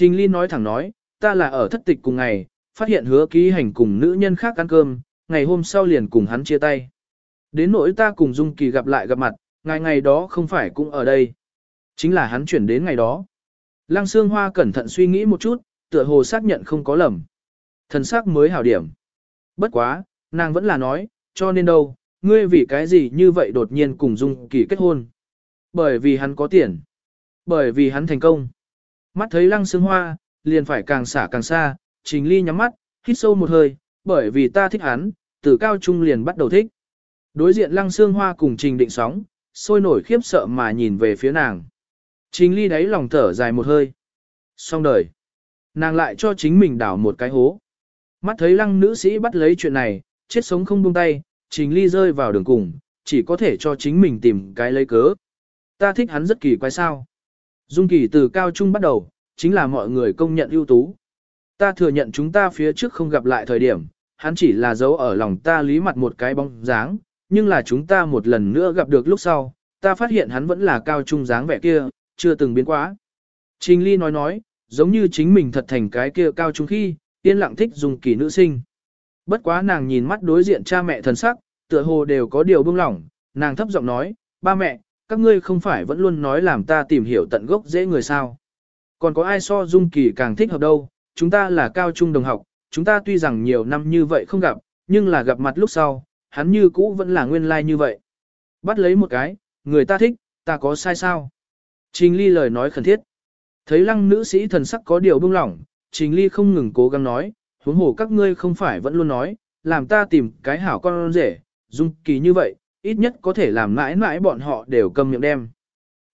Trình Ly nói thẳng nói, ta là ở thất tịch cùng ngày, phát hiện hứa ký hành cùng nữ nhân khác ăn cơm, ngày hôm sau liền cùng hắn chia tay. Đến nỗi ta cùng Dung Kỳ gặp lại gặp mặt, ngày ngày đó không phải cũng ở đây. Chính là hắn chuyển đến ngày đó. Lăng Sương Hoa cẩn thận suy nghĩ một chút, tựa hồ xác nhận không có lầm. Thần sắc mới hảo điểm. Bất quá, nàng vẫn là nói, cho nên đâu, ngươi vì cái gì như vậy đột nhiên cùng Dung Kỳ kết hôn. Bởi vì hắn có tiền. Bởi vì hắn thành công. Mắt thấy Lăng xương Hoa, liền phải càng xả càng xa, Trình Ly nhắm mắt, hít sâu một hơi, bởi vì ta thích hắn, từ cao trung liền bắt đầu thích. Đối diện Lăng xương Hoa cùng Trình Định sóng, sôi nổi khiếp sợ mà nhìn về phía nàng. Trình Ly đáy lòng thở dài một hơi. Xong đời. Nàng lại cho chính mình đảo một cái hố. Mắt thấy lăng nữ sĩ bắt lấy chuyện này, chết sống không buông tay, Trình Ly rơi vào đường cùng, chỉ có thể cho chính mình tìm cái lấy cớ. Ta thích hắn rất kỳ quái sao. Dung kỳ từ cao trung bắt đầu, chính là mọi người công nhận ưu tú. Ta thừa nhận chúng ta phía trước không gặp lại thời điểm, hắn chỉ là dấu ở lòng ta lý mặt một cái bóng dáng, nhưng là chúng ta một lần nữa gặp được lúc sau, ta phát hiện hắn vẫn là cao trung dáng vẻ kia, chưa từng biến quá. Trình Ly nói nói, giống như chính mình thật thành cái kia cao trung khi, yên lặng thích dùng kỳ nữ sinh. Bất quá nàng nhìn mắt đối diện cha mẹ thần sắc, tựa hồ đều có điều bưng lỏng, nàng thấp giọng nói, ba mẹ, các ngươi không phải vẫn luôn nói làm ta tìm hiểu tận gốc dễ người sao. Còn có ai so dung kỳ càng thích hợp đâu, chúng ta là cao trung đồng học, chúng ta tuy rằng nhiều năm như vậy không gặp, nhưng là gặp mặt lúc sau, hắn như cũ vẫn là nguyên lai like như vậy. Bắt lấy một cái, người ta thích, ta có sai sao? Trình Ly lời nói khẩn thiết. Thấy lăng nữ sĩ thần sắc có điều bưng lỏng, Trình Ly không ngừng cố gắng nói, huống hồ các ngươi không phải vẫn luôn nói, làm ta tìm cái hảo con rể, dung kỳ như vậy, ít nhất có thể làm mãi mãi bọn họ đều cầm miệng đem.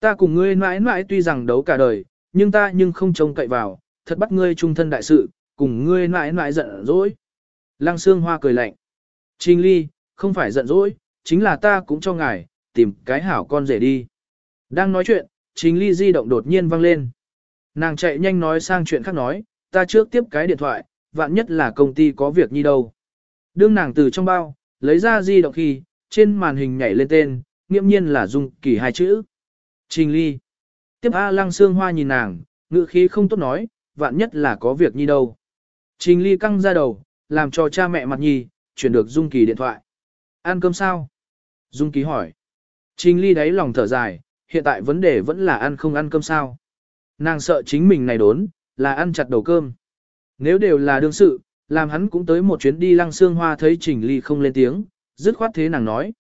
Ta cùng ngươi mãi mãi tuy rằng đấu cả đời, nhưng ta nhưng không trông cậy vào, thật bắt ngươi trung thân đại sự, cùng ngươi mãi mãi giận dỗi. Lăng Sương Hoa cười lạnh. Trình Ly, không phải giận dỗi, chính là ta cũng cho ngài, tìm cái hảo con rể đi. Đang nói chuyện, Trình Ly di động đột nhiên vang lên. Nàng chạy nhanh nói sang chuyện khác nói, ta trước tiếp cái điện thoại, vạn nhất là công ty có việc như đâu. Đương nàng từ trong bao, lấy ra di động khi, trên màn hình nhảy lên tên, nghiễm nhiên là dung kỳ hai chữ. Trình Ly. Tiếp A Lăng Sương Hoa nhìn nàng, ngữ khí không tốt nói, vạn nhất là có việc như đâu. Trình Ly căng ra đầu, làm cho cha mẹ mặt nhi, chuyển được Dung Kỳ điện thoại. Ăn cơm sao? Dung Kỳ hỏi. Trình Ly đáy lòng thở dài, hiện tại vấn đề vẫn là ăn không ăn cơm sao. Nàng sợ chính mình này đốn, là ăn chặt đầu cơm. Nếu đều là đương sự, làm hắn cũng tới một chuyến đi lăng xương hoa thấy Trình Ly không lên tiếng, dứt khoát thế nàng nói.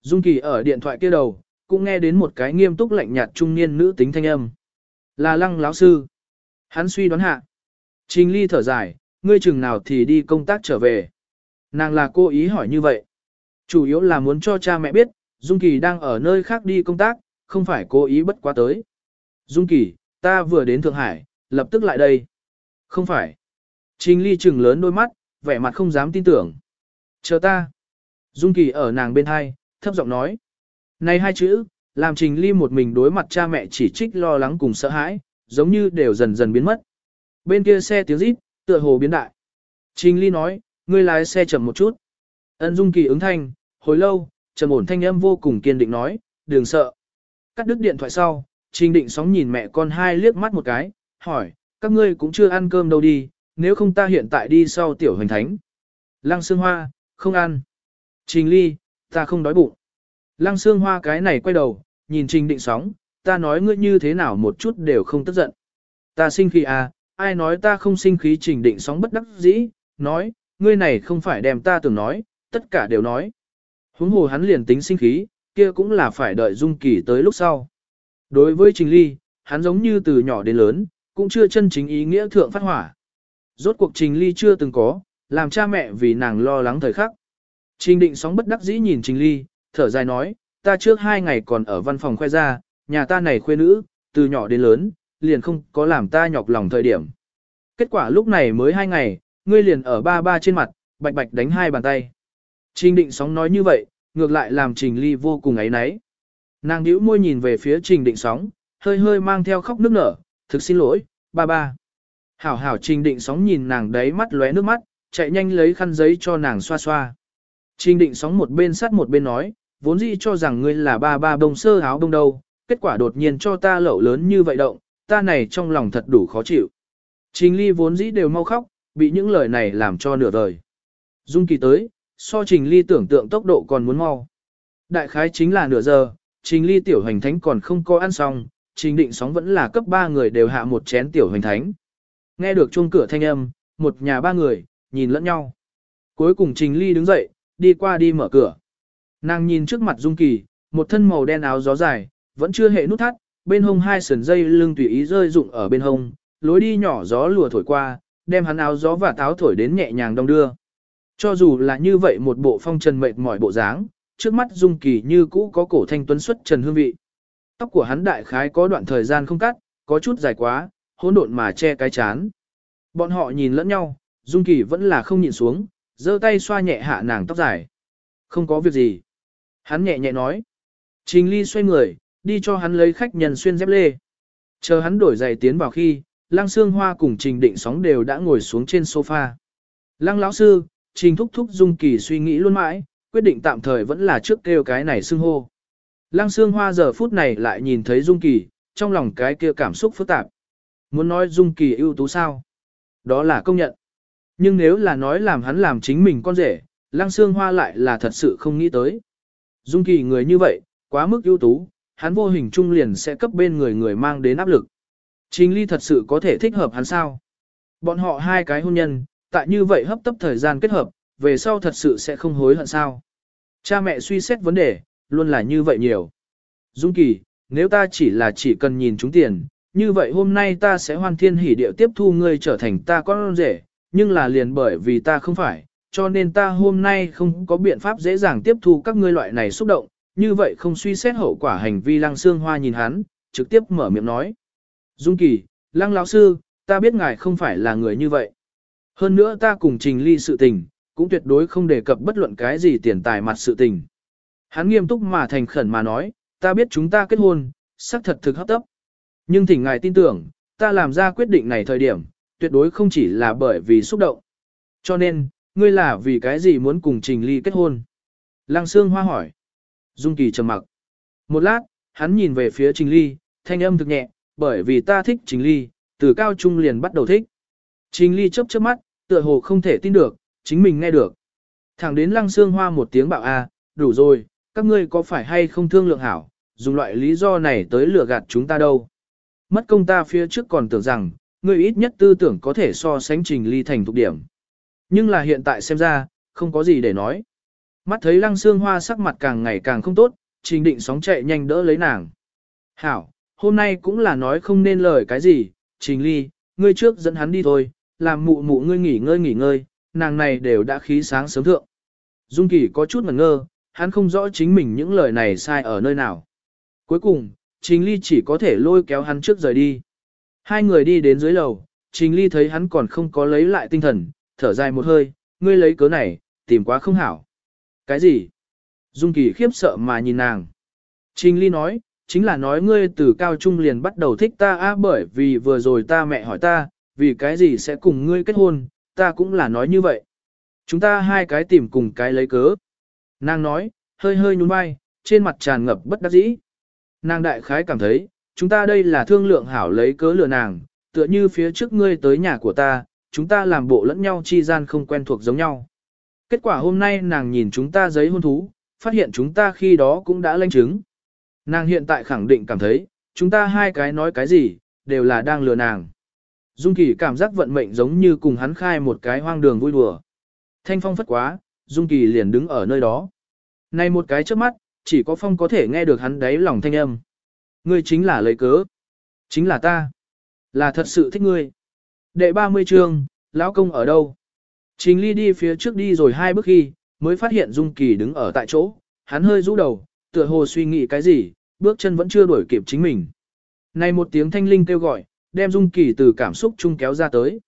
Dung Kỳ ở điện thoại kia đầu, cũng nghe đến một cái nghiêm túc lạnh nhạt trung niên nữ tính thanh âm. Là lăng lão sư. Hắn suy đoán hạ. Trình Ly thở dài, ngươi chừng nào thì đi công tác trở về. Nàng là cô ý hỏi như vậy. Chủ yếu là muốn cho cha mẹ biết, Dung Kỳ đang ở nơi khác đi công tác, không phải cố ý bất quá tới. Dung Kỳ, ta vừa đến Thượng Hải, lập tức lại đây. Không phải. Trình Ly chừng lớn đôi mắt, vẻ mặt không dám tin tưởng. Chờ ta. Dung Kỳ ở nàng bên hai, thấp giọng nói. Này hai chữ, làm Trình Ly một mình đối mặt cha mẹ chỉ trích lo lắng cùng sợ hãi, giống như đều dần dần biến mất. Bên kia xe tiếng rít, tựa hồ biến đại. Trình Ly nói, ngươi lái xe chậm một chút. Ân Dung Kỳ ứng thanh, hồi lâu, trầm ổn thanh âm vô cùng kiên định nói, đừng sợ. Cắt đứt điện thoại sau, Trình Định sóng nhìn mẹ con hai liếc mắt một cái, hỏi, các ngươi cũng chưa ăn cơm đâu đi, nếu không ta hiện tại đi sau tiểu hành thánh. Lăng Sương Hoa, không ăn. Trình Ly, ta không đói bụng. Lăng Sương Hoa cái này quay đầu, nhìn Trình Định sóng, ta nói ngươi như thế nào một chút đều không tức giận. Ta sinh khí à, ai nói ta không sinh khí Trình Định sóng bất đắc dĩ, nói, ngươi này không phải đem ta tưởng nói, tất cả đều nói. Huống hồ hắn liền tính sinh khí, kia cũng là phải đợi Dung Kỳ tới lúc sau. Đối với Trình Ly, hắn giống như từ nhỏ đến lớn, cũng chưa chân chính ý nghĩa thượng phát hỏa. Rốt cuộc Trình Ly chưa từng có, làm cha mẹ vì nàng lo lắng thời khắc. Trình định sóng bất đắc dĩ nhìn Trình Ly, thở dài nói, ta trước hai ngày còn ở văn phòng khoe ra, nhà ta này khuê nữ, từ nhỏ đến lớn, liền không có làm ta nhọc lòng thời điểm. Kết quả lúc này mới hai ngày, ngươi liền ở ba ba trên mặt, bạch bạch đánh hai bàn tay. Trình định sóng nói như vậy, ngược lại làm Trình Ly vô cùng ấy náy. Nàng nhíu môi nhìn về phía Trình Định Sóng, hơi hơi mang theo khóc nước nở, thực xin lỗi, ba ba. Hảo hảo Trình Định Sóng nhìn nàng đấy mắt lóe nước mắt, chạy nhanh lấy khăn giấy cho nàng xoa xoa. Trình Định Sóng một bên sát một bên nói, vốn dĩ cho rằng ngươi là ba ba bông sơ áo bông đâu, kết quả đột nhiên cho ta lẩu lớn như vậy động, ta này trong lòng thật đủ khó chịu. Trình ly vốn dĩ đều mau khóc, bị những lời này làm cho nửa đời. Dung kỳ tới, so trình ly tưởng tượng tốc độ còn muốn mau. Đại khái chính là nửa giờ, trình ly tiểu hành thánh còn không có ăn xong, trình định sóng vẫn là cấp 3 người đều hạ một chén tiểu hành thánh. Nghe được chuông cửa thanh âm, một nhà ba người, nhìn lẫn nhau. Cuối cùng trình ly đứng dậy, đi qua đi mở cửa. Nàng nhìn trước mặt Dung Kỳ, một thân màu đen áo gió dài, vẫn chưa hệ nút thắt, bên hông hai sườn dây lưng tùy ý rơi rụng ở bên hông, lối đi nhỏ gió lùa thổi qua, đem hắn áo gió và táo thổi đến nhẹ nhàng đông đưa. Cho dù là như vậy một bộ phong trần mệt mỏi bộ dáng, trước mắt Dung Kỳ như cũ có cổ thanh tuấn xuất trần hương vị. Tóc của hắn đại khái có đoạn thời gian không cắt, có chút dài quá, hỗn độn mà che cái chán. Bọn họ nhìn lẫn nhau, Dung Kỳ vẫn là không nhìn xuống, giơ tay xoa nhẹ hạ nàng tóc dài. Không có việc gì. Hắn nhẹ nhẹ nói. Trình Ly xoay người, đi cho hắn lấy khách nhân xuyên dép lê. Chờ hắn đổi giày tiến vào khi, Lăng Sương Hoa cùng Trình Định Sóng đều đã ngồi xuống trên sofa. Lăng lão sư, Trình Thúc Thúc Dung Kỳ suy nghĩ luôn mãi, quyết định tạm thời vẫn là trước kêu cái này xưng hô. Lăng Sương Hoa giờ phút này lại nhìn thấy Dung Kỳ, trong lòng cái kia cảm xúc phức tạp. Muốn nói Dung Kỳ ưu tú sao? Đó là công nhận. Nhưng nếu là nói làm hắn làm chính mình con rể, Lăng Sương Hoa lại là thật sự không nghĩ tới. Dung Kỳ người như vậy, quá mức ưu tú, hắn vô hình trung liền sẽ cấp bên người người mang đến áp lực. Trình Ly thật sự có thể thích hợp hắn sao? Bọn họ hai cái hôn nhân, tại như vậy hấp tấp thời gian kết hợp, về sau thật sự sẽ không hối hận sao? Cha mẹ suy xét vấn đề, luôn là như vậy nhiều. Dung Kỳ, nếu ta chỉ là chỉ cần nhìn chúng tiền, như vậy hôm nay ta sẽ hoan thiên hỉ điệu tiếp thu ngươi trở thành ta con rể, nhưng là liền bởi vì ta không phải, cho nên ta hôm nay không có biện pháp dễ dàng tiếp thu các ngươi loại này xúc động, như vậy không suy xét hậu quả hành vi lăng xương hoa nhìn hắn, trực tiếp mở miệng nói. Dung Kỳ, lăng lão sư, ta biết ngài không phải là người như vậy. Hơn nữa ta cùng trình ly sự tình, cũng tuyệt đối không đề cập bất luận cái gì tiền tài mặt sự tình. Hắn nghiêm túc mà thành khẩn mà nói, ta biết chúng ta kết hôn, xác thật thực hấp tấp. Nhưng thỉnh ngài tin tưởng, ta làm ra quyết định này thời điểm, tuyệt đối không chỉ là bởi vì xúc động. Cho nên, ngươi là vì cái gì muốn cùng Trình Ly kết hôn? Lăng Sương Hoa hỏi. Dung Kỳ trầm mặc. Một lát, hắn nhìn về phía Trình Ly, thanh âm thực nhẹ, bởi vì ta thích Trình Ly, từ cao trung liền bắt đầu thích. Trình Ly chớp chớp mắt, tựa hồ không thể tin được, chính mình nghe được. Thẳng đến Lăng Sương Hoa một tiếng bạo a, đủ rồi, các ngươi có phải hay không thương lượng hảo, dùng loại lý do này tới lừa gạt chúng ta đâu. Mất công ta phía trước còn tưởng rằng, ngươi ít nhất tư tưởng có thể so sánh Trình Ly thành thục điểm. Nhưng là hiện tại xem ra, không có gì để nói. Mắt thấy lăng xương hoa sắc mặt càng ngày càng không tốt, trình định sóng chạy nhanh đỡ lấy nàng. Hảo, hôm nay cũng là nói không nên lời cái gì, trình ly, ngươi trước dẫn hắn đi thôi, làm mụ mụ ngươi nghỉ ngơi nghỉ ngơi, nàng này đều đã khí sáng sớm thượng. Dung Kỳ có chút ngẩn ngơ, hắn không rõ chính mình những lời này sai ở nơi nào. Cuối cùng, Trình Ly chỉ có thể lôi kéo hắn trước rời đi. Hai người đi đến dưới lầu, Trình Ly thấy hắn còn không có lấy lại tinh thần, thở dài một hơi, ngươi lấy cớ này, tìm quá không hảo. Cái gì? Dung Kỳ khiếp sợ mà nhìn nàng. Trình Ly nói, chính là nói ngươi từ cao trung liền bắt đầu thích ta á bởi vì vừa rồi ta mẹ hỏi ta, vì cái gì sẽ cùng ngươi kết hôn, ta cũng là nói như vậy. Chúng ta hai cái tìm cùng cái lấy cớ. Nàng nói, hơi hơi nhún vai, trên mặt tràn ngập bất đắc dĩ. Nàng đại khái cảm thấy, chúng ta đây là thương lượng hảo lấy cớ lừa nàng, tựa như phía trước ngươi tới nhà của ta, chúng ta làm bộ lẫn nhau chi gian không quen thuộc giống nhau. Kết quả hôm nay nàng nhìn chúng ta giấy hôn thú, phát hiện chúng ta khi đó cũng đã lanh chứng. Nàng hiện tại khẳng định cảm thấy, chúng ta hai cái nói cái gì, đều là đang lừa nàng. Dung Kỳ cảm giác vận mệnh giống như cùng hắn khai một cái hoang đường vui đùa. Thanh phong phất quá, Dung Kỳ liền đứng ở nơi đó. Này một cái trước mắt, chỉ có phong có thể nghe được hắn đáy lòng thanh âm. Ngươi chính là lấy cớ. Chính là ta. Là thật sự thích ngươi. Đệ 30 chương, lão công ở đâu? Trình Ly đi phía trước đi rồi hai bước khi, mới phát hiện Dung Kỳ đứng ở tại chỗ, hắn hơi rũ đầu, tựa hồ suy nghĩ cái gì, bước chân vẫn chưa đuổi kịp chính mình. Này một tiếng thanh linh kêu gọi, đem Dung Kỳ từ cảm xúc chung kéo ra tới.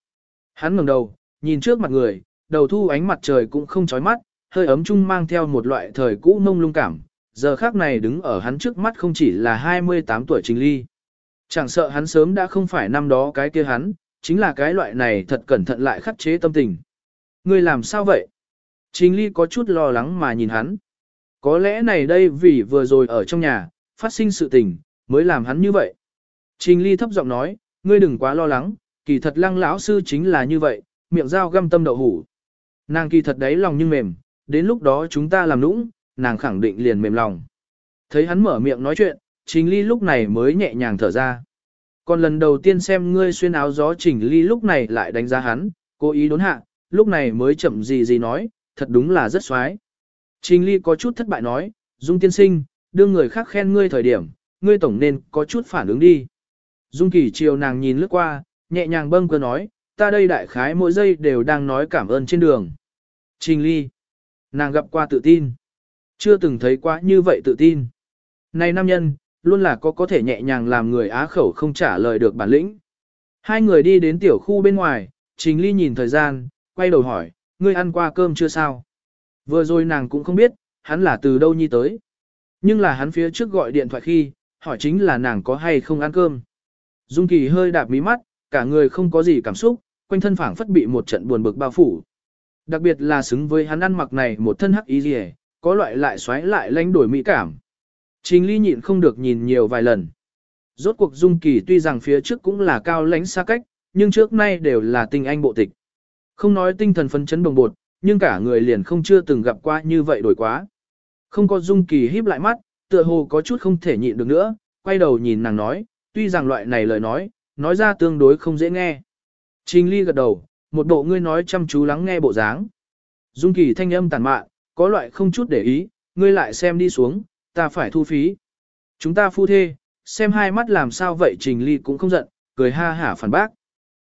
Hắn ngẩng đầu, nhìn trước mặt người, đầu thu ánh mặt trời cũng không chói mắt, hơi ấm chung mang theo một loại thời cũ nông lung cảm. Giờ khác này đứng ở hắn trước mắt không chỉ là 28 tuổi Trình Ly. Chẳng sợ hắn sớm đã không phải năm đó cái kia hắn, chính là cái loại này thật cẩn thận lại khắc chế tâm tình. Ngươi làm sao vậy? Trình Ly có chút lo lắng mà nhìn hắn. Có lẽ này đây vì vừa rồi ở trong nhà, phát sinh sự tình, mới làm hắn như vậy. Trình Ly thấp giọng nói, ngươi đừng quá lo lắng, kỳ thật lăng lão sư chính là như vậy, miệng dao găm tâm đậu hủ. Nàng kỳ thật đấy lòng nhưng mềm, đến lúc đó chúng ta làm nũng, nàng khẳng định liền mềm lòng. Thấy hắn mở miệng nói chuyện, Trình Ly lúc này mới nhẹ nhàng thở ra. Còn lần đầu tiên xem ngươi xuyên áo gió Trình Ly lúc này lại đánh giá hắn, cố ý đốn hạ, lúc này mới chậm gì gì nói, thật đúng là rất xoái. Trình Ly có chút thất bại nói, Dung tiên sinh, đương người khác khen ngươi thời điểm, ngươi tổng nên có chút phản ứng đi. Dung Kỳ chiều nàng nhìn lướt qua, nhẹ nhàng bâng cơ nói, ta đây đại khái mỗi giây đều đang nói cảm ơn trên đường. Trình Ly, nàng gặp qua tự tin. Chưa từng thấy quá như vậy tự tin. Này nam nhân, luôn là có có thể nhẹ nhàng làm người á khẩu không trả lời được bản lĩnh. Hai người đi đến tiểu khu bên ngoài, Trình Ly nhìn thời gian, quay đầu hỏi, ngươi ăn qua cơm chưa sao? Vừa rồi nàng cũng không biết, hắn là từ đâu nhi tới. Nhưng là hắn phía trước gọi điện thoại khi, hỏi chính là nàng có hay không ăn cơm. Dung Kỳ hơi đạp mí mắt, cả người không có gì cảm xúc, quanh thân phảng phất bị một trận buồn bực bao phủ. Đặc biệt là xứng với hắn ăn mặc này một thân hắc y rìa, có loại lại xoáy lại lánh đổi mỹ cảm. Trình Ly nhịn không được nhìn nhiều vài lần. Rốt cuộc Dung Kỳ tuy rằng phía trước cũng là cao lãnh xa cách, nhưng trước nay đều là tinh anh bộ tịch. Không nói tinh thần phấn chấn đồng bột, nhưng cả người liền không chưa từng gặp qua như vậy đổi quá. Không có Dung Kỳ híp lại mắt, tựa hồ có chút không thể nhịn được nữa, quay đầu nhìn nàng nói, tuy rằng loại này lời nói, nói ra tương đối không dễ nghe. Trình Ly gật đầu, một bộ ngươi nói chăm chú lắng nghe bộ dáng. Dung Kỳ thanh âm tàn mạn, có loại không chút để ý, ngươi lại xem đi xuống, ta phải thu phí. Chúng ta phu thê, xem hai mắt làm sao vậy Trình Ly cũng không giận, cười ha hả phản bác.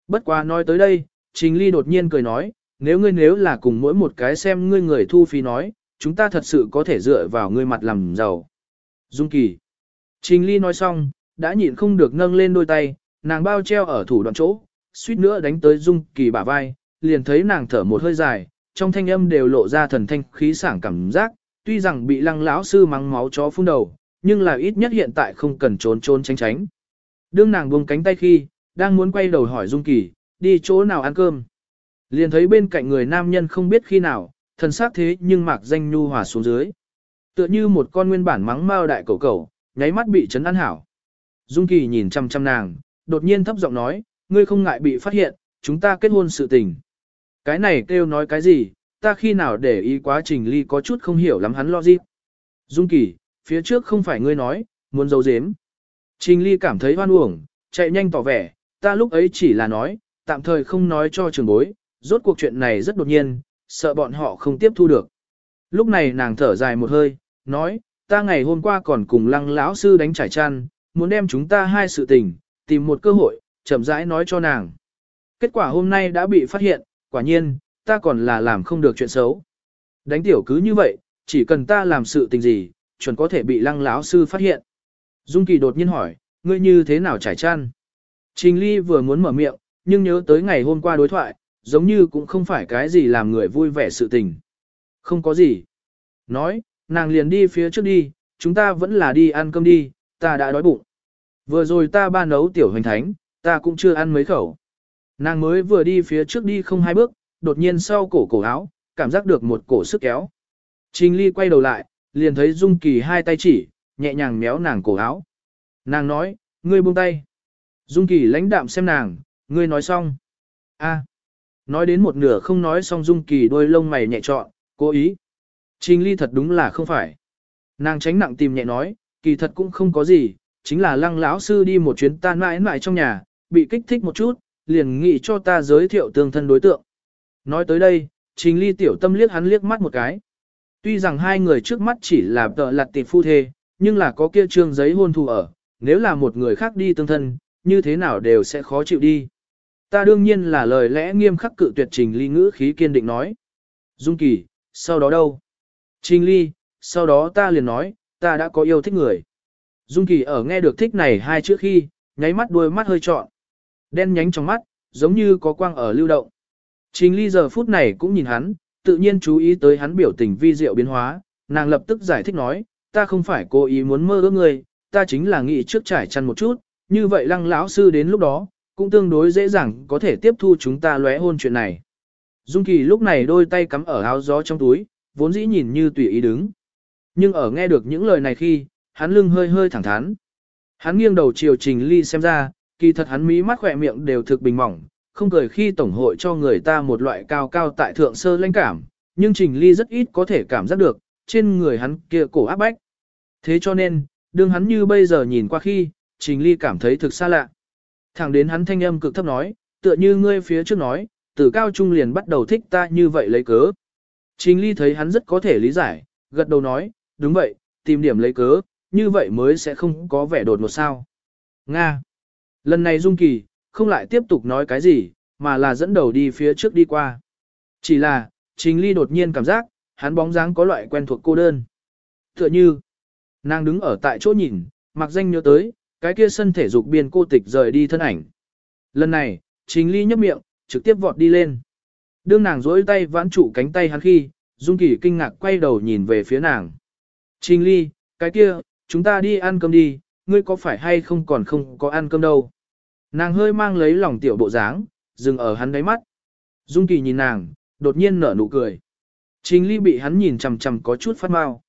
Bất quá nói tới đây, Trình Ly đột nhiên cười nói, nếu ngươi nếu là cùng mỗi một cái xem ngươi người thu phí nói, chúng ta thật sự có thể dựa vào ngươi mặt làm giàu. Dung Kỳ. Trình Ly nói xong, đã nhịn không được nâng lên đôi tay, nàng bao treo ở thủ đoạn chỗ, suýt nữa đánh tới Dung Kỳ bả vai, liền thấy nàng thở một hơi dài, trong thanh âm đều lộ ra thần thanh khí sảng cảm giác, tuy rằng bị lăng lão sư mắng máu chó phun đầu, nhưng là ít nhất hiện tại không cần trốn trốn tránh tránh. Đương nàng buông cánh tay khi, đang muốn quay đầu hỏi Dung Kỳ, đi chỗ nào ăn cơm. Liền thấy bên cạnh người nam nhân không biết khi nào, thần sắc thế nhưng mạc danh nhu hòa xuống dưới. Tựa như một con nguyên bản mắng mao đại cầu cầu, nháy mắt bị chấn ăn hảo. Dung Kỳ nhìn chăm chăm nàng, đột nhiên thấp giọng nói, ngươi không ngại bị phát hiện, chúng ta kết hôn sự tình. Cái này kêu nói cái gì, ta khi nào để ý quá trình ly có chút không hiểu lắm hắn lo gì. Dung Kỳ, phía trước không phải ngươi nói, muốn giấu giếm. Trình ly cảm thấy hoan uổng, chạy nhanh tỏ vẻ, ta lúc ấy chỉ là nói, tạm thời không nói cho trường bối, rốt cuộc chuyện này rất đột nhiên, sợ bọn họ không tiếp thu được. Lúc này nàng thở dài một hơi, nói, ta ngày hôm qua còn cùng lăng lão sư đánh trải chăn, muốn đem chúng ta hai sự tình, tìm một cơ hội, chậm rãi nói cho nàng. Kết quả hôm nay đã bị phát hiện, quả nhiên, ta còn là làm không được chuyện xấu. Đánh tiểu cứ như vậy, chỉ cần ta làm sự tình gì, chuẩn có thể bị lăng lão sư phát hiện. Dung Kỳ đột nhiên hỏi, ngươi như thế nào trải chăn? Trình Ly vừa muốn mở miệng, nhưng nhớ tới ngày hôm qua đối thoại, giống như cũng không phải cái gì làm người vui vẻ sự tình. Không có gì. Nói, nàng liền đi phía trước đi, chúng ta vẫn là đi ăn cơm đi, ta đã đói bụng. Vừa rồi ta ba nấu tiểu hoành thánh, ta cũng chưa ăn mấy khẩu. Nàng mới vừa đi phía trước đi không hai bước, đột nhiên sau cổ cổ áo, cảm giác được một cổ sức kéo. Trình Ly quay đầu lại, liền thấy Dung Kỳ hai tay chỉ, nhẹ nhàng méo nàng cổ áo. Nàng nói, ngươi buông tay. Dung Kỳ lãnh đạm xem nàng, ngươi nói xong. a Nói đến một nửa không nói xong Dung Kỳ đôi lông mày nhẹ trọn, cố ý. Trình Ly thật đúng là không phải. Nàng tránh nặng tìm nhẹ nói, kỳ thật cũng không có gì, chính là lăng lão sư đi một chuyến tan mãi mãi trong nhà, bị kích thích một chút, liền nghĩ cho ta giới thiệu tương thân đối tượng. Nói tới đây, Trình Ly tiểu tâm liếc hắn liếc mắt một cái. Tuy rằng hai người trước mắt chỉ là tợ lặt tịp phu thê, nhưng là có kia trương giấy hôn thù ở, nếu là một người khác đi tương thân, như thế nào đều sẽ khó chịu đi. Ta đương nhiên là lời lẽ nghiêm khắc cự tuyệt Trình Ly ngữ khí kiên định nói. Dung Kỳ, sau đó đâu? Trình Ly, sau đó ta liền nói, ta đã có yêu thích người. Dung Kỳ ở nghe được thích này hai chữ khi, nháy mắt đuôi mắt hơi trọn. Đen nhánh trong mắt, giống như có quang ở lưu động. Trình ly giờ phút này cũng nhìn hắn, tự nhiên chú ý tới hắn biểu tình vi diệu biến hóa, nàng lập tức giải thích nói, ta không phải cố ý muốn mơ ước người, ta chính là nghĩ trước trải chăn một chút, như vậy lăng lão sư đến lúc đó, cũng tương đối dễ dàng có thể tiếp thu chúng ta lóe hôn chuyện này. Dung Kỳ lúc này đôi tay cắm ở áo gió trong túi, vốn dĩ nhìn như tùy ý đứng. Nhưng ở nghe được những lời này khi, hắn lưng hơi hơi thẳng thắn. Hắn nghiêng đầu chiều Trình Ly xem ra, kỳ thật hắn mí mắt khỏe miệng đều thực bình mỏng, không cười khi tổng hội cho người ta một loại cao cao tại thượng sơ lãnh cảm, nhưng Trình Ly rất ít có thể cảm giác được, trên người hắn kia cổ áp bách. Thế cho nên, đương hắn như bây giờ nhìn qua khi, Trình Ly cảm thấy thực xa lạ. Thẳng đến hắn thanh âm cực thấp nói, tựa như ngươi phía trước nói, từ cao trung liền bắt đầu thích ta như vậy lấy cớ. Trình Ly thấy hắn rất có thể lý giải, gật đầu nói, đúng vậy, tìm điểm lấy cớ, như vậy mới sẽ không có vẻ đột ngột sao. Nga. Lần này Dung Kỳ, không lại tiếp tục nói cái gì, mà là dẫn đầu đi phía trước đi qua. Chỉ là, Trình Ly đột nhiên cảm giác, hắn bóng dáng có loại quen thuộc cô đơn. Tựa như, nàng đứng ở tại chỗ nhìn, mặc danh nhớ tới, cái kia sân thể dục biên cô tịch rời đi thân ảnh. Lần này, Trình Ly nhấp miệng, trực tiếp vọt đi lên. Đương nàng dối tay vãn trụ cánh tay hắn khi, Dung Kỳ kinh ngạc quay đầu nhìn về phía nàng. Trình Ly, cái kia, chúng ta đi ăn cơm đi, ngươi có phải hay không còn không có ăn cơm đâu. Nàng hơi mang lấy lòng tiểu bộ dáng, dừng ở hắn đáy mắt. Dung Kỳ nhìn nàng, đột nhiên nở nụ cười. Trình Ly bị hắn nhìn chằm chằm có chút phát mau.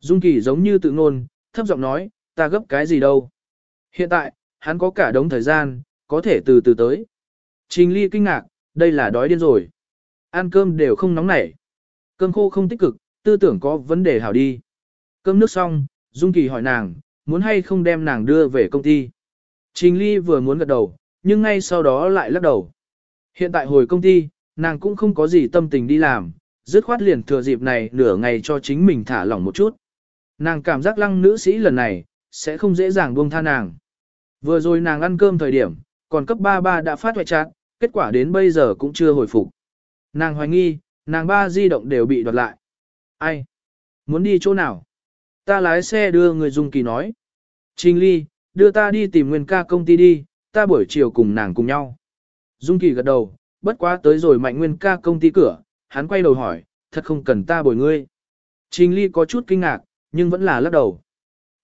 Dung Kỳ giống như tự ngôn, thấp giọng nói, ta gấp cái gì đâu. Hiện tại, hắn có cả đống thời gian, có thể từ từ tới. Trình Ly kinh ngạc, đây là đói điên rồi. Ăn cơm đều không nóng nảy. Cơm khô không tích cực, tư tưởng có vấn đề hảo đi. Cơm nước xong, Dung Kỳ hỏi nàng, muốn hay không đem nàng đưa về công ty. Trình Ly vừa muốn gật đầu, nhưng ngay sau đó lại lắc đầu. Hiện tại hồi công ty, nàng cũng không có gì tâm tình đi làm, dứt khoát liền thừa dịp này nửa ngày cho chính mình thả lỏng một chút. Nàng cảm giác lăng nữ sĩ lần này, sẽ không dễ dàng buông tha nàng. Vừa rồi nàng ăn cơm thời điểm, còn cấp 33 đã phát hoại trạng, kết quả đến bây giờ cũng chưa hồi phục. Nàng hoài nghi, nàng ba di động đều bị đoạt lại. Ai? Muốn đi chỗ nào? Ta lái xe đưa người dùng kỳ nói. Trình ly, đưa ta đi tìm nguyên ca công ty đi, ta buổi chiều cùng nàng cùng nhau. Dung Kỳ gật đầu, bất quá tới rồi mạnh nguyên ca công ty cửa, hắn quay đầu hỏi, thật không cần ta bồi ngươi. Trình Ly có chút kinh ngạc, nhưng vẫn là lắc đầu.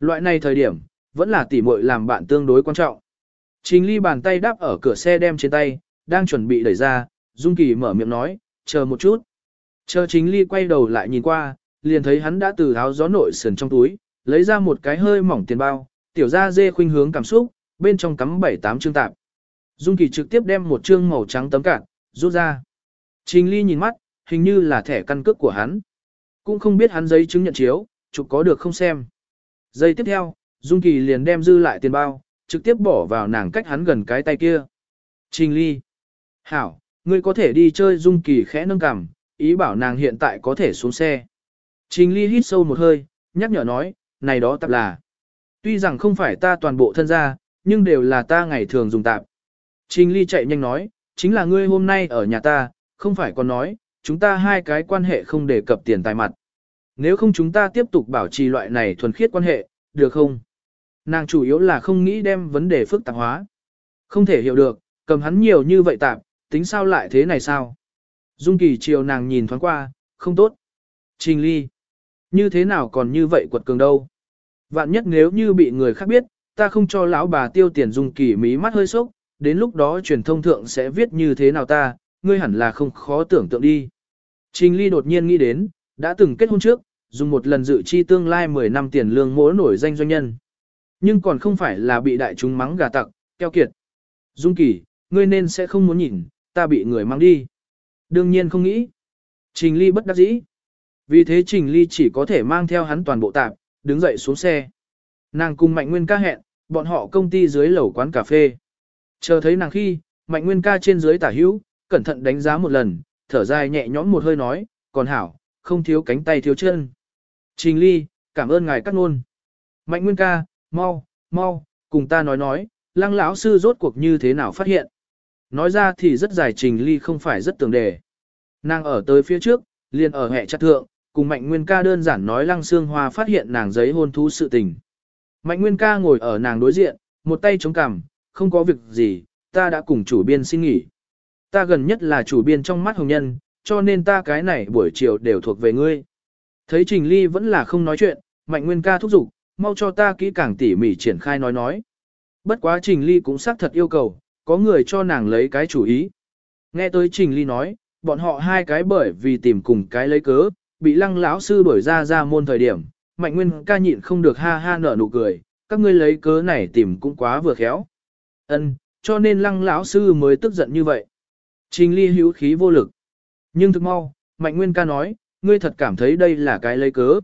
Loại này thời điểm, vẫn là tỉ muội làm bạn tương đối quan trọng. Trình Ly bàn tay đáp ở cửa xe đem trên tay, đang chuẩn bị đẩy ra, Dung Kỳ mở miệng nói, chờ một chút. Chờ Trình Ly quay đầu lại nhìn qua, liền thấy hắn đã từ áo gió nội sườn trong túi, lấy ra một cái hơi mỏng tiền bao, tiểu gia dê khuynh hướng cảm xúc, bên trong cắm bảy tám chương tạp. Dung Kỳ trực tiếp đem một chương màu trắng tấm cạn, rút ra. Trình Ly nhìn mắt, hình như là thẻ căn cước của hắn. Cũng không biết hắn giấy chứng nhận chiếu, chụp có được không xem. Giây tiếp theo, Dung Kỳ liền đem dư lại tiền bao, trực tiếp bỏ vào nàng cách hắn gần cái tay kia. Trình Ly. Hảo, ngươi có thể đi chơi Dung Kỳ khẽ nâng cằm, ý bảo nàng hiện tại có thể xuống xe. Trình Ly hít sâu một hơi, nhắc nhở nói, này đó tập là. Tuy rằng không phải ta toàn bộ thân gia, nhưng đều là ta ngày thường dùng tạp. Trình Ly chạy nhanh nói, chính là ngươi hôm nay ở nhà ta, không phải còn nói, chúng ta hai cái quan hệ không đề cập tiền tài mặt. Nếu không chúng ta tiếp tục bảo trì loại này thuần khiết quan hệ, được không? Nàng chủ yếu là không nghĩ đem vấn đề phức tạp hóa. Không thể hiểu được, cầm hắn nhiều như vậy tạp, tính sao lại thế này sao? Dung Kỳ chiều nàng nhìn thoáng qua, không tốt. Trình Ly, như thế nào còn như vậy quật cường đâu? Vạn nhất nếu như bị người khác biết, ta không cho lão bà tiêu tiền dùng Kỳ mí mắt hơi sốc, đến lúc đó truyền thông thượng sẽ viết như thế nào ta, ngươi hẳn là không khó tưởng tượng đi. Trình Ly đột nhiên nghĩ đến, đã từng kết hôn trước, dùng một lần dự chi tương lai 10 năm tiền lương mỗi nổi danh doanh nhân. Nhưng còn không phải là bị đại chúng mắng gà tặc, keo kiệt. Dung Kỳ, ngươi nên sẽ không muốn nhìn, ta bị người mang đi. Đương nhiên không nghĩ. Trình Ly bất đắc dĩ. Vì thế Trình Ly chỉ có thể mang theo hắn toàn bộ tạp, đứng dậy xuống xe. Nàng cùng Mạnh Nguyên ca hẹn, bọn họ công ty dưới lầu quán cà phê. Chờ thấy nàng khi, Mạnh Nguyên ca trên dưới tả hữu, cẩn thận đánh giá một lần, thở dài nhẹ nhõm một hơi nói, còn hảo, không thiếu cánh tay thiếu chân. Trình Ly, cảm ơn ngài cắt luôn. Mạnh Nguyên ca, mau, mau, cùng ta nói nói, lăng lão sư rốt cuộc như thế nào phát hiện. Nói ra thì rất dài Trình Ly không phải rất tưởng đề. Nàng ở tới phía trước, liền ở hệ chặt thượng, cùng Mạnh Nguyên ca đơn giản nói lăng xương hoa phát hiện nàng giấy hôn thú sự tình. Mạnh Nguyên ca ngồi ở nàng đối diện, một tay chống cằm, không có việc gì, ta đã cùng chủ biên xin nghỉ. Ta gần nhất là chủ biên trong mắt hồng nhân, cho nên ta cái này buổi chiều đều thuộc về ngươi. Thấy Trình Ly vẫn là không nói chuyện, Mạnh Nguyên ca thúc giục, mau cho ta kỹ càng tỉ mỉ triển khai nói nói. Bất quá Trình Ly cũng xác thật yêu cầu, có người cho nàng lấy cái chủ ý. Nghe tới Trình Ly nói, bọn họ hai cái bởi vì tìm cùng cái lấy cớ, bị lăng lão sư đuổi ra ra môn thời điểm, Mạnh Nguyên ca nhịn không được ha ha nở nụ cười, các ngươi lấy cớ này tìm cũng quá vừa khéo. Ân, cho nên lăng lão sư mới tức giận như vậy. Trình ly hữu khí vô lực. Nhưng thực mau, Mạnh Nguyên ca nói, ngươi thật cảm thấy đây là cái lấy cớ.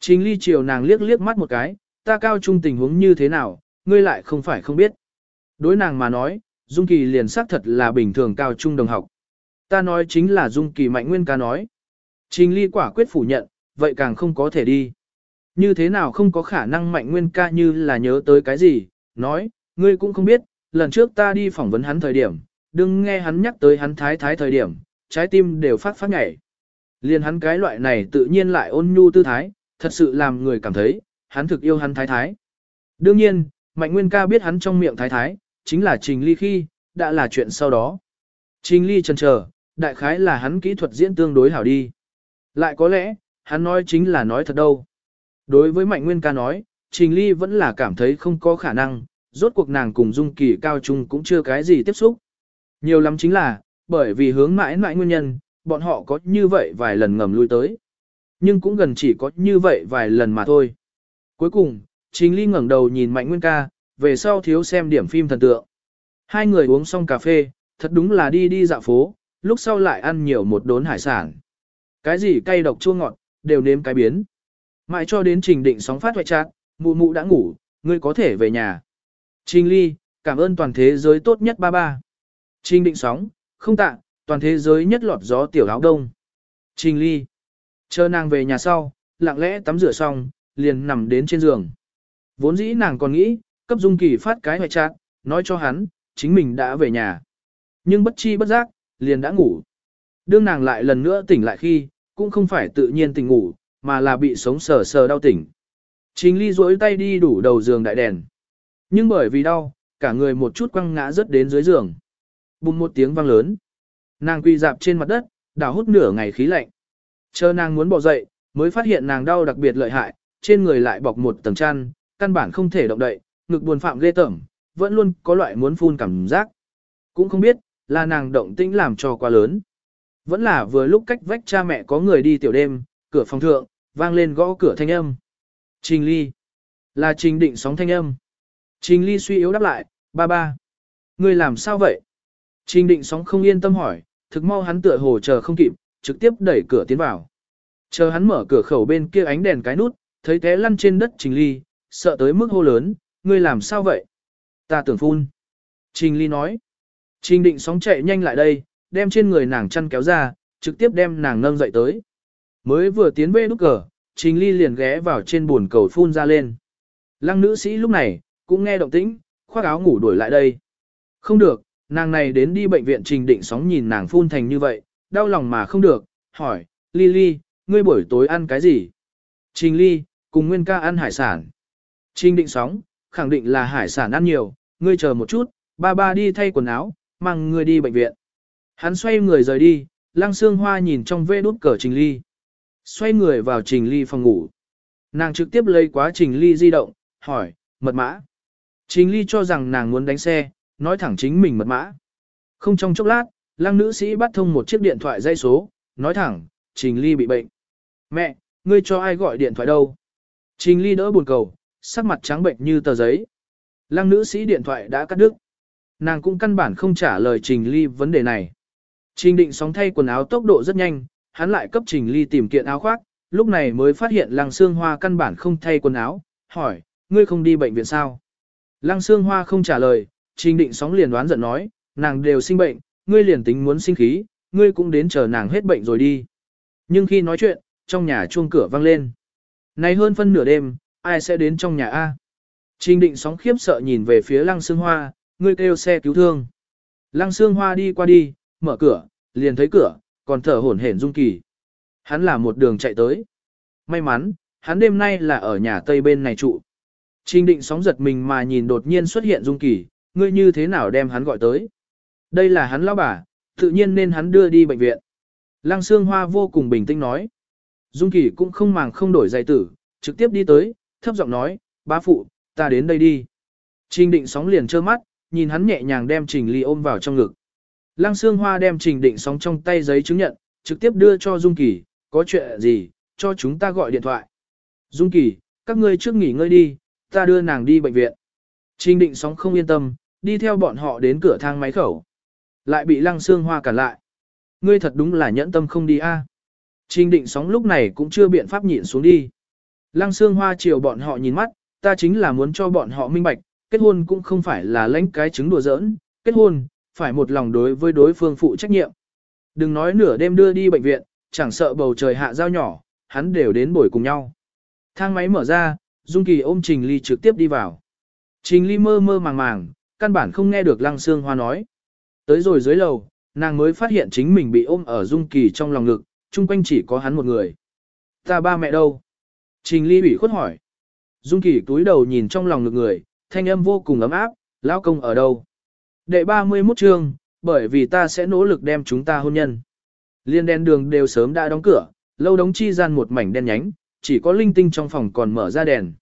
Trình ly chiều nàng liếc liếc mắt một cái, ta cao trung tình huống như thế nào, ngươi lại không phải không biết. Đối nàng mà nói, Dung Kỳ liền xác thật là bình thường cao trung đồng học. Ta nói chính là Dung Kỳ Mạnh Nguyên ca nói. Trình ly quả quyết phủ nhận, vậy càng không có thể đi. Như thế nào không có khả năng Mạnh Nguyên ca như là nhớ tới cái gì, nói, ngươi cũng không biết, lần trước ta đi phỏng vấn hắn thời điểm, đừng nghe hắn nhắc tới hắn thái thái thời điểm, trái tim đều phát phát nhảy. Liên hắn cái loại này tự nhiên lại ôn nhu tư thái, thật sự làm người cảm thấy, hắn thực yêu hắn thái thái. Đương nhiên, Mạnh Nguyên ca biết hắn trong miệng thái thái, chính là Trình Ly khi, đã là chuyện sau đó. Trình Ly chần chờ, đại khái là hắn kỹ thuật diễn tương đối hảo đi. Lại có lẽ, hắn nói chính là nói thật đâu. Đối với Mạnh Nguyên ca nói, Trình Ly vẫn là cảm thấy không có khả năng, rốt cuộc nàng cùng Dung Kỳ cao trung cũng chưa cái gì tiếp xúc. Nhiều lắm chính là, bởi vì hướng mãi mãi nguyên nhân, bọn họ có như vậy vài lần ngầm lui tới. Nhưng cũng gần chỉ có như vậy vài lần mà thôi. Cuối cùng, Trình Ly ngẩng đầu nhìn Mạnh Nguyên ca, về sau thiếu xem điểm phim thần tượng. Hai người uống xong cà phê, thật đúng là đi đi dạo phố, lúc sau lại ăn nhiều một đốn hải sản. Cái gì cay độc chua ngọt, đều nếm cái biến. Mãi cho đến trình định sóng phát hoại trạng, mụ mụ đã ngủ, ngươi có thể về nhà. Trình Ly, cảm ơn toàn thế giới tốt nhất ba ba. Trình định sóng, không tạ, toàn thế giới nhất lọt gió tiểu áo đông. Trình Ly, chờ nàng về nhà sau, lặng lẽ tắm rửa xong, liền nằm đến trên giường. Vốn dĩ nàng còn nghĩ, cấp Dung Kỳ phát cái hoại trạng, nói cho hắn, chính mình đã về nhà. Nhưng bất chi bất giác, liền đã ngủ. Đương nàng lại lần nữa tỉnh lại khi, cũng không phải tự nhiên tỉnh ngủ, mà là bị sống sờ sờ đau tỉnh. Trình ly duỗi tay đi đủ đầu giường đại đèn. Nhưng bởi vì đau, cả người một chút quăng ngã rớt đến dưới giường. Bùng một tiếng vang lớn. Nàng quỳ dạp trên mặt đất, đào hút nửa ngày khí lạnh. Chờ nàng muốn bỏ dậy, mới phát hiện nàng đau đặc biệt lợi hại, trên người lại bọc một tầng chăn, căn bản không thể động đậy, ngực buồn phạm ghê tởm, vẫn luôn có loại muốn phun cảm giác. Cũng không biết, là nàng động tĩnh làm cho quá lớn. Vẫn là vừa lúc cách vách cha mẹ có người đi tiểu đêm, cửa phòng thượng, vang lên gõ cửa thanh âm. Trình ly. Là trình định sóng thanh âm. Trình ly suy yếu đáp lại, ba ba. Người làm sao vậy? Trình định sóng không yên tâm hỏi, thực mau hắn tựa hồ chờ không kịp, trực tiếp đẩy cửa tiến vào. Chờ hắn mở cửa khẩu bên kia ánh đèn cái nút, thấy té lăn trên đất trình ly, sợ tới mức hô lớn, ngươi làm sao vậy? Ta tưởng phun. Trình ly nói. Trình định sóng chạy nhanh lại đây, đem trên người nàng chăn kéo ra, trực tiếp đem nàng nâng dậy tới. Mới vừa tiến về nút cờ, Trình Ly liền ghé vào trên buồn cầu phun ra lên. Lăng nữ sĩ lúc này, cũng nghe động tĩnh, khoác áo ngủ đuổi lại đây. Không được, nàng này đến đi bệnh viện Trình Định sóng nhìn nàng phun thành như vậy, đau lòng mà không được, hỏi, Ly Ly, ngươi buổi tối ăn cái gì? Trình Ly, cùng Nguyên ca ăn hải sản. Trình Định sóng, khẳng định là hải sản ăn nhiều, ngươi chờ một chút, ba ba đi thay quần áo, mang ngươi đi bệnh viện. Hắn xoay người rời đi, Lăng Sương Hoa nhìn trong vê đút cờ Trình Ly. Xoay người vào Trình Ly phòng ngủ. Nàng trực tiếp lấy quá Trình Ly di động, hỏi, mật mã. Trình Ly cho rằng nàng muốn đánh xe, nói thẳng chính mình mật mã. Không trong chốc lát, lăng nữ sĩ bắt thông một chiếc điện thoại dây số, nói thẳng, Trình Ly bị bệnh. Mẹ, ngươi cho ai gọi điện thoại đâu? Trình Ly đỡ buồn cầu, sắc mặt trắng bệnh như tờ giấy. Lăng nữ sĩ điện thoại đã cắt đứt. Nàng cũng căn bản không trả lời Trình Ly vấn đề này. Trình định sóng thay quần áo tốc độ rất nhanh, hắn lại cấp Trình Ly tìm kiện áo khoác, lúc này mới phát hiện Lăng Sương Hoa căn bản không thay quần áo, hỏi, ngươi không đi bệnh viện sao? Lăng Sương Hoa không trả lời, Trình định sóng liền đoán giận nói, nàng đều sinh bệnh, ngươi liền tính muốn sinh khí, ngươi cũng đến chờ nàng hết bệnh rồi đi. Nhưng khi nói chuyện, trong nhà chuông cửa vang lên. Này hơn phân nửa đêm, ai sẽ đến trong nhà A? Trình định sóng khiếp sợ nhìn về phía Lăng Sương Hoa, ngươi kêu xe cứu thương. Lăng Sương Hoa đi qua đi, mở cửa, liền thấy cửa, còn thở hổn hển Dung Kỳ. Hắn là một đường chạy tới. May mắn, hắn đêm nay là ở nhà Tây bên này trụ. Trình định sóng giật mình mà nhìn đột nhiên xuất hiện Dung Kỳ, ngươi như thế nào đem hắn gọi tới. Đây là hắn lão bà, tự nhiên nên hắn đưa đi bệnh viện. Lăng Sương Hoa vô cùng bình tĩnh nói. Dung Kỳ cũng không màng không đổi giày tử, trực tiếp đi tới, thấp giọng nói, bá phụ, ta đến đây đi. Trình định sóng liền trơ mắt, nhìn hắn nhẹ nhàng đem Trình Ly ôm vào trong ngực. Lăng Sương Hoa đem Trình Định sóng trong tay giấy chứng nhận, trực tiếp đưa cho Dung Kỳ, có chuyện gì, cho chúng ta gọi điện thoại. Dung Kỳ, các ngươi trước nghỉ ngơi đi, ta đưa nàng đi bệnh viện. Trình Định sóng không yên tâm, đi theo bọn họ đến cửa thang máy khẩu. Lại bị lăng xương hoa cản lại. Ngươi thật đúng là nhẫn tâm không đi a. Trình định sóng lúc này cũng chưa biện pháp nhịn xuống đi. Lăng xương hoa chiều bọn họ nhìn mắt, ta chính là muốn cho bọn họ minh bạch, kết hôn cũng không phải là lãnh cái chứng đùa giỡn, kết hôn, phải một lòng đối với đối phương phụ trách nhiệm. Đừng nói nửa đêm đưa đi bệnh viện, chẳng sợ bầu trời hạ giao nhỏ, hắn đều đến bồi cùng nhau. Thang máy mở ra, Dung Kỳ ôm Trình Ly trực tiếp đi vào. Trình Ly mơ mơ màng màng, căn bản không nghe được Lăng Sương Hoa nói. Tới rồi dưới lầu, nàng mới phát hiện chính mình bị ôm ở Dung Kỳ trong lòng ngực, chung quanh chỉ có hắn một người. Ta ba mẹ đâu? Trình Ly bị khuất hỏi. Dung Kỳ túi đầu nhìn trong lòng ngực người, thanh âm vô cùng ấm áp, lão công ở đâu? Đệ 31 chương, bởi vì ta sẽ nỗ lực đem chúng ta hôn nhân. Liên đen đường đều sớm đã đóng cửa, lâu đóng chi gian một mảnh đen nhánh, chỉ có linh tinh trong phòng còn mở ra đèn.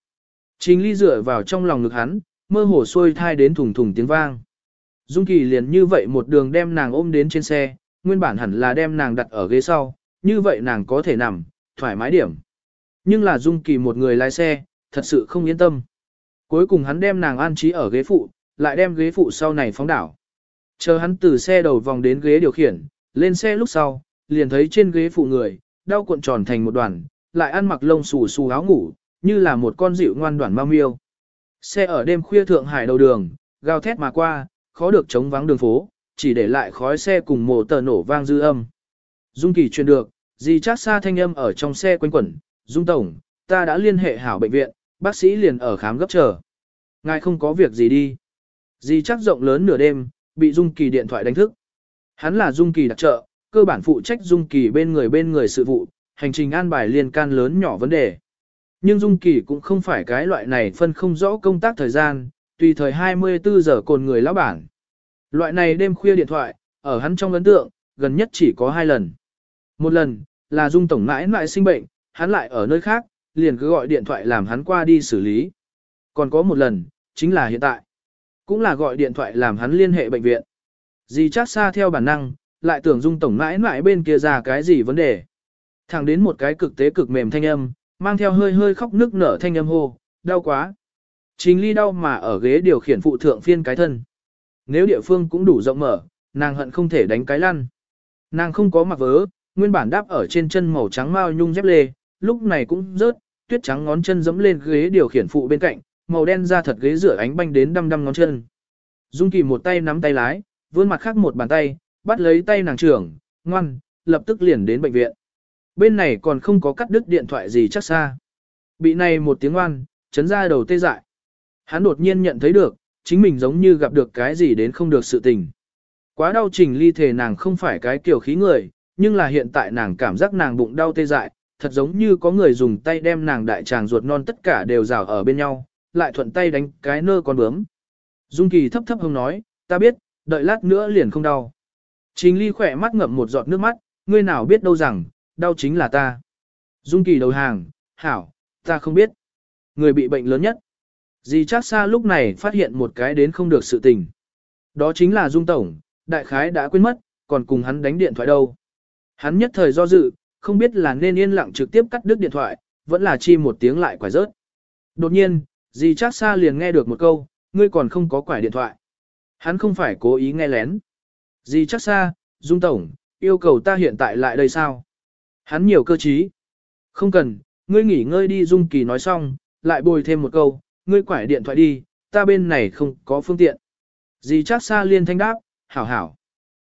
Trình ly dựa vào trong lòng ngực hắn, mơ hồ xuôi thai đến thùng thùng tiếng vang. Dung Kỳ liền như vậy một đường đem nàng ôm đến trên xe, nguyên bản hẳn là đem nàng đặt ở ghế sau, như vậy nàng có thể nằm, thoải mái điểm. Nhưng là Dung Kỳ một người lái xe, thật sự không yên tâm. Cuối cùng hắn đem nàng an trí ở ghế phụ, lại đem ghế phụ sau này phóng đảo. Chờ hắn từ xe đầu vòng đến ghế điều khiển, lên xe lúc sau, liền thấy trên ghế phụ người, đau cuộn tròn thành một đoàn, lại ăn mặc lông xù xù áo ngủ, như là một con dịu ngoan đoàn mau miêu. Xe ở đêm khuya Thượng Hải đầu đường, gào thét mà qua, khó được chống vắng đường phố, chỉ để lại khói xe cùng mồ tờ nổ vang dư âm. Dung Kỳ truyền được, dì chát xa thanh âm ở trong xe quanh quẩn, Dung Tổng, ta đã liên hệ hảo bệnh viện, bác sĩ liền ở khám gấp chờ. Ngài không có việc gì đi. Dì chắc rộng lớn nửa đêm, bị Dung Kỳ điện thoại đánh thức. Hắn là Dung Kỳ đặc trợ, cơ bản phụ trách Dung Kỳ bên người bên người sự vụ, hành trình an bài liên can lớn nhỏ vấn đề. Nhưng Dung Kỳ cũng không phải cái loại này phân không rõ công tác thời gian, tùy thời 24 giờ cồn người lão bản. Loại này đêm khuya điện thoại, ở hắn trong ấn tượng, gần nhất chỉ có hai lần. Một lần, là Dung Tổng mãi mãi sinh bệnh, hắn lại ở nơi khác, liền cứ gọi điện thoại làm hắn qua đi xử lý. Còn có một lần, chính là hiện tại. Cũng là gọi điện thoại làm hắn liên hệ bệnh viện. Dì chắc xa theo bản năng, lại tưởng Dung Tổng mãi mãi bên kia ra cái gì vấn đề. Thẳng đến một cái cực tế cực mềm thanh âm, mang theo hơi hơi khóc nức nở thanh âm hô, đau quá. Chính ly đau mà ở ghế điều khiển phụ thượng phiên cái thân. Nếu địa phương cũng đủ rộng mở, nàng hận không thể đánh cái lăn. Nàng không có mặc vớ, nguyên bản đáp ở trên chân màu trắng mao nhung dép lê, lúc này cũng rớt, tuyết trắng ngón chân dẫm lên ghế điều khiển phụ bên cạnh, màu đen da thật ghế rửa ánh banh đến đăm đăm ngón chân. Dung Kỳ một tay nắm tay lái, vươn mặt khác một bàn tay, bắt lấy tay nàng trưởng, ngoan, lập tức liền đến bệnh viện. Bên này còn không có cắt đứt điện thoại gì chắc xa. Bị này một tiếng ngoan, chấn ra đầu tê dại. Hắn đột nhiên nhận thấy được, chính mình giống như gặp được cái gì đến không được sự tình. Quá đau trình ly thể nàng không phải cái kiểu khí người, nhưng là hiện tại nàng cảm giác nàng bụng đau tê dại, thật giống như có người dùng tay đem nàng đại tràng ruột non tất cả đều rào ở bên nhau, lại thuận tay đánh cái nơ con bướm. Dung Kỳ thấp thấp hông nói, ta biết, đợi lát nữa liền không đau. Trình ly khỏe mắt ngậm một giọt nước mắt, ngươi nào biết đâu rằng, đau chính là ta. Dung Kỳ đầu hàng, hảo, ta không biết. Người bị bệnh lớn nhất. Dì chắc xa lúc này phát hiện một cái đến không được sự tình. Đó chính là Dung Tổng, đại khái đã quên mất, còn cùng hắn đánh điện thoại đâu. Hắn nhất thời do dự, không biết là nên yên lặng trực tiếp cắt đứt điện thoại, vẫn là chi một tiếng lại quải rớt. Đột nhiên, dì Trác Sa liền nghe được một câu, ngươi còn không có quải điện thoại. Hắn không phải cố ý nghe lén. Dì Trác Sa, Dung Tổng, yêu cầu ta hiện tại lại đây sao? Hắn nhiều cơ trí. Không cần, ngươi nghỉ ngơi đi Dung Kỳ nói xong, lại bồi thêm một câu, ngươi quải điện thoại đi, ta bên này không có phương tiện. Dì Trác Sa liên thanh đáp, hảo hảo.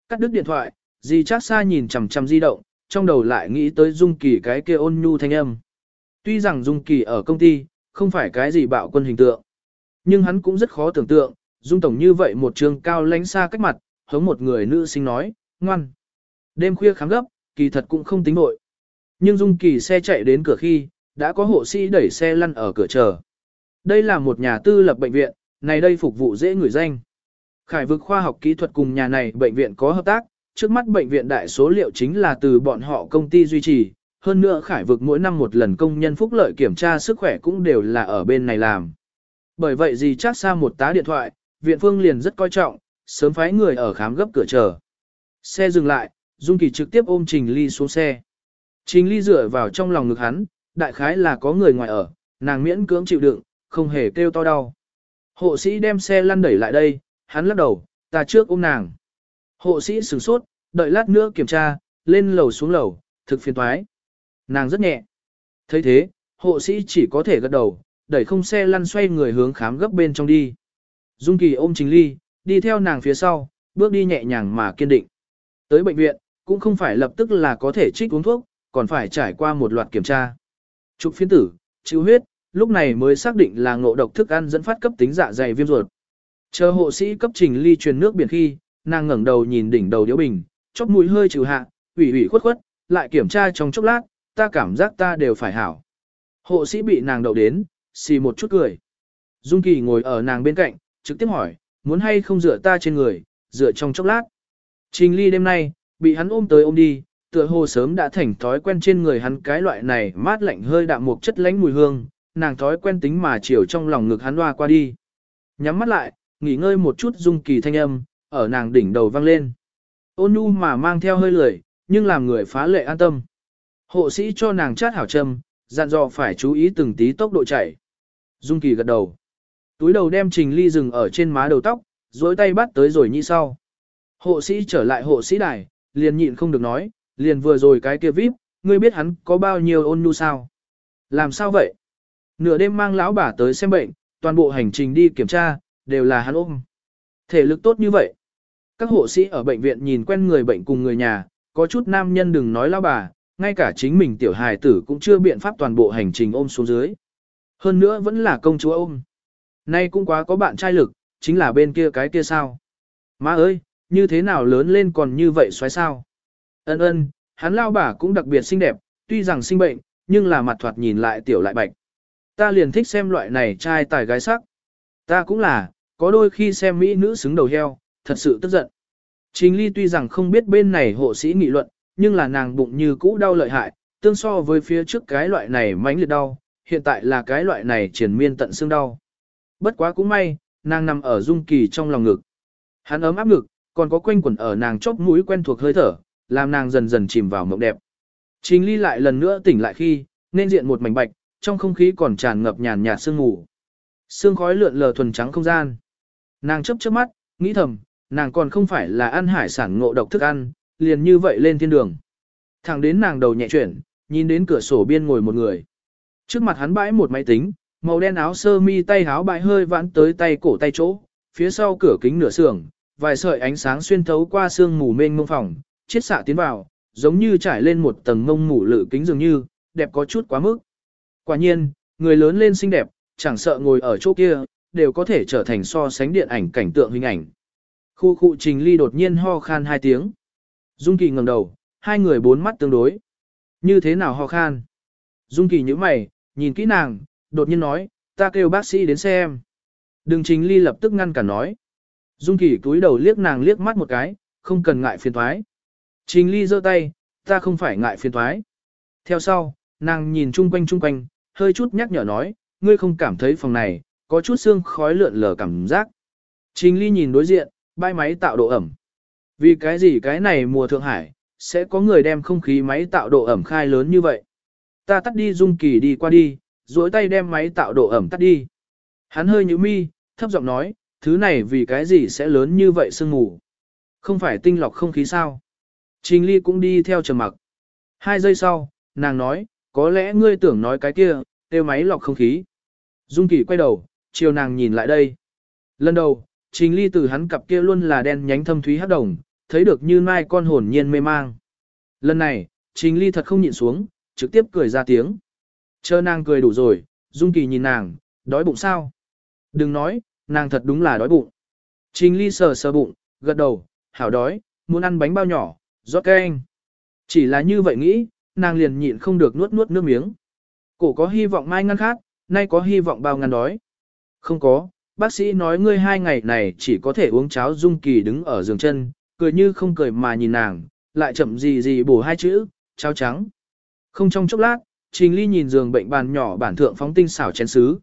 Cắt đứt điện thoại, dì Trác Sa nhìn chằm chằm di động, trong đầu lại nghĩ tới Dung Kỳ cái kia ôn nhu thanh âm. Tuy rằng Dung Kỳ ở công ty, không phải cái gì bạo quân hình tượng. Nhưng hắn cũng rất khó tưởng tượng, Dung Tổng như vậy một trường cao lánh xa cách mặt, hống một người nữ sinh nói, ngoan. Đêm khuya khám gấp, kỳ thật cũng không tính nội. Nhưng Dung Kỳ xe chạy đến cửa khi, đã có hộ sĩ đẩy xe lăn ở cửa chờ. Đây là một nhà tư lập bệnh viện, này đây phục vụ dễ người danh. Khải vực khoa học kỹ thuật cùng nhà này bệnh viện có hợp tác, trước mắt bệnh viện đại số liệu chính là từ bọn họ công ty duy trì, hơn nữa khải vực mỗi năm một lần công nhân phúc lợi kiểm tra sức khỏe cũng đều là ở bên này làm. Bởi vậy gì chắc xa một tá điện thoại, viện phương liền rất coi trọng, sớm phái người ở khám gấp cửa chờ. Xe dừng lại, Dung Kỳ trực tiếp ôm Trình Ly xuống xe. Trình Ly dựa vào trong lòng ngực hắn, đại khái là có người ngoài ở, nàng miễn cưỡng chịu đựng, không hề kêu to đau. Hộ sĩ đem xe lăn đẩy lại đây, hắn lắc đầu, ta trước ôm nàng. Hộ sĩ sửng sốt, đợi lát nữa kiểm tra, lên lầu xuống lầu, thực phiền toái Nàng rất nhẹ. thấy thế, hộ sĩ chỉ có thể gật đầu, đẩy không xe lăn xoay người hướng khám gấp bên trong đi. Dung Kỳ ôm Trình Ly, đi theo nàng phía sau, bước đi nhẹ nhàng mà kiên định. Tới bệnh viện, cũng không phải lập tức là có thể trích uống thuốc, còn phải trải qua một loạt kiểm tra. Trục phiến tử, chịu huyết, lúc này mới xác định là ngộ độc thức ăn dẫn phát cấp tính dạ dày viêm ruột. Chờ hộ sĩ cấp Trình Ly truyền nước biển khi, nàng ngẩng đầu nhìn đỉnh đầu điếu bình, chóp mũi hơi trừ hạ, ủy ủy khuất khuất, lại kiểm tra trong chốc lát, ta cảm giác ta đều phải hảo. Hộ sĩ bị nàng đậu đến, xì một chút cười. Dung Kỳ ngồi ở nàng bên cạnh, trực tiếp hỏi, muốn hay không dựa ta trên người, dựa trong chốc lát. Trình ly đêm nay, bị hắn ôm tới ôm đi, tựa hồ sớm đã thành thói quen trên người hắn cái loại này mát lạnh hơi đạm một chất lánh mùi hương, nàng thói quen tính mà chiều trong lòng ngực hắn hoa qua đi. Nhắm mắt lại, nghỉ ngơi một chút dung kỳ thanh âm, ở nàng đỉnh đầu vang lên. Ôn nhu mà mang theo hơi lười, nhưng làm người phá lệ an tâm. Hộ sĩ cho nàng chát hảo châm, dặn dò phải chú ý từng tí tốc độ chạy. Dung Kỳ gật đầu. Túi đầu đem Trình Ly dừng ở trên má đầu tóc, dối tay bắt tới rồi như sau. Hộ sĩ trở lại hộ sĩ đài, liền nhịn không được nói, liền vừa rồi cái kia vip, ngươi biết hắn có bao nhiêu ôn nhu sao? Làm sao vậy? Nửa đêm mang lão bà tới xem bệnh, toàn bộ hành trình đi kiểm tra, đều là hắn ôm. Thể lực tốt như vậy. Các hộ sĩ ở bệnh viện nhìn quen người bệnh cùng người nhà, có chút nam nhân đừng nói lão bà, ngay cả chính mình tiểu hài tử cũng chưa biện pháp toàn bộ hành trình ôm xuống dưới. Hơn nữa vẫn là công chúa ôm. Nay cũng quá có bạn trai lực, chính là bên kia cái kia sao. Má ơi, như thế nào lớn lên còn như vậy xoáy sao. Ân ân, hắn lao bà cũng đặc biệt xinh đẹp, tuy rằng sinh bệnh, nhưng là mặt thoạt nhìn lại tiểu lại bạch. Ta liền thích xem loại này trai tài gái sắc. Ta cũng là, có đôi khi xem mỹ nữ xứng đầu heo, thật sự tức giận. Trình Ly tuy rằng không biết bên này hộ sĩ nghị luận, nhưng là nàng bụng như cũ đau lợi hại, tương so với phía trước cái loại này mãnh liệt đau, hiện tại là cái loại này triền miên tận xương đau. Bất quá cũng may, nàng nằm ở dung kỳ trong lòng ngực. Hắn ấm áp ngực, còn có quanh quẩn ở nàng chóp mũi quen thuộc hơi thở, làm nàng dần dần chìm vào mộng đẹp. Trình ly lại lần nữa tỉnh lại khi, nên diện một mảnh bạch, trong không khí còn tràn ngập nhàn nhạt sương ngủ, Sương khói lượn lờ thuần trắng không gian. Nàng chấp chớp mắt, nghĩ thầm, nàng còn không phải là ăn hải sản ngộ độc thức ăn, liền như vậy lên thiên đường. Thẳng đến nàng đầu nhẹ chuyển, nhìn đến cửa sổ biên ngồi một người. Trước mặt hắn bãi một máy tính, màu đen áo sơ mi tay áo bãi hơi vãn tới tay cổ tay chỗ, phía sau cửa kính nửa sưởng, vài sợi ánh sáng xuyên thấu qua xương mù mênh mông phòng, chiết xạ tiến vào, giống như trải lên một tầng mông mù lự kính dường như, đẹp có chút quá mức. Quả nhiên, người lớn lên xinh đẹp, chẳng sợ ngồi ở chỗ kia, đều có thể trở thành so sánh điện ảnh cảnh tượng hình ảnh. Khu khu trình ly đột nhiên ho khan hai tiếng. Dung Kỳ ngẩng đầu, hai người bốn mắt tương đối. Như thế nào ho khan? Dung Kỳ nhíu mày, nhìn kỹ nàng, đột nhiên nói, ta kêu bác sĩ đến xem. Đường Chính ly lập tức ngăn cản nói. Dung Kỳ cúi đầu liếc nàng liếc mắt một cái, không cần ngại phiền thoái. Trình ly giơ tay, ta không phải ngại phiền thoái. Theo sau, nàng nhìn chung quanh chung quanh, hơi chút nhắc nhở nói, ngươi không cảm thấy phòng này, có chút xương khói lượn lờ cảm giác. Trình ly nhìn đối diện, bãi máy tạo độ ẩm. Vì cái gì cái này mùa Thượng Hải, sẽ có người đem không khí máy tạo độ ẩm khai lớn như vậy. Ta tắt đi dung kỳ đi qua đi, duỗi tay đem máy tạo độ ẩm tắt đi. Hắn hơi nhíu mi, thấp giọng nói, thứ này vì cái gì sẽ lớn như vậy sương mù. Không phải tinh lọc không khí sao. Trình ly cũng đi theo trầm mặc. Hai giây sau, nàng nói, có lẽ ngươi tưởng nói cái kia, tiêu máy lọc không khí. Dung kỳ quay đầu, chiều nàng nhìn lại đây. Lần đầu, trình ly từ hắn cặp kia luôn là đen nhánh thâm thúy hắc đồng, thấy được như mai con hồn nhiên mê mang. Lần này, trình ly thật không nhịn xuống, trực tiếp cười ra tiếng. Chờ nàng cười đủ rồi, Dung Kỳ nhìn nàng, đói bụng sao? Đừng nói, nàng thật đúng là đói bụng. Trình ly sờ sờ bụng, gật đầu, hảo đói, muốn ăn bánh bao nhỏ, rót canh. Chỉ là như vậy nghĩ, nàng liền nhịn không được nuốt nuốt nước miếng. Cổ có hy vọng mai ngăn khát, nay có hy vọng bao ngăn đói. Không có, bác sĩ nói ngươi hai ngày này chỉ có thể uống cháo Dung Kỳ đứng ở giường chân, cười như không cười mà nhìn nàng, lại chậm gì gì bổ hai chữ, cháo trắng. Không trong chốc lát, Trình Ly nhìn giường bệnh bàn nhỏ bản thượng phóng tinh xảo chén sứ.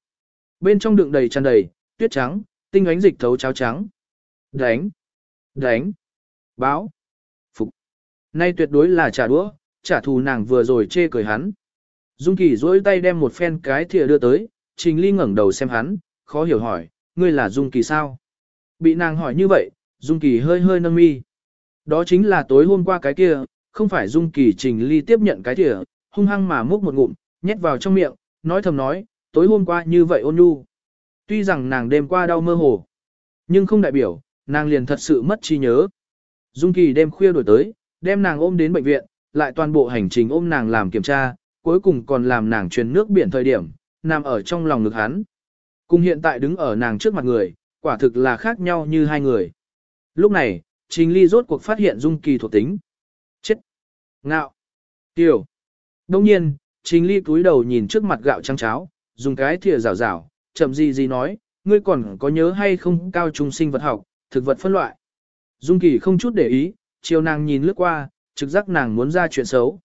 Bên trong đựng đầy tràn đầy, tuyết trắng, tinh ánh dịch thấu cháo trắng. Đánh, đánh, báo, phục. Nay tuyệt đối là trả đũa, trả thù nàng vừa rồi chê cười hắn. Dung Kỳ duỗi tay đem một phen cái thìa đưa tới, Trình Ly ngẩng đầu xem hắn, khó hiểu hỏi, ngươi là Dung Kỳ sao? bị nàng hỏi như vậy, Dung Kỳ hơi hơi nâng mi. Đó chính là tối hôm qua cái kia, không phải Dung Kỳ trình ly tiếp nhận cái thìa, hung hăng mà múc một ngụm, nhét vào trong miệng, nói thầm nói, tối hôm qua như vậy ôn nhu. Tuy rằng nàng đêm qua đau mơ hồ, nhưng không đại biểu, nàng liền thật sự mất trí nhớ. Dung Kỳ đêm khuya đổi tới, đem nàng ôm đến bệnh viện, lại toàn bộ hành trình ôm nàng làm kiểm tra, cuối cùng còn làm nàng truyền nước biển thời điểm, nằm ở trong lòng ngực hắn. Cùng hiện tại đứng ở nàng trước mặt người, quả thực là khác nhau như hai người. Lúc này, Trình Ly rốt cuộc phát hiện Dung Kỳ thuộc tính. Chết! Ngạo! Tiểu! Đông nhiên, Trình Ly cúi đầu nhìn trước mặt gạo trắng cháo, dùng cái thìa rào rào, chậm gì gì nói, ngươi còn có nhớ hay không cao trung sinh vật học, thực vật phân loại. Dung Kỳ không chút để ý, chiều nàng nhìn lướt qua, trực giác nàng muốn ra chuyện xấu.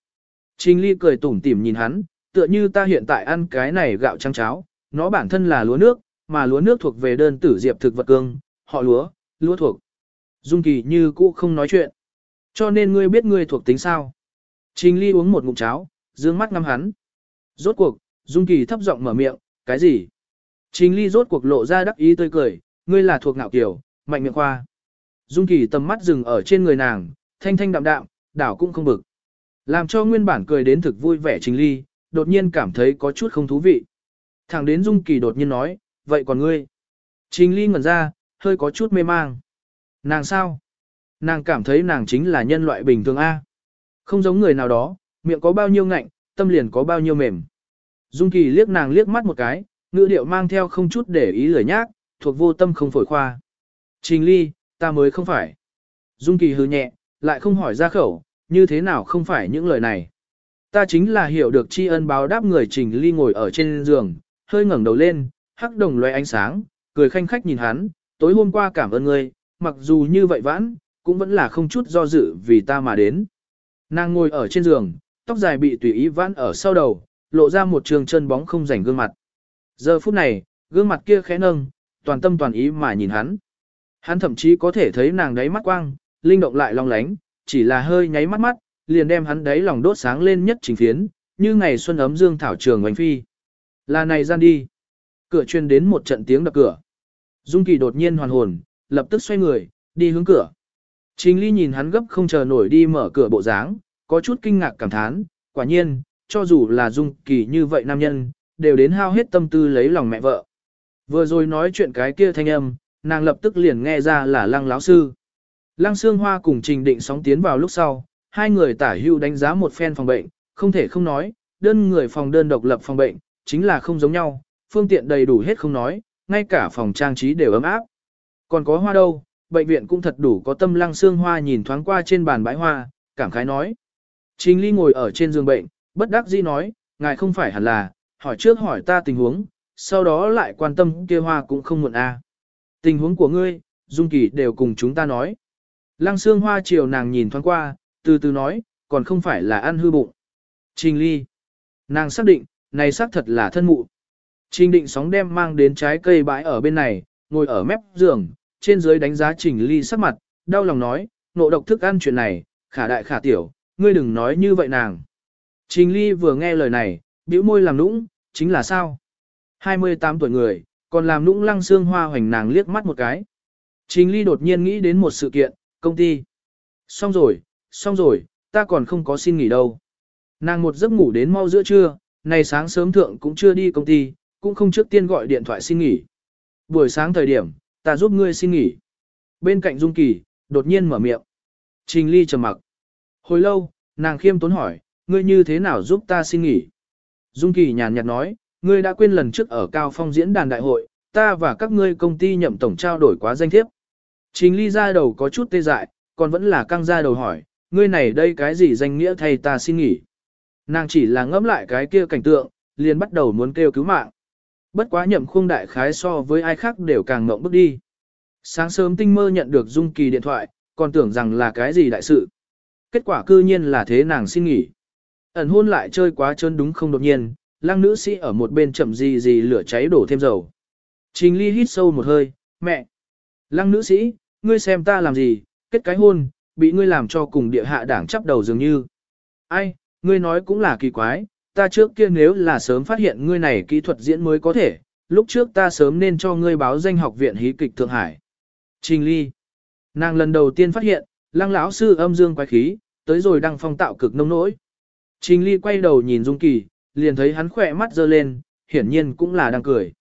Trình Ly cười tủm tỉm nhìn hắn, tựa như ta hiện tại ăn cái này gạo trắng cháo, nó bản thân là lúa nước, mà lúa nước thuộc về đơn tử diệp thực vật cương, họ lúa, lúa thuộc. Dung Kỳ như cũ không nói chuyện. Cho nên ngươi biết ngươi thuộc tính sao. Trình Ly uống một ngụm cháo, dương mắt ngắm hắn. Rốt cuộc, Dung Kỳ thấp giọng mở miệng, cái gì? Trình Ly rốt cuộc lộ ra đắc ý tươi cười, ngươi là thuộc ngạo kiểu, mạnh miệng khoa. Dung Kỳ tầm mắt dừng ở trên người nàng, thanh thanh đạm đạm, đảo cũng không bực. Làm cho nguyên bản cười đến thực vui vẻ Trình Ly, đột nhiên cảm thấy có chút không thú vị. Thẳng đến Dung Kỳ đột nhiên nói, vậy còn ngươi? Trình Ly ngẩn ra, hơi có chút mê mang. Nàng sao? Nàng cảm thấy nàng chính là nhân loại bình thường A. Không giống người nào đó, miệng có bao nhiêu ngạnh, tâm liền có bao nhiêu mềm. Dung Kỳ liếc nàng liếc mắt một cái, ngữ điệu mang theo không chút để ý lời nhác, thuộc vô tâm không phổi khoa. Trình Ly, ta mới không phải. Dung Kỳ hứ nhẹ, lại không hỏi ra khẩu, như thế nào không phải những lời này. Ta chính là hiểu được tri ân báo đáp người Trình Ly ngồi ở trên giường, hơi ngẩng đầu lên, hắc đồng loe ánh sáng, cười khanh khách nhìn hắn, tối hôm qua cảm ơn ngươi, mặc dù như vậy vãn, cũng vẫn là không chút do dự vì ta mà đến. Nàng ngồi ở trên giường, tóc dài bị tùy ý vãn ở sau đầu, lộ ra một trường chân bóng không rảnh gương mặt. Giờ phút này, gương mặt kia khẽ nâng, toàn tâm toàn ý mà nhìn hắn. Hắn thậm chí có thể thấy nàng đáy mắt quang, linh động lại long lánh, chỉ là hơi nháy mắt mắt, liền đem hắn đáy lòng đốt sáng lên nhất trình phiến, như ngày xuân ấm dương thảo trường oanh phi. Là này gian đi. Cửa chuyên đến một trận tiếng đập cửa. Dung Kỳ đột nhiên hoàn hồn, lập tức xoay người, đi hướng cửa. Trình Ly nhìn hắn gấp không chờ nổi đi mở cửa bộ dáng, có chút kinh ngạc cảm thán, quả nhiên, cho dù là Dung Kỳ như vậy nam nhân, đều đến hao hết tâm tư lấy lòng mẹ vợ. Vừa rồi nói chuyện cái kia thanh âm, nàng lập tức liền nghe ra là lăng láo sư. Lăng Sương Hoa cùng Trình Định sóng tiến vào lúc sau, hai người tả hưu đánh giá một phen phòng bệnh, không thể không nói, đơn người phòng đơn độc lập phòng bệnh, chính là không giống nhau, phương tiện đầy đủ hết không nói, ngay cả phòng trang trí đều ấm áp. Còn có hoa đâu, bệnh viện cũng thật đủ có tâm lăng xương hoa nhìn thoáng qua trên bàn bãi hoa, cảm khái nói. Trình Ly ngồi ở trên giường bệnh, bất đắc dĩ nói, ngài không phải hẳn là, hỏi trước hỏi ta tình huống, sau đó lại quan tâm kia hoa cũng không muộn a. À. Tình huống của ngươi, Dung Kỳ đều cùng chúng ta nói. Lăng xương hoa chiều nàng nhìn thoáng qua, từ từ nói, còn không phải là ăn hư bụng. Trình Ly. Nàng xác định, này xác thật là thân mụ. Trình định sóng đem mang đến trái cây bãi ở bên này, ngồi ở mép giường, trên dưới đánh giá Trình Ly sắc mặt, đau lòng nói, nộ độc thức ăn chuyện này, khả đại khả tiểu, ngươi đừng nói như vậy nàng. Trình Ly vừa nghe lời này, bĩu môi làm nũng, chính là sao? 28 tuổi người, còn làm nũng lăng xương hoa hoành nàng liếc mắt một cái. Trình Ly đột nhiên nghĩ đến một sự kiện, công ty. Xong rồi, xong rồi, ta còn không có xin nghỉ đâu. Nàng một giấc ngủ đến mau giữa trưa, này sáng sớm thượng cũng chưa đi công ty, cũng không trước tiên gọi điện thoại xin nghỉ. Buổi sáng thời điểm, ta giúp ngươi xin nghỉ. Bên cạnh Dung Kỳ, đột nhiên mở miệng. Trình Ly trầm mặc. Hồi lâu, nàng khiêm tốn hỏi, ngươi như thế nào giúp ta xin nghỉ? Dung Kỳ nhàn nhạt nói, ngươi đã quên lần trước ở Cao Phong diễn đàn đại hội, ta và các ngươi công ty nhậm tổng trao đổi quá danh thiếp. Trình Ly ra đầu có chút tê dại, còn vẫn là căng ra đầu hỏi, ngươi này đây cái gì danh nghĩa thay ta xin nghỉ? Nàng chỉ là ngẫm lại cái kia cảnh tượng, liền bắt đầu muốn kêu cứu mạng. Bất quá nhậm khung đại khái so với ai khác đều càng ngộng bước đi. Sáng sớm tinh mơ nhận được Dung Kỳ điện thoại, còn tưởng rằng là cái gì đại sự. Kết quả cư nhiên là thế nàng xin nghỉ. Ẩn hôn lại chơi quá trơn đúng không đột nhiên, lăng nữ sĩ ở một bên chậm gì gì lửa cháy đổ thêm dầu. Trình ly hít sâu một hơi, mẹ. Lăng nữ sĩ, ngươi xem ta làm gì, kết cái hôn, bị ngươi làm cho cùng địa hạ đảng chắp đầu dường như. Ai, ngươi nói cũng là kỳ quái, ta trước kia nếu là sớm phát hiện ngươi này kỹ thuật diễn mới có thể, lúc trước ta sớm nên cho ngươi báo danh học viện hí kịch Thượng Hải. Trình ly. Nàng lần đầu tiên phát hiện, lăng lão sư âm dương quái khí, tới rồi đang phong tạo cực nông nỗi. Trình ly quay đầu nhìn Dung Kỳ, liền thấy hắn khỏe mắt dơ lên, hiển nhiên cũng là đang cười.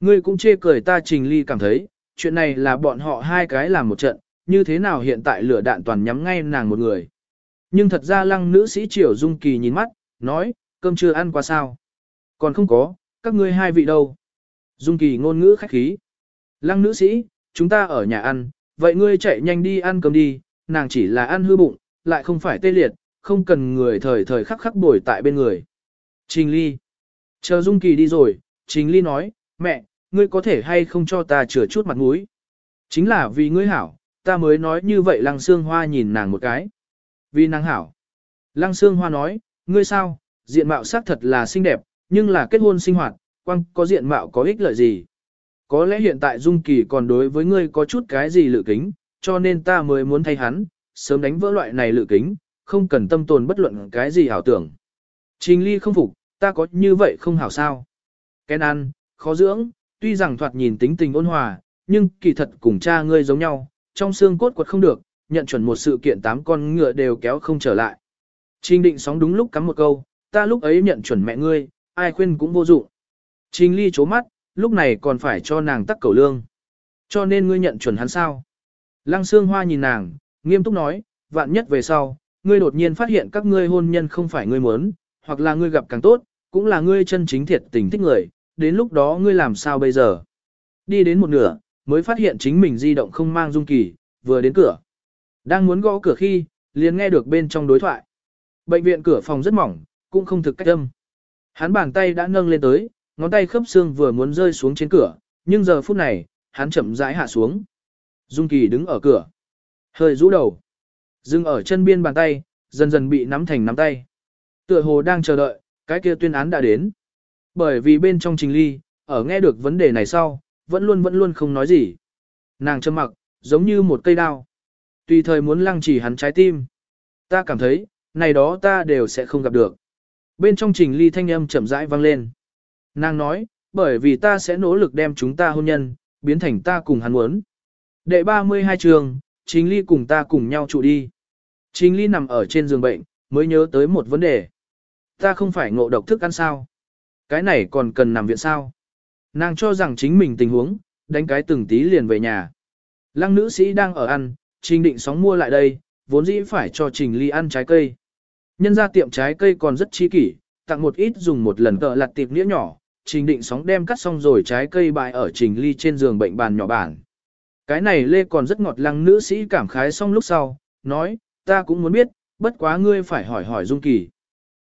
Ngươi cũng chê cười ta Trình ly cảm thấy, chuyện này là bọn họ hai cái làm một trận, như thế nào hiện tại lửa đạn toàn nhắm ngay nàng một người. Nhưng thật ra lăng nữ sĩ Triều Dung Kỳ nhìn mắt, nói, cơm chưa ăn qua sao? Còn không có, các ngươi hai vị đâu? Dung Kỳ ngôn ngữ khách khí. Lăng nữ sĩ, chúng ta ở nhà ăn, vậy ngươi chạy nhanh đi ăn cơm đi, nàng chỉ là ăn hư bụng, lại không phải tê liệt, không cần người thời thời khắc khắc bồi tại bên người. Trình Ly. Chờ Dung Kỳ đi rồi, Trình Ly nói, mẹ, ngươi có thể hay không cho ta chừa chút mặt mũi. Chính là vì ngươi hảo, ta mới nói như vậy Lăng Sương Hoa nhìn nàng một cái. Vì nàng hảo. Lăng Sương Hoa nói, ngươi sao, diện mạo xác thật là xinh đẹp, nhưng là kết hôn sinh hoạt, quăng có diện mạo có ích lợi gì. Có lẽ hiện tại Dung Kỳ còn đối với ngươi có chút cái gì lự kính, cho nên ta mới muốn thay hắn, sớm đánh vỡ loại này lự kính, không cần tâm tồn bất luận cái gì hảo tưởng. Trình ly không phục, ta có như vậy không hảo sao. Ken ăn, khó dưỡng, tuy rằng thoạt nhìn tính tình ôn hòa, nhưng kỳ thật cùng cha ngươi giống nhau, trong xương cốt quật không được, nhận chuẩn một sự kiện tám con ngựa đều kéo không trở lại. Trình định sóng đúng lúc cắm một câu, ta lúc ấy nhận chuẩn mẹ ngươi, ai khuyên cũng vô dụng. Trình ly chố mắt, lúc này còn phải cho nàng tắc cầu lương. Cho nên ngươi nhận chuẩn hắn sao? Lăng xương hoa nhìn nàng, nghiêm túc nói, vạn nhất về sau, ngươi đột nhiên phát hiện các ngươi hôn nhân không phải ngươi muốn, hoặc là ngươi gặp càng tốt, cũng là ngươi chân chính thiệt tình thích người, đến lúc đó ngươi làm sao bây giờ? Đi đến một nửa, mới phát hiện chính mình di động không mang dung kỳ, vừa đến cửa. Đang muốn gõ cửa khi, liền nghe được bên trong đối thoại. Bệnh viện cửa phòng rất mỏng, cũng không thực cách âm. Hắn bàn tay đã nâng lên tới, ngón tay khớp xương vừa muốn rơi xuống trên cửa, nhưng giờ phút này, hắn chậm rãi hạ xuống. Dung Kỳ đứng ở cửa, hơi rũ đầu, dừng ở chân biên bàn tay, dần dần bị nắm thành nắm tay. Tựa hồ đang chờ đợi, cái kia tuyên án đã đến. Bởi vì bên trong trình ly, ở nghe được vấn đề này sau, vẫn luôn vẫn luôn không nói gì. Nàng châm mặc, giống như một cây đao. Tùy thời muốn lăng chỉ hắn trái tim. Ta cảm thấy, này đó ta đều sẽ không gặp được. Bên trong trình ly thanh âm chậm rãi vang lên. Nàng nói, bởi vì ta sẽ nỗ lực đem chúng ta hôn nhân, biến thành ta cùng hắn muốn. Đệ 32 trường, Trình Ly cùng ta cùng nhau trụ đi. Trình Ly nằm ở trên giường bệnh, mới nhớ tới một vấn đề. Ta không phải ngộ độc thức ăn sao? Cái này còn cần nằm viện sao? Nàng cho rằng chính mình tình huống, đánh cái từng tí liền về nhà. Lăng nữ sĩ đang ở ăn, Trình định sóng mua lại đây, vốn dĩ phải cho Trình Ly ăn trái cây. Nhân ra tiệm trái cây còn rất chi kỷ, tặng một ít dùng một lần cỡ lặt tiệp nĩa nhỏ, Trình định sóng đem cắt xong rồi trái cây bại ở Trình Ly trên giường bệnh bàn nhỏ bản. Cái này Lê còn rất ngọt lăng nữ sĩ cảm khái xong lúc sau, nói, ta cũng muốn biết, bất quá ngươi phải hỏi hỏi Dung Kỳ.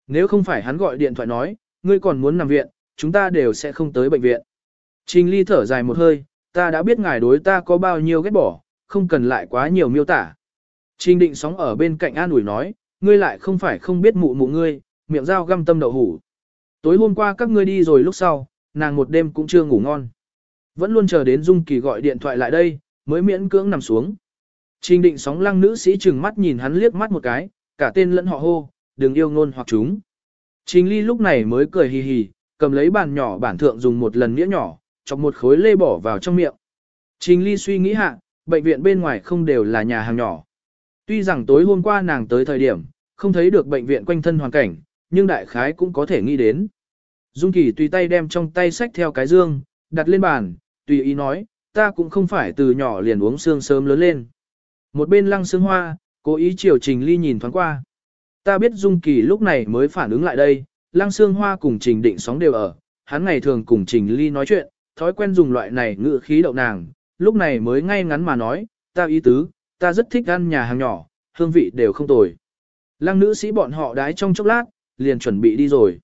Nếu không phải hắn gọi điện thoại nói, ngươi còn muốn nằm viện, chúng ta đều sẽ không tới bệnh viện. Trình Ly thở dài một hơi, ta đã biết ngài đối ta có bao nhiêu ghét bỏ, không cần lại quá nhiều miêu tả. Trình định sóng ở bên cạnh an ủi nói, ngươi lại không phải không biết mụ mụ ngươi, miệng dao găm tâm đậu hủ. Tối hôm qua các ngươi đi rồi lúc sau, nàng một đêm cũng chưa ngủ ngon. Vẫn luôn chờ đến Dung Kỳ gọi điện thoại lại đây, mới miễn cưỡng nằm xuống. Trình định sóng lăng nữ sĩ trừng mắt nhìn hắn liếc mắt một cái, cả tên lẫn họ hô, đừng yêu ngôn hoặc chúng. Trình ly lúc này mới cười hì hì, cầm lấy bàn nhỏ bản thượng dùng một lần nĩa nhỏ, chọc một khối lê bỏ vào trong miệng. Trình ly suy nghĩ hạ, bệnh viện bên ngoài không đều là nhà hàng nhỏ. Tuy rằng tối hôm qua nàng tới thời điểm, không thấy được bệnh viện quanh thân hoàn cảnh, nhưng đại khái cũng có thể nghĩ đến. Dung Kỳ tùy tay đem trong tay sách theo cái dương, đặt lên bàn, tùy ý nói, ta cũng không phải từ nhỏ liền uống xương sớm lớn lên. Một bên lăng xương hoa, cố ý chiều Trình Ly nhìn thoáng qua. Ta biết Dung Kỳ lúc này mới phản ứng lại đây, lăng xương hoa cùng Trình Định sóng đều ở, hắn ngày thường cùng Trình Ly nói chuyện, thói quen dùng loại này ngựa khí đậu nàng, lúc này mới ngay ngắn mà nói, ta ý tứ, ta rất thích ăn nhà hàng nhỏ, hương vị đều không tồi. Lăng nữ sĩ bọn họ đái trong chốc lát, liền chuẩn bị đi rồi.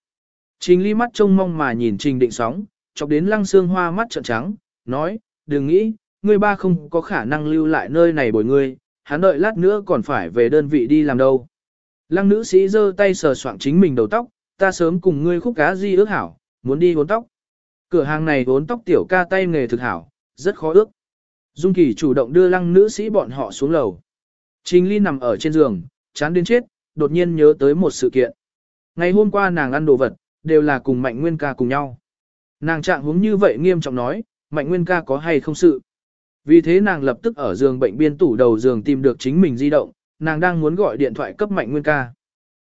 Trình ly mắt trông mong mà nhìn trình định sóng, chọc đến lăng xương hoa mắt trợn trắng, nói, đừng nghĩ, ngươi ba không có khả năng lưu lại nơi này bồi ngươi, hắn đợi lát nữa còn phải về đơn vị đi làm đâu. Lăng nữ sĩ giơ tay sờ soạng chính mình đầu tóc, ta sớm cùng ngươi khúc cá di ước hảo, muốn đi vốn tóc. Cửa hàng này vốn tóc tiểu ca tay nghề thực hảo, rất khó ước. Dung Kỳ chủ động đưa lăng nữ sĩ bọn họ xuống lầu. Trình Ly nằm ở trên giường, chán đến chết, đột nhiên nhớ tới một sự kiện. Ngày hôm qua nàng ăn đồ vật, đều là cùng Mạnh Nguyên ca cùng nhau. Nàng trạng huống như vậy nghiêm trọng nói, Mạnh Nguyên ca có hay không sự. Vì thế nàng lập tức ở giường bệnh biên tủ đầu giường tìm được chính mình di động, nàng đang muốn gọi điện thoại cấp mạnh nguyên ca.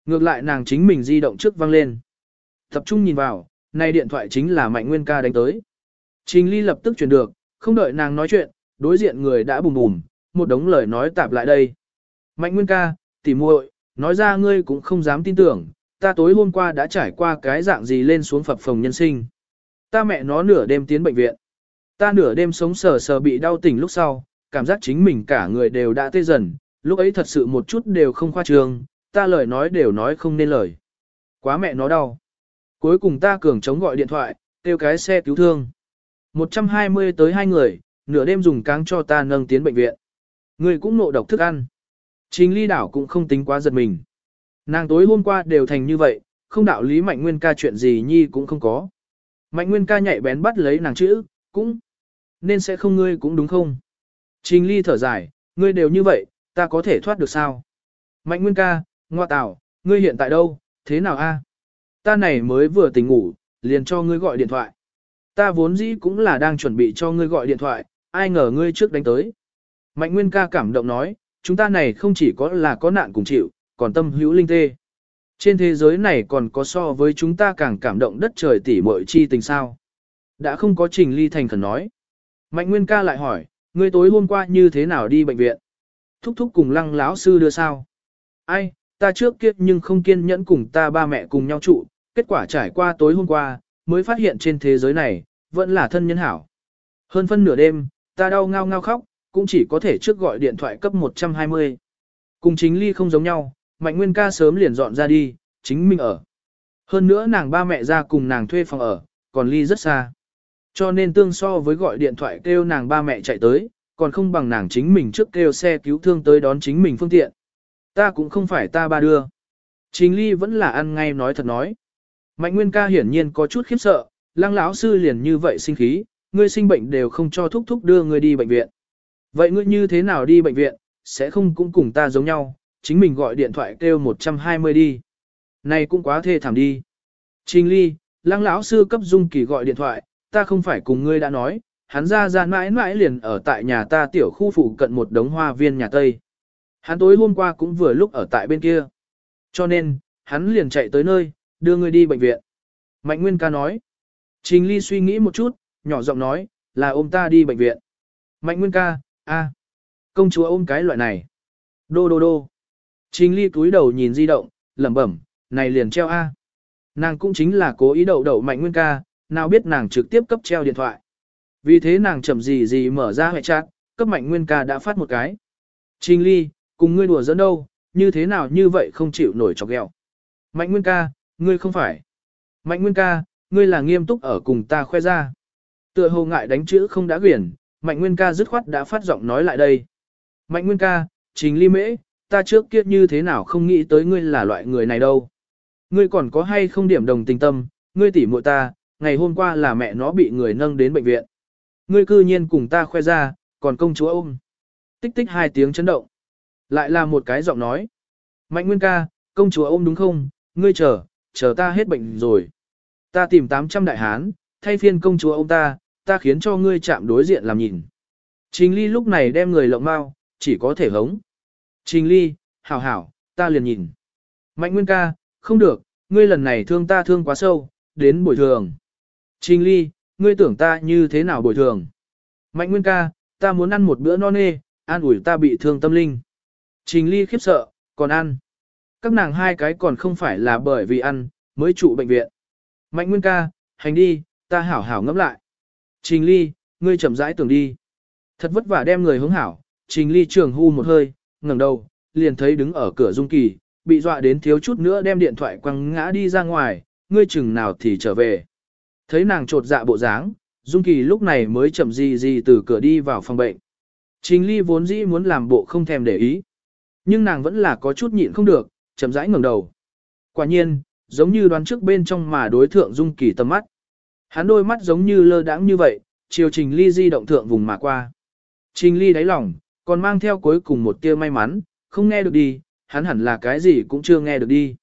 Ngược lại nàng chính mình di động trước vang lên. Tập trung nhìn vào, này điện thoại chính là mạnh nguyên ca đánh tới. Trình ly lập tức chuyển được, không đợi nàng nói chuyện, đối diện người đã bùm bùm, một đống lời nói tạp lại đây. Mạnh nguyên ca, tỉ muội, nói ra ngươi cũng không dám tin tưởng, ta tối hôm qua đã trải qua cái dạng gì lên xuống phập phòng nhân sinh. Ta mẹ nó nửa đêm tiến bệnh viện. Ta nửa đêm sống sờ sờ bị đau tỉnh lúc sau, cảm giác chính mình cả người đều đã tê dần, lúc ấy thật sự một chút đều không khoa trương, ta lời nói đều nói không nên lời. Quá mẹ nó đau. Cuối cùng ta cường chống gọi điện thoại, kêu cái xe cứu thương. 120 tới hai người, nửa đêm dùng cáng cho ta nâng tiến bệnh viện. Người cũng nộ độc thức ăn. Trình ly đảo cũng không tính quá giật mình. Nàng tối hôm qua đều thành như vậy, không đạo lý mạnh nguyên ca chuyện gì nhi cũng không có. Mạnh nguyên ca nhạy bén bắt lấy nàng chữ, cũng nên sẽ không ngươi cũng đúng không? Trình ly thở dài, ngươi đều như vậy, ta có thể thoát được sao? Mạnh nguyên ca, ngoa tảo, ngươi hiện tại đâu, thế nào a? Ta này mới vừa tỉnh ngủ, liền cho ngươi gọi điện thoại. Ta vốn dĩ cũng là đang chuẩn bị cho ngươi gọi điện thoại, ai ngờ ngươi trước đánh tới. Mạnh nguyên ca cảm động nói, chúng ta này không chỉ có là có nạn cùng chịu, còn tâm hữu linh tê. Trên thế giới này còn có so với chúng ta càng cảm động đất trời tỉ muội chi tình sao. Đã không có trình ly thành khẩn nói. Mạnh Nguyên ca lại hỏi, ngươi tối hôm qua như thế nào đi bệnh viện? Thúc thúc cùng lăng lão sư đưa sao? Ai, ta trước kiếp nhưng không kiên nhẫn cùng ta ba mẹ cùng nhau trụ, kết quả trải qua tối hôm qua, mới phát hiện trên thế giới này, vẫn là thân nhân hảo. Hơn phân nửa đêm, ta đau ngao ngao khóc, cũng chỉ có thể trước gọi điện thoại cấp 120. Cùng chính ly không giống nhau, Mạnh Nguyên ca sớm liền dọn ra đi, chính mình ở. Hơn nữa nàng ba mẹ ra cùng nàng thuê phòng ở, còn ly rất xa. Cho nên tương so với gọi điện thoại kêu nàng ba mẹ chạy tới, còn không bằng nàng chính mình trước kêu xe cứu thương tới đón chính mình phương tiện. Ta cũng không phải ta ba đưa. chính ly vẫn là ăn ngay nói thật nói. Mạnh Nguyên ca hiển nhiên có chút khiếp sợ, lăng lão sư liền như vậy sinh khí, ngươi sinh bệnh đều không cho thúc thúc đưa ngươi đi bệnh viện. Vậy ngươi như thế nào đi bệnh viện, sẽ không cũng cùng ta giống nhau, chính mình gọi điện thoại kêu 120 đi. Này cũng quá thê thảm đi. Trình ly, lăng lão sư cấp dung kỳ gọi điện thoại, ta không phải cùng ngươi đã nói, hắn ra ra mãi mãi liền ở tại nhà ta tiểu khu phụ cận một đống hoa viên nhà Tây. Hắn tối hôm qua cũng vừa lúc ở tại bên kia. Cho nên, hắn liền chạy tới nơi, đưa ngươi đi bệnh viện. Mạnh Nguyên ca nói. Trình Ly suy nghĩ một chút, nhỏ giọng nói, là ôm ta đi bệnh viện. Mạnh Nguyên ca, a, công chúa ôm cái loại này. Đô đô đô. Trình Ly cúi đầu nhìn di động, lẩm bẩm, này liền treo a. Nàng cũng chính là cố ý đậu đậu Mạnh Nguyên ca, nào biết nàng trực tiếp cấp treo điện thoại. Vì thế nàng chậm gì gì mở ra hệ chat, cấp mạnh nguyên ca đã phát một cái. Trình ly, cùng ngươi đùa dẫn đâu, như thế nào như vậy không chịu nổi chọc ghẹo. Mạnh nguyên ca, ngươi không phải. Mạnh nguyên ca, ngươi là nghiêm túc ở cùng ta khoe ra. Tựa hồ ngại đánh chữ không đã quyển, mạnh nguyên ca dứt khoát đã phát giọng nói lại đây. Mạnh nguyên ca, trình ly mễ, ta trước kia như thế nào không nghĩ tới ngươi là loại người này đâu. Ngươi còn có hay không điểm đồng tình tâm, ngươi tỉ muội ta, ngày hôm qua là mẹ nó bị người nâng đến bệnh viện. Ngươi cư nhiên cùng ta khoe ra, còn công chúa ôm. Tích tích hai tiếng chấn động. Lại là một cái giọng nói. Mạnh Nguyên ca, công chúa ôm đúng không? Ngươi chờ, chờ ta hết bệnh rồi. Ta tìm 800 đại hán, thay phiên công chúa ôm ta, ta khiến cho ngươi chạm đối diện làm nhìn. Trình Ly lúc này đem người lộng mau, chỉ có thể hống. Trình Ly, hảo hảo, ta liền nhìn. Mạnh Nguyên ca, không được, ngươi lần này thương ta thương quá sâu, đến bồi thường. Trình ly, ngươi tưởng ta như thế nào bồi thường? Mạnh nguyên ca, ta muốn ăn một bữa no nê, an ủi ta bị thương tâm linh. Trình ly khiếp sợ, còn ăn. Các nàng hai cái còn không phải là bởi vì ăn, mới trụ bệnh viện. Mạnh nguyên ca, hành đi, ta hảo hảo ngẫm lại. Trình ly, ngươi chậm rãi tưởng đi. Thật vất vả đem người hướng hảo, trình ly trường hu một hơi, ngẩng đầu, liền thấy đứng ở cửa dung kỳ, bị dọa đến thiếu chút nữa đem điện thoại quăng ngã đi ra ngoài, ngươi chừng nào thì trở về. Thấy nàng trột dạ bộ dáng, Dung Kỳ lúc này mới chậm gì gì từ cửa đi vào phòng bệnh. Trình Ly vốn dĩ muốn làm bộ không thèm để ý. Nhưng nàng vẫn là có chút nhịn không được, chậm rãi ngẩng đầu. Quả nhiên, giống như đoán trước bên trong mà đối thượng Dung Kỳ tầm mắt. Hắn đôi mắt giống như lơ đãng như vậy, chiều Trình Ly di động thượng vùng mà qua. Trình Ly đáy lòng, còn mang theo cuối cùng một tia may mắn, không nghe được đi, hắn hẳn là cái gì cũng chưa nghe được đi.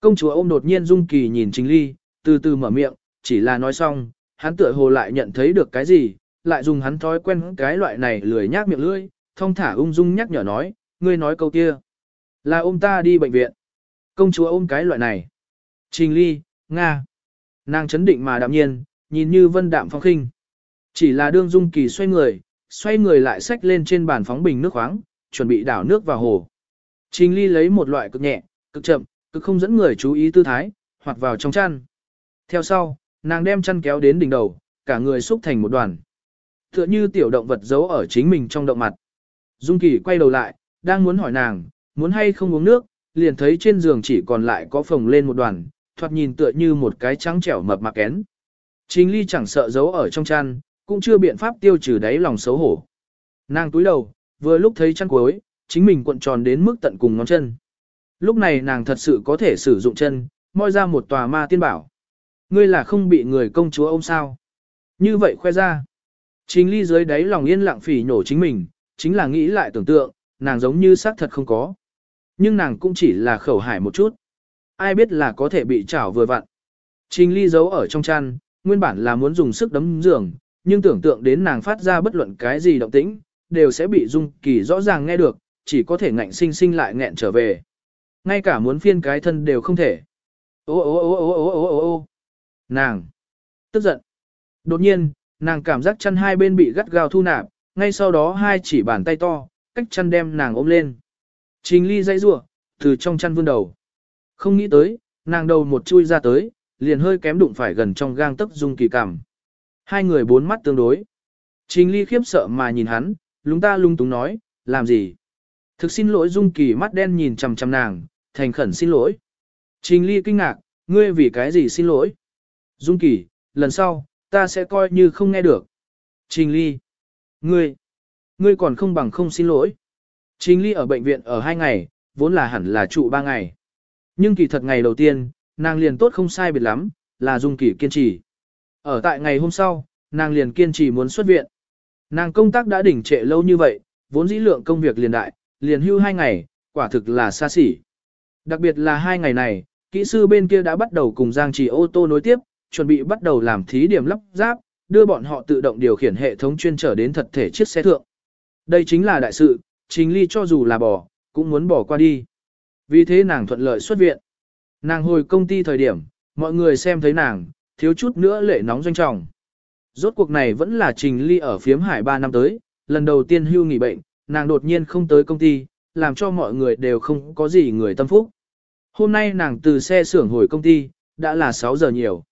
Công chúa ôm đột nhiên Dung Kỳ nhìn Trình Ly, từ từ mở miệng, chỉ là nói xong, hắn tựa hồ lại nhận thấy được cái gì, lại dùng hắn thói quen cái loại này lười nhác miệng lưỡi, thông thả ung dung nhắc nhở nói, ngươi nói câu kia. Là ôm ta đi bệnh viện. Công chúa ôm cái loại này. Trình ly, Nga. Nàng chấn định mà đạm nhiên, nhìn như vân đạm phong khinh. Chỉ là đương dung kỳ xoay người, xoay người lại xách lên trên bàn phóng bình nước khoáng, chuẩn bị đảo nước vào hồ. Trình ly lấy một loại cực nhẹ, cực chậm, cực không dẫn người chú ý tư thái, hoặc vào trong chăn. Theo sau, nàng đem chăn kéo đến đỉnh đầu, cả người xúc thành một đoàn. Tựa như tiểu động vật giấu ở chính mình trong động mặt. Dung Kỳ quay đầu lại, đang muốn hỏi nàng, muốn hay không uống nước, liền thấy trên giường chỉ còn lại có phồng lên một đoàn, thoạt nhìn tựa như một cái trắng trẻo mập mạp kén. Trình ly chẳng sợ giấu ở trong chăn, cũng chưa biện pháp tiêu trừ đáy lòng xấu hổ. Nàng túi đầu, vừa lúc thấy chăn cuối, chính mình cuộn tròn đến mức tận cùng ngón chân. Lúc này nàng thật sự có thể sử dụng chân, moi ra một tòa ma tiên bảo. Ngươi là không bị người công chúa ôm sao. Như vậy khoe ra. Trình ly dưới đáy lòng yên lặng phỉ nhổ chính mình, chính là nghĩ lại tưởng tượng, nàng giống như xác thật không có. Nhưng nàng cũng chỉ là khẩu hải một chút. Ai biết là có thể bị chảo vừa vặn. Trình ly giấu ở trong chăn, nguyên bản là muốn dùng sức đấm giường, nhưng tưởng tượng đến nàng phát ra bất luận cái gì động tĩnh, đều sẽ bị Dung Kỳ rõ ràng nghe được, chỉ có thể ngạnh sinh sinh lại nghẹn trở về. Ngay cả muốn phiên cái thân đều không thể. Ô ô ô ô ô ô ô ô Nàng. Tức giận. Đột nhiên, nàng cảm giác chân hai bên bị gắt gao thu nạp, ngay sau đó hai chỉ bàn tay to, cách chân đem nàng ôm lên. Trình ly dây rủa từ trong chăn vươn đầu. Không nghĩ tới, nàng đầu một chui ra tới, liền hơi kém đụng phải gần trong gang tấc dung kỳ cảm. Hai người bốn mắt tương đối. Trình ly khiếp sợ mà nhìn hắn, lúng ta lung túng nói, làm gì? Thực xin lỗi dung kỳ mắt đen nhìn chằm chằm nàng, thành khẩn xin lỗi. Trình ly kinh ngạc, ngươi vì cái gì xin lỗi? Dung kỳ, lần sau, ta sẽ coi như không nghe được. Trình ly, ngươi, ngươi còn không bằng không xin lỗi. Trình ly ở bệnh viện ở hai ngày, vốn là hẳn là trụ ba ngày. Nhưng kỳ thật ngày đầu tiên, nàng liền tốt không sai biệt lắm, là dung kỳ kiên trì. Ở tại ngày hôm sau, nàng liền kiên trì muốn xuất viện. Nàng công tác đã đỉnh trệ lâu như vậy, vốn dĩ lượng công việc liền đại, liền hưu hai ngày, quả thực là xa xỉ. Đặc biệt là hai ngày này, kỹ sư bên kia đã bắt đầu cùng Giang Trì ô tô nối tiếp, chuẩn bị bắt đầu làm thí điểm lắp ráp, đưa bọn họ tự động điều khiển hệ thống chuyên trở đến thật thể chiếc xe thượng. Đây chính là đại sự, chính ly cho dù là bỏ, cũng muốn bỏ qua đi. Vì thế nàng thuận lợi xuất viện. Nàng hồi công ty thời điểm, mọi người xem thấy nàng, thiếu chút nữa lệ nóng doanh trọng. Rốt cuộc này vẫn là trình ly ở phiếm hải 3 năm tới, lần đầu tiên hưu nghỉ bệnh, nàng đột nhiên không tới công ty, làm cho mọi người đều không có gì người tâm phúc. Hôm nay nàng từ xe xưởng hồi công ty, đã là 6 giờ nhiều.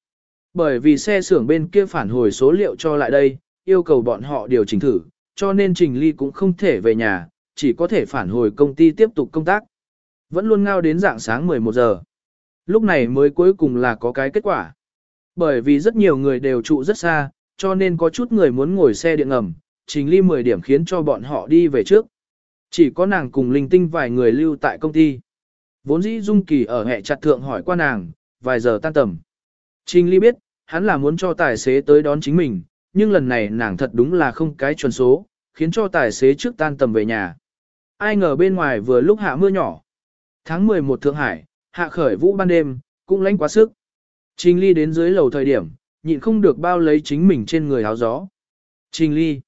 Bởi vì xe xưởng bên kia phản hồi số liệu cho lại đây, yêu cầu bọn họ điều chỉnh thử, cho nên Trình Ly cũng không thể về nhà, chỉ có thể phản hồi công ty tiếp tục công tác. Vẫn luôn ngao đến dạng sáng 11 giờ. Lúc này mới cuối cùng là có cái kết quả. Bởi vì rất nhiều người đều trụ rất xa, cho nên có chút người muốn ngồi xe điện ngầm, Trình Ly 10 điểm khiến cho bọn họ đi về trước. Chỉ có nàng cùng linh tinh vài người lưu tại công ty. Vốn dĩ Dung Kỳ ở hệ chặt thượng hỏi qua nàng, vài giờ tan tầm. Trình Ly biết, hắn là muốn cho tài xế tới đón chính mình, nhưng lần này nàng thật đúng là không cái chuẩn số, khiến cho tài xế trước tan tầm về nhà. Ai ngờ bên ngoài vừa lúc hạ mưa nhỏ. Tháng 11 Thượng Hải, hạ khởi vũ ban đêm, cũng lánh quá sức. Trình Ly đến dưới lầu thời điểm, nhịn không được bao lấy chính mình trên người áo gió. Trình Ly.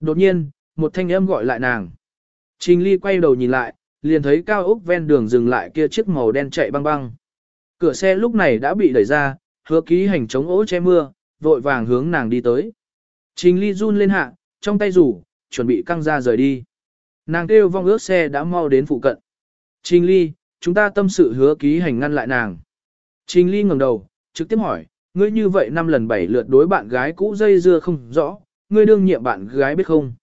Đột nhiên, một thanh âm gọi lại nàng. Trình Ly quay đầu nhìn lại, liền thấy cao ốc ven đường dừng lại kia chiếc màu đen chạy băng băng. Cửa xe lúc này đã bị đẩy ra, hứa ký hành chống ố che mưa, vội vàng hướng nàng đi tới. Trình ly run lên hạ, trong tay rủ, chuẩn bị căng ra rời đi. Nàng kêu vong ước xe đã mau đến phụ cận. Trình ly, chúng ta tâm sự hứa ký hành ngăn lại nàng. Trình ly ngẩng đầu, trực tiếp hỏi, ngươi như vậy năm lần bảy lượt đối bạn gái cũ dây dưa không rõ, ngươi đương nhiệm bạn gái biết không?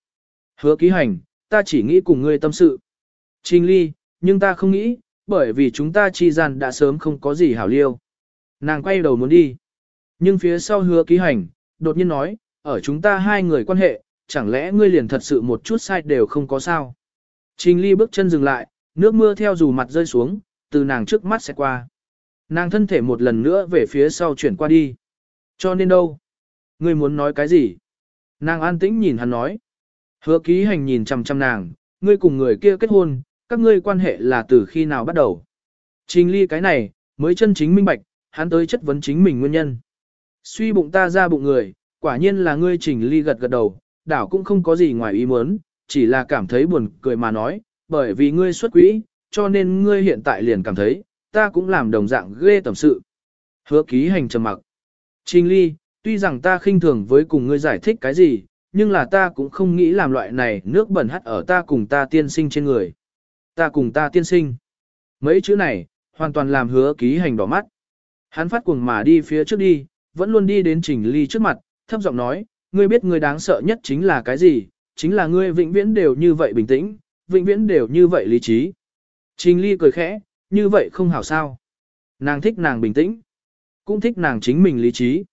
Hứa ký hành, ta chỉ nghĩ cùng ngươi tâm sự. Trình ly, nhưng ta không nghĩ, bởi vì chúng ta chi gian đã sớm không có gì hảo liêu. Nàng quay đầu muốn đi. Nhưng phía sau hứa ký hành, đột nhiên nói, ở chúng ta hai người quan hệ, chẳng lẽ ngươi liền thật sự một chút sai đều không có sao. Trình ly bước chân dừng lại, nước mưa theo dù mặt rơi xuống, từ nàng trước mắt sẽ qua. Nàng thân thể một lần nữa về phía sau chuyển qua đi. Cho nên đâu? Ngươi muốn nói cái gì? Nàng an tĩnh nhìn hắn nói. Hứa ký hành nhìn chăm chăm nàng, ngươi cùng người kia kết hôn, các ngươi quan hệ là từ khi nào bắt đầu. Trình ly cái này, mới chân chính minh bạch, hắn tới chất vấn chính mình nguyên nhân. Suy bụng ta ra bụng người, Quả nhiên là ngươi Trình Ly gật gật đầu, đảo cũng không có gì ngoài ý muốn, chỉ là cảm thấy buồn cười mà nói, bởi vì ngươi xuất quỹ, cho nên ngươi hiện tại liền cảm thấy, ta cũng làm đồng dạng ghê tầm sự. Hứa ký hành trầm mặc. Trình Ly, tuy rằng ta khinh thường với cùng ngươi giải thích cái gì, nhưng là ta cũng không nghĩ làm loại này nước bẩn hắt ở ta cùng ta tiên sinh trên người. Ta cùng ta tiên sinh. Mấy chữ này, hoàn toàn làm hứa ký hành đỏ mắt. Hắn phát cuồng mà đi phía trước đi, vẫn luôn đi đến Trình Ly trước mặt, thấp giọng nói, ngươi biết ngươi đáng sợ nhất chính là cái gì, chính là ngươi vĩnh viễn đều như vậy bình tĩnh, vĩnh viễn đều như vậy lý trí. Trình Ly cười khẽ, như vậy không hảo sao. Nàng thích nàng bình tĩnh, cũng thích nàng chính mình lý trí.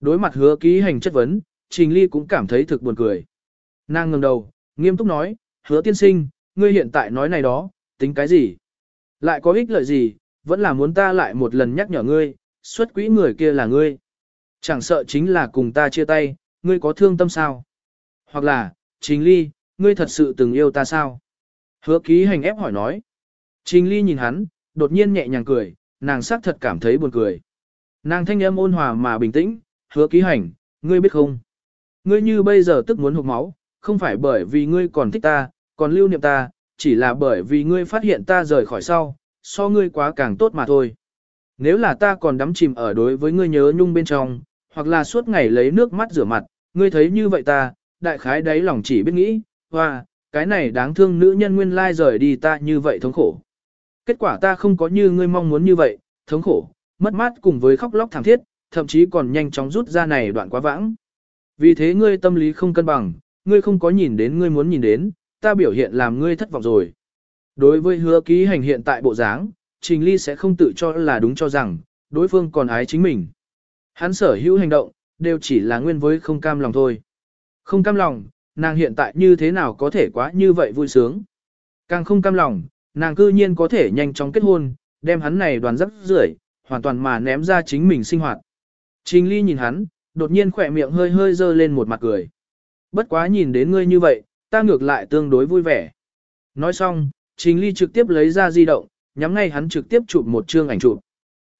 Đối mặt hứa ký hành chất vấn, Trình Ly cũng cảm thấy thực buồn cười. Nàng ngẩng đầu, nghiêm túc nói, hứa tiên sinh, ngươi hiện tại nói này đó, tính cái gì? Lại có ích lợi gì, vẫn là muốn ta lại một lần nhắc nhở ngươi, xuất quỹ người kia là ngươi. Chẳng sợ chính là cùng ta chia tay, ngươi có thương tâm sao? Hoặc là, Trình Ly, ngươi thật sự từng yêu ta sao? Hứa ký hành ép hỏi nói. Trình Ly nhìn hắn, đột nhiên nhẹ nhàng cười, nàng xác thật cảm thấy buồn cười. Nàng thanh âm ôn hòa mà bình tĩnh, hứa ký hành, ngươi biết không? Ngươi như bây giờ tức muốn hụt máu, không phải bởi vì ngươi còn thích ta, còn lưu niệm ta, chỉ là bởi vì ngươi phát hiện ta rời khỏi sau, so ngươi quá càng tốt mà thôi. Nếu là ta còn đắm chìm ở đối với ngươi nhớ nhung bên trong, hoặc là suốt ngày lấy nước mắt rửa mặt, ngươi thấy như vậy ta, đại khái đáy lòng chỉ biết nghĩ, hoa, cái này đáng thương nữ nhân nguyên lai rời đi ta như vậy thống khổ. Kết quả ta không có như ngươi mong muốn như vậy, thống khổ, mất mát cùng với khóc lóc thảm thiết, thậm chí còn nhanh chóng rút ra này đoạn quá vãng. Vì thế ngươi tâm lý không cân bằng, ngươi không có nhìn đến ngươi muốn nhìn đến, ta biểu hiện làm ngươi thất vọng rồi. Đối với hứa ký hành hiện tại bộ dáng, Trình Ly sẽ không tự cho là đúng cho rằng, đối phương còn ái chính mình. Hắn sở hữu hành động, đều chỉ là nguyên với không cam lòng thôi. Không cam lòng, nàng hiện tại như thế nào có thể quá như vậy vui sướng. Càng không cam lòng, nàng cư nhiên có thể nhanh chóng kết hôn, đem hắn này đoàn rất rưởi, hoàn toàn mà ném ra chính mình sinh hoạt. Trình Ly nhìn hắn, đột nhiên khỏe miệng hơi hơi dơ lên một mặt cười. Bất quá nhìn đến ngươi như vậy, ta ngược lại tương đối vui vẻ. Nói xong, Trình Ly trực tiếp lấy ra di động, nhắm ngay hắn trực tiếp chụp một chương ảnh chụp.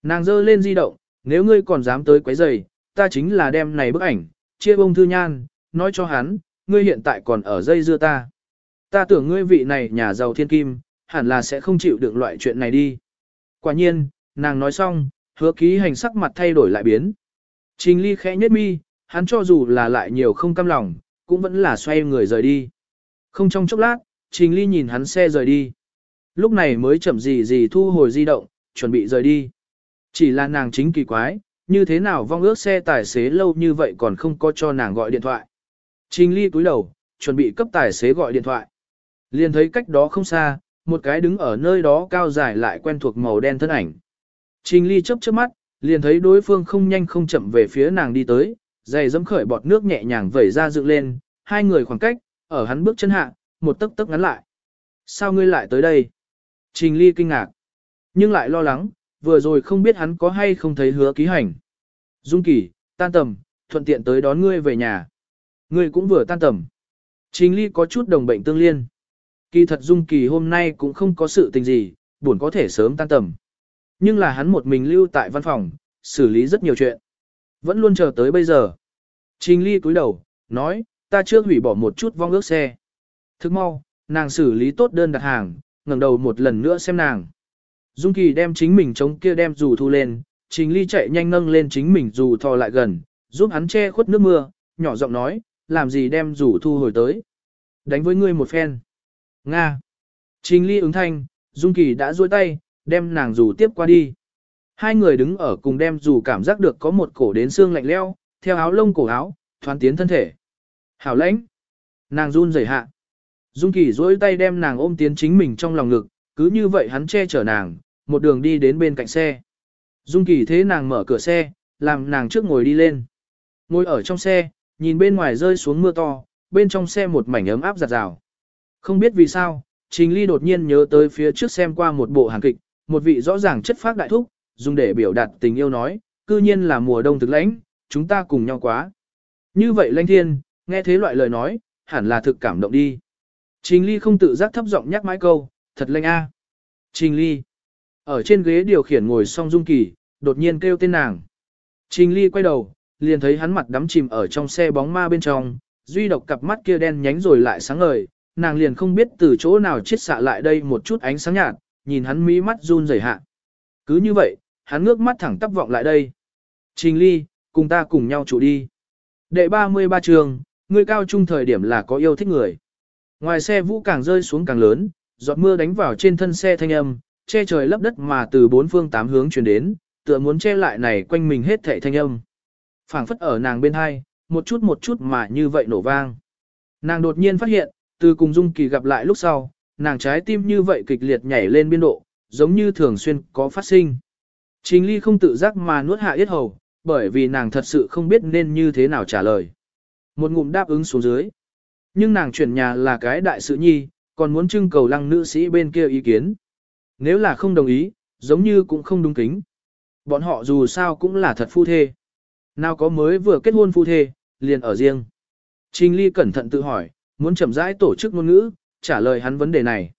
Nàng dơ lên di động, nếu ngươi còn dám tới quấy rầy, ta chính là đem này bức ảnh, chia bông thư nhan, nói cho hắn, ngươi hiện tại còn ở dây dưa ta. Ta tưởng ngươi vị này nhà giàu thiên kim, hẳn là sẽ không chịu được loại chuyện này đi. Quả nhiên, nàng nói xong, hứa ký hành sắc mặt thay đổi lại biến. Trình ly khẽ nhất mi, hắn cho dù là lại nhiều không cam lòng, cũng vẫn là xoay người rời đi. Không trong chốc lát, trình ly nhìn hắn xe rời đi. Lúc này mới chậm gì gì thu hồi di động, chuẩn bị rời đi. Chỉ là nàng chính kỳ quái, như thế nào vong ước xe tài xế lâu như vậy còn không có cho nàng gọi điện thoại. Trình ly cúi đầu, chuẩn bị cấp tài xế gọi điện thoại. Liền thấy cách đó không xa, một cái đứng ở nơi đó cao dài lại quen thuộc màu đen thân ảnh. Trình ly chớp chớp mắt, liền thấy đối phương không nhanh không chậm về phía nàng đi tới, giày dẫm khởi bọt nước nhẹ nhàng vẩy ra dựng lên, hai người khoảng cách, ở hắn bước chân hạ, một tấc tấc ngắn lại. Sao ngươi lại tới đây? Trình ly kinh ngạc, nhưng lại lo lắng, vừa rồi không biết hắn có hay không thấy hứa ký hành. Dung kỳ, tan tầm, thuận tiện tới đón ngươi về nhà. Ngươi cũng vừa tan tầm. Trình ly có chút đồng bệnh tương liên. Kỳ thật Dung kỳ hôm nay cũng không có sự tình gì, buồn có thể sớm tan tầm. Nhưng là hắn một mình lưu tại văn phòng, xử lý rất nhiều chuyện. Vẫn luôn chờ tới bây giờ. Trình ly cúi đầu, nói, ta chưa hủy bỏ một chút vong ước xe. Thức mau, nàng xử lý tốt đơn đặt hàng, ngẩng đầu một lần nữa xem nàng. Dung Kỳ đem chính mình chống kia đem dù thu lên, Trình Ly chạy nhanh nâng lên chính mình dù thò lại gần, giúp hắn che khuất nước mưa, nhỏ giọng nói, làm gì đem rủ thu hồi tới. Đánh với ngươi một phen. Nga. Trình Ly ứng thanh, Dung Kỳ đã duỗi tay, đem nàng rủ tiếp qua đi. Hai người đứng ở cùng đem rủ cảm giác được có một cổ đến xương lạnh leo, theo áo lông cổ áo, thoán tiến thân thể. Hảo lãnh. Nàng run rẩy hạ. Dung Kỳ duỗi tay đem nàng ôm tiến chính mình trong lòng ngực, cứ như vậy hắn che chở nàng, một đường đi đến bên cạnh xe. Dung Kỳ thế nàng mở cửa xe, làm nàng trước ngồi đi lên. Ngồi ở trong xe, nhìn bên ngoài rơi xuống mưa to, bên trong xe một mảnh ấm áp giặt rào. Không biết vì sao, Trình Ly đột nhiên nhớ tới phía trước xem qua một bộ hàng kịch, một vị rõ ràng chất phác đại thúc, dùng để biểu đạt tình yêu nói, cư nhiên là mùa đông thực lãnh, chúng ta cùng nhau quá. Như vậy lãnh thiên, nghe thế loại lời nói, hẳn là thực cảm động đi. Trình Ly không tự giác thấp giọng nhắc mãi câu, thật lãnh a. Trình Ly. Ở trên ghế điều khiển ngồi song Dung Kỳ, đột nhiên kêu tên nàng. Trình Ly quay đầu, liền thấy hắn mặt đắm chìm ở trong xe bóng ma bên trong, duy độc cặp mắt kia đen nhánh rồi lại sáng ngời, nàng liền không biết từ chỗ nào chết xạ lại đây một chút ánh sáng nhạt, nhìn hắn mí mắt run rẩy hạ. Cứ như vậy, hắn ngước mắt thẳng tắp vọng lại đây. Trình ly, cùng ta cùng nhau trụ đi. Đệ 33 trường, người cao trung thời điểm là có yêu thích người. Ngoài xe vũ càng rơi xuống càng lớn, giọt mưa đánh vào trên thân xe thanh âm, che trời lấp đất mà từ bốn phương tám hướng truyền đến, tựa muốn che lại này quanh mình hết thảy thanh âm phảng phất ở nàng bên hai, một chút một chút mà như vậy nổ vang. Nàng đột nhiên phát hiện, từ cùng Dung Kỳ gặp lại lúc sau, nàng trái tim như vậy kịch liệt nhảy lên biên độ, giống như thường xuyên có phát sinh. Trình Ly không tự giác mà nuốt hạ yết hầu, bởi vì nàng thật sự không biết nên như thế nào trả lời. Một ngụm đáp ứng xuống dưới. Nhưng nàng chuyển nhà là cái đại sự nhi, còn muốn trưng cầu lăng nữ sĩ bên kia ý kiến. Nếu là không đồng ý, giống như cũng không đúng kính. Bọn họ dù sao cũng là thật phu thê. Nào có mới vừa kết hôn phu thê, liền ở riêng. Trình Ly cẩn thận tự hỏi, muốn chậm rãi tổ chức ngôn ngữ, trả lời hắn vấn đề này.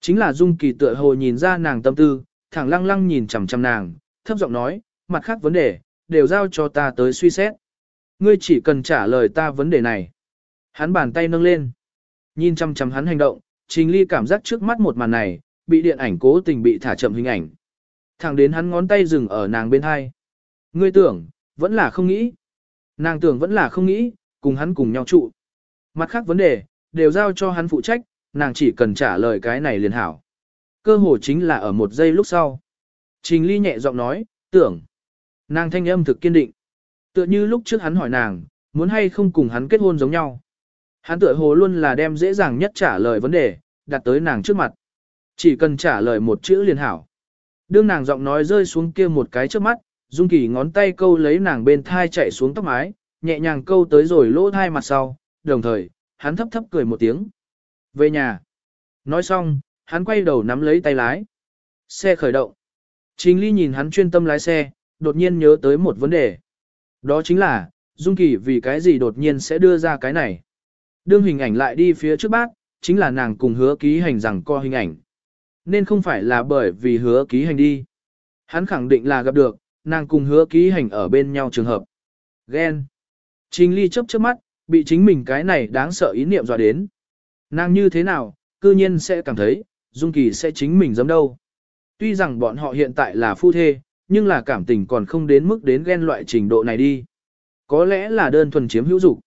Chính là Dung Kỳ tựa hồ nhìn ra nàng tâm tư, thẳng lăng lăng nhìn chằm chằm nàng, thấp giọng nói, mặt khác vấn đề, đều giao cho ta tới suy xét. Ngươi chỉ cần trả lời ta vấn đề này. Hắn bàn tay nâng lên. Nhìn chằm chằm hắn hành động, Trình Ly cảm giác trước mắt một màn này, bị điện ảnh cố tình bị thả chậm hình ảnh. Thẳng đến hắn ngón tay dừng ở nàng bên hai. Ngươi tưởng, vẫn là không nghĩ. Nàng tưởng vẫn là không nghĩ, cùng hắn cùng nhau trụ. Mặt khác vấn đề, đều giao cho hắn phụ trách, nàng chỉ cần trả lời cái này liền hảo. Cơ hồ chính là ở một giây lúc sau. Trình Ly nhẹ giọng nói, tưởng. Nàng thanh âm thực kiên định. Tựa như lúc trước hắn hỏi nàng, muốn hay không cùng hắn kết hôn giống nhau. Hắn tựa hồ luôn là đem dễ dàng nhất trả lời vấn đề, đặt tới nàng trước mặt. Chỉ cần trả lời một chữ liền hảo. Đương nàng giọng nói rơi xuống kia một cái trước mắt, Dung Kỳ ngón tay câu lấy nàng bên thai chạy xuống tóc mái, nhẹ nhàng câu tới rồi lỗ thai mặt sau, đồng thời, hắn thấp thấp cười một tiếng. Về nhà. Nói xong, hắn quay đầu nắm lấy tay lái. Xe khởi động. Trình Ly nhìn hắn chuyên tâm lái xe, đột nhiên nhớ tới một vấn đề. Đó chính là, Dung Kỳ vì cái gì đột nhiên sẽ đưa ra cái này. Đương hình ảnh lại đi phía trước bác, chính là nàng cùng hứa ký hành rằng co hình ảnh. Nên không phải là bởi vì hứa ký hành đi. Hắn khẳng định là gặp được, nàng cùng hứa ký hành ở bên nhau trường hợp. Ghen. Trình ly chấp trước mắt, bị chính mình cái này đáng sợ ý niệm dọa đến. Nàng như thế nào, cư nhiên sẽ cảm thấy, Dung Kỳ sẽ chính mình giống đâu. Tuy rằng bọn họ hiện tại là phu thê, nhưng là cảm tình còn không đến mức đến ghen loại trình độ này đi. Có lẽ là đơn thuần chiếm hữu dục.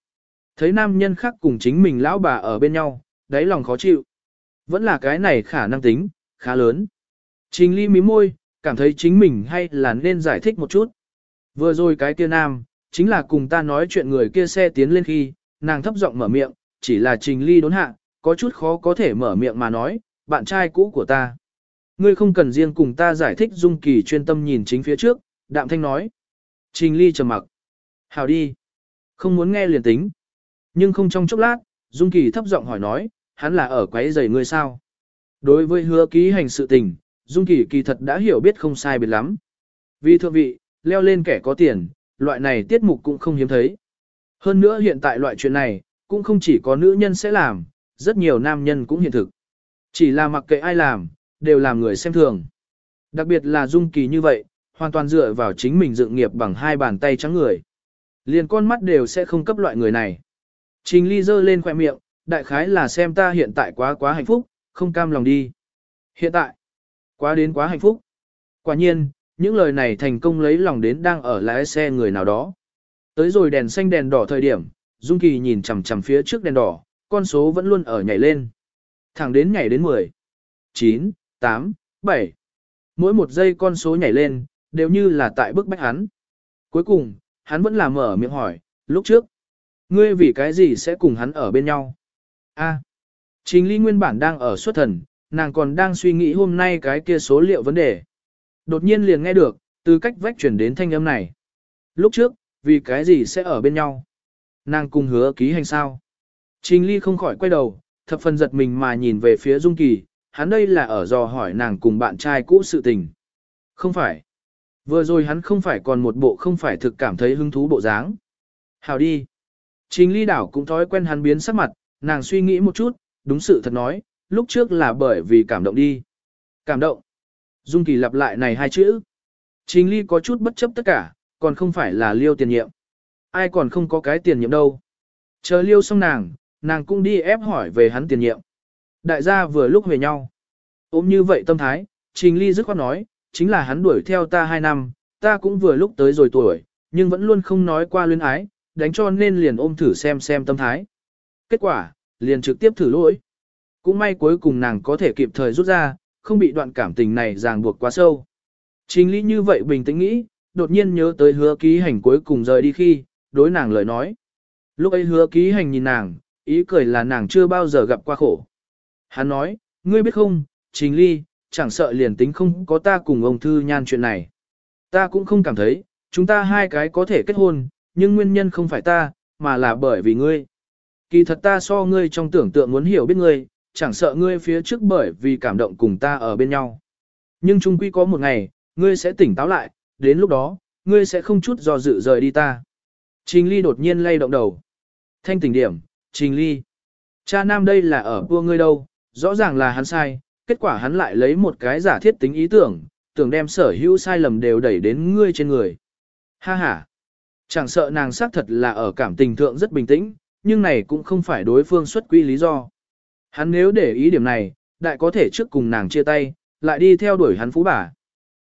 Thấy nam nhân khác cùng chính mình lão bà ở bên nhau, đáy lòng khó chịu. Vẫn là cái này khả năng tính, khá lớn. Trình ly mí môi, cảm thấy chính mình hay là nên giải thích một chút. Vừa rồi cái kia nam, chính là cùng ta nói chuyện người kia xe tiến lên khi, nàng thấp giọng mở miệng, chỉ là trình ly đốn hạ, có chút khó có thể mở miệng mà nói, bạn trai cũ của ta. Ngươi không cần riêng cùng ta giải thích Dung Kỳ chuyên tâm nhìn chính phía trước, đạm thanh nói. Trình ly trầm mặc. Hào đi. Không muốn nghe liền tính. Nhưng không trong chốc lát, Dung Kỳ thấp giọng hỏi nói, hắn là ở quấy giày ngươi sao? Đối với hứa ký hành sự tình, Dung Kỳ kỳ thật đã hiểu biết không sai biệt lắm. Vì thượng vị, leo lên kẻ có tiền, loại này tiết mục cũng không hiếm thấy. Hơn nữa hiện tại loại chuyện này, cũng không chỉ có nữ nhân sẽ làm, rất nhiều nam nhân cũng hiện thực. Chỉ là mặc kệ ai làm, đều làm người xem thường. Đặc biệt là Dung Kỳ như vậy, hoàn toàn dựa vào chính mình dựng nghiệp bằng hai bàn tay trắng người. Liền con mắt đều sẽ không cấp loại người này. Trình Ly giơ lên khoẻ miệng, đại khái là xem ta hiện tại quá quá hạnh phúc, không cam lòng đi. Hiện tại, quá đến quá hạnh phúc. Quả nhiên, những lời này thành công lấy lòng đến đang ở lái xe người nào đó. Tới rồi đèn xanh đèn đỏ thời điểm, Dung Kỳ nhìn chằm chằm phía trước đèn đỏ, con số vẫn luôn ở nhảy lên. Thẳng đến nhảy đến 10, 9, 8, 7. Mỗi một giây con số nhảy lên, đều như là tại bức bách hắn. Cuối cùng, hắn vẫn là mở miệng hỏi, lúc trước, ngươi vì cái gì sẽ cùng hắn ở bên nhau? A. Trình Ly nguyên bản đang ở xuất thần, nàng còn đang suy nghĩ hôm nay cái kia số liệu vấn đề. Đột nhiên liền nghe được, từ cách vách chuyển đến thanh âm này. Lúc trước, vì cái gì sẽ ở bên nhau? Nàng cùng hứa ký hành sao? Trình Ly không khỏi quay đầu, thập phần giật mình mà nhìn về phía Dung Kỳ, hắn đây là ở dò hỏi nàng cùng bạn trai cũ sự tình. Không phải. Vừa rồi hắn không phải còn một bộ không phải thực cảm thấy hứng thú bộ dáng. Hào đi. Trình Ly đảo cũng thói quen hắn biến sắc mặt, nàng suy nghĩ một chút, đúng sự thật nói, lúc trước là bởi vì cảm động đi. Cảm động. Dung Kỳ lặp lại này hai chữ. Trình Ly có chút bất chấp tất cả, còn không phải là liêu tiền nhiệm. Ai còn không có cái tiền nhiệm đâu. Chờ liêu xong nàng, nàng cũng đi ép hỏi về hắn tiền nhiệm. Đại gia vừa lúc về nhau. Ôm như vậy tâm thái, Trình Ly dứt khoát nói, chính là hắn đuổi theo ta 2 năm, ta cũng vừa lúc tới rồi tuổi, nhưng vẫn luôn không nói qua luyến ái, đánh cho nên liền ôm thử xem xem tâm thái. Kết quả, liền trực tiếp thử lỗi. Cũng may cuối cùng nàng có thể kịp thời rút ra, không bị đoạn cảm tình này ràng buộc quá sâu. Trình Lý như vậy bình tĩnh nghĩ, đột nhiên nhớ tới hứa ký hành cuối cùng rời đi khi, đối nàng lời nói. Lúc ấy hứa ký hành nhìn nàng, ý cười là nàng chưa bao giờ gặp qua khổ. Hắn nói, ngươi biết không, Trình Ly, chẳng sợ liền tính không có ta cùng ông Thư Nhan chuyện này. Ta cũng không cảm thấy, chúng ta hai cái có thể kết hôn, nhưng nguyên nhân không phải ta, mà là bởi vì ngươi. Kỳ thật ta so ngươi trong tưởng tượng muốn hiểu biết ngươi, chẳng sợ ngươi phía trước bởi vì cảm động cùng ta ở bên nhau. Nhưng chung quy có một ngày, ngươi sẽ tỉnh táo lại, đến lúc đó, ngươi sẽ không chút do dự rời đi ta. Trình Ly đột nhiên lay động đầu. Thanh tỉnh điểm, Trình Ly. Cha nam đây là ở vua ngươi đâu, rõ ràng là hắn sai, kết quả hắn lại lấy một cái giả thiết tính ý tưởng, tưởng đem sở hữu sai lầm đều đẩy đến ngươi trên người. Ha ha. Chẳng sợ nàng xác thật là ở cảm tình thượng rất bình tĩnh, nhưng này cũng không phải đối phương xuất quy lý do. Hắn nếu để ý điểm này, đại có thể trước cùng nàng chia tay, lại đi theo đuổi hắn phú bà.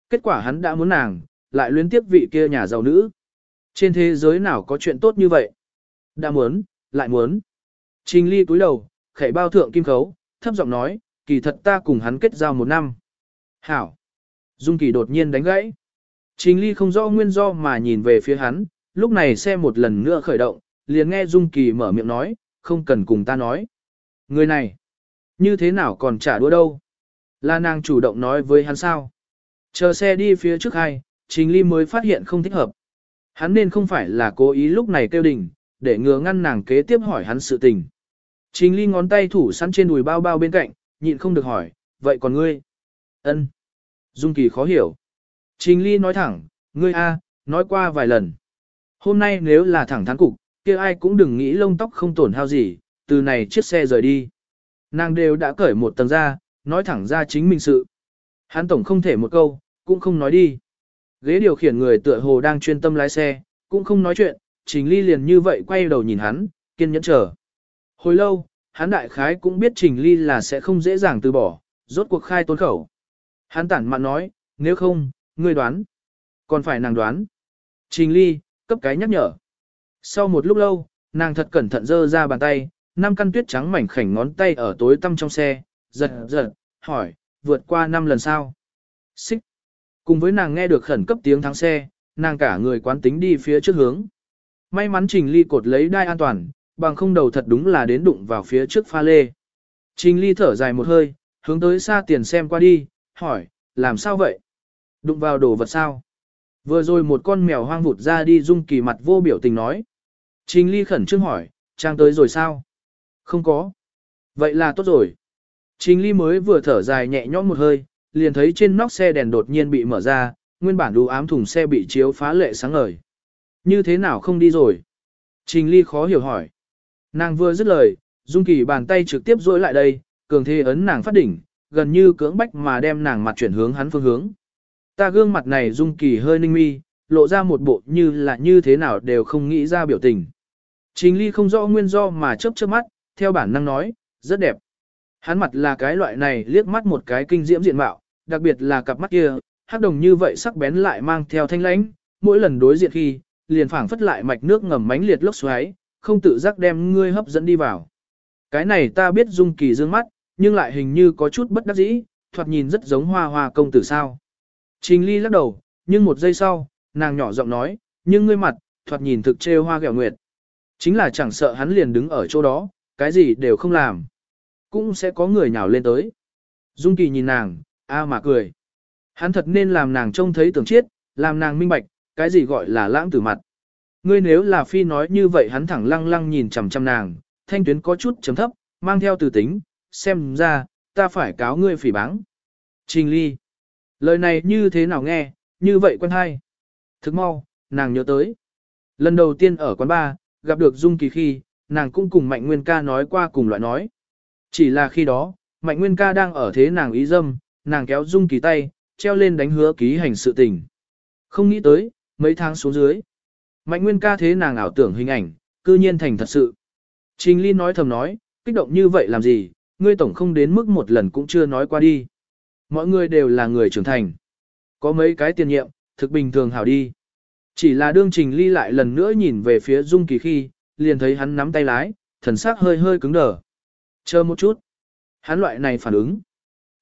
Kết quả hắn đã muốn nàng, lại luyến tiếp vị kia nhà giàu nữ. Trên thế giới nào có chuyện tốt như vậy? Đã muốn, lại muốn. Trình ly cúi đầu, khẩy bao thượng kim khấu, thấp giọng nói, kỳ thật ta cùng hắn kết giao một năm. Hảo. Dung kỳ đột nhiên đánh gãy. Trình ly không rõ nguyên do mà nhìn về phía hắn, lúc này xe một lần nữa khởi động, liền nghe Dung kỳ mở miệng nói, không cần cùng ta nói. Người này, như thế nào còn trả đũa đâu? Là nàng chủ động nói với hắn sao? Chờ xe đi phía trước hai, Trình Ly mới phát hiện không thích hợp. Hắn nên không phải là cố ý lúc này kêu đỉnh, để ngừa ngăn nàng kế tiếp hỏi hắn sự tình. Trình Ly ngón tay thủ sẵn trên đùi bao bao bên cạnh, nhịn không được hỏi, vậy còn ngươi? Ân. Dung Kỳ khó hiểu. Trình Ly nói thẳng, ngươi a, nói qua vài lần. Hôm nay nếu là thẳng thắn cục, kia ai cũng đừng nghĩ lông tóc không tổn hao gì, từ này chiếc xe rời đi. Nàng đều đã cởi một tầng ra, nói thẳng ra chính mình sự. Hắn tổng không thể một câu, cũng không nói đi. Ghế điều khiển người tựa hồ đang chuyên tâm lái xe, cũng không nói chuyện, Trình Ly liền như vậy quay đầu nhìn hắn, kiên nhẫn chờ. Hồi lâu, hắn đại khái cũng biết Trình Ly là sẽ không dễ dàng từ bỏ, rốt cuộc khai tốn khẩu. Hắn tản mạn nói, nếu không, ngươi đoán. Còn phải nàng đoán. Trình Ly, cấp cái nhắc nhở. Sau một lúc lâu, nàng thật cẩn thận giơ ra bàn tay, năm căn tuyết trắng mảnh khảnh ngón tay ở tối tăm trong xe, giật giật, hỏi, vượt qua năm lần sao? Xích. Cùng với nàng nghe được khẩn cấp tiếng thắng xe, nàng cả người quán tính đi phía trước hướng. May mắn Trình Ly cột lấy đai an toàn, bằng không đầu thật đúng là đến đụng vào phía trước pha lê. Trình Ly thở dài một hơi, hướng tới xa tiền xem qua đi, hỏi, làm sao vậy? Đụng vào đồ vật sao? Vừa rồi một con mèo hoang vụt ra đi dung kỳ mặt vô biểu tình nói. Trình Ly khẩn trương hỏi, trang tới rồi sao? Không có. Vậy là tốt rồi. Trình Ly mới vừa thở dài nhẹ nhõm một hơi, liền thấy trên nóc xe đèn đột nhiên bị mở ra, nguyên bản đủ ám thùng xe bị chiếu phá lệ sáng ngời. Như thế nào không đi rồi? Trình Ly khó hiểu hỏi. Nàng vừa dứt lời, Dung Kỳ bàn tay trực tiếp dối lại đây, cường thế ấn nàng phát đỉnh, gần như cưỡng bách mà đem nàng mặt chuyển hướng hắn phương hướng. Ta gương mặt này Dung Kỳ hơi ninh mi, lộ ra một bộ như là như thế nào đều không nghĩ ra biểu tình. Trình Ly không rõ nguyên do mà chớp chớp mắt, theo bản năng nói, rất đẹp. Hắn mặt là cái loại này liếc mắt một cái kinh diễm diện mạo, đặc biệt là cặp mắt kia, hắc đồng như vậy sắc bén lại mang theo thanh lãnh, mỗi lần đối diện khi, liền phảng phất lại mạch nước ngầm mánh liệt lốc xoáy, không tự giác đem ngươi hấp dẫn đi vào. Cái này ta biết dung kỳ dương mắt, nhưng lại hình như có chút bất đắc dĩ, thoạt nhìn rất giống hoa hoa công tử sao. Trình ly lắc đầu, nhưng một giây sau, nàng nhỏ giọng nói, nhưng ngươi mặt, thoạt nhìn thực trêu hoa gẹo nguyệt. Chính là chẳng sợ hắn liền đứng ở chỗ đó, cái gì đều không làm. Cũng sẽ có người nhào lên tới. Dung Kỳ nhìn nàng, a mà cười. Hắn thật nên làm nàng trông thấy tưởng chiết, làm nàng minh bạch, cái gì gọi là lãng tử mặt. Ngươi nếu là phi nói như vậy hắn thẳng lăng lăng nhìn chằm chằm nàng, thanh tuyến có chút chấm thấp, mang theo từ tính, xem ra, ta phải cáo ngươi phỉ báng. Trình ly. Lời này như thế nào nghe, như vậy quen hay. Thức mau, nàng nhớ tới. Lần đầu tiên ở quán bar, gặp được Dung Kỳ khi, nàng cũng cùng Mạnh Nguyên ca nói qua cùng loại nói. Chỉ là khi đó, Mạnh Nguyên ca đang ở thế nàng ý dâm, nàng kéo Dung Kỳ tay, treo lên đánh hứa ký hành sự tình. Không nghĩ tới, mấy tháng xuống dưới. Mạnh Nguyên ca thế nàng ảo tưởng hình ảnh, cư nhiên thành thật sự. Trình Ly nói thầm nói, kích động như vậy làm gì, ngươi tổng không đến mức một lần cũng chưa nói qua đi. Mọi người đều là người trưởng thành. Có mấy cái tiền nhiệm, thực bình thường hảo đi. Chỉ là đương Trình Ly lại lần nữa nhìn về phía Dung Kỳ khi, liền thấy hắn nắm tay lái, thần sắc hơi hơi cứng đờ. Chờ một chút. Hắn loại này phản ứng.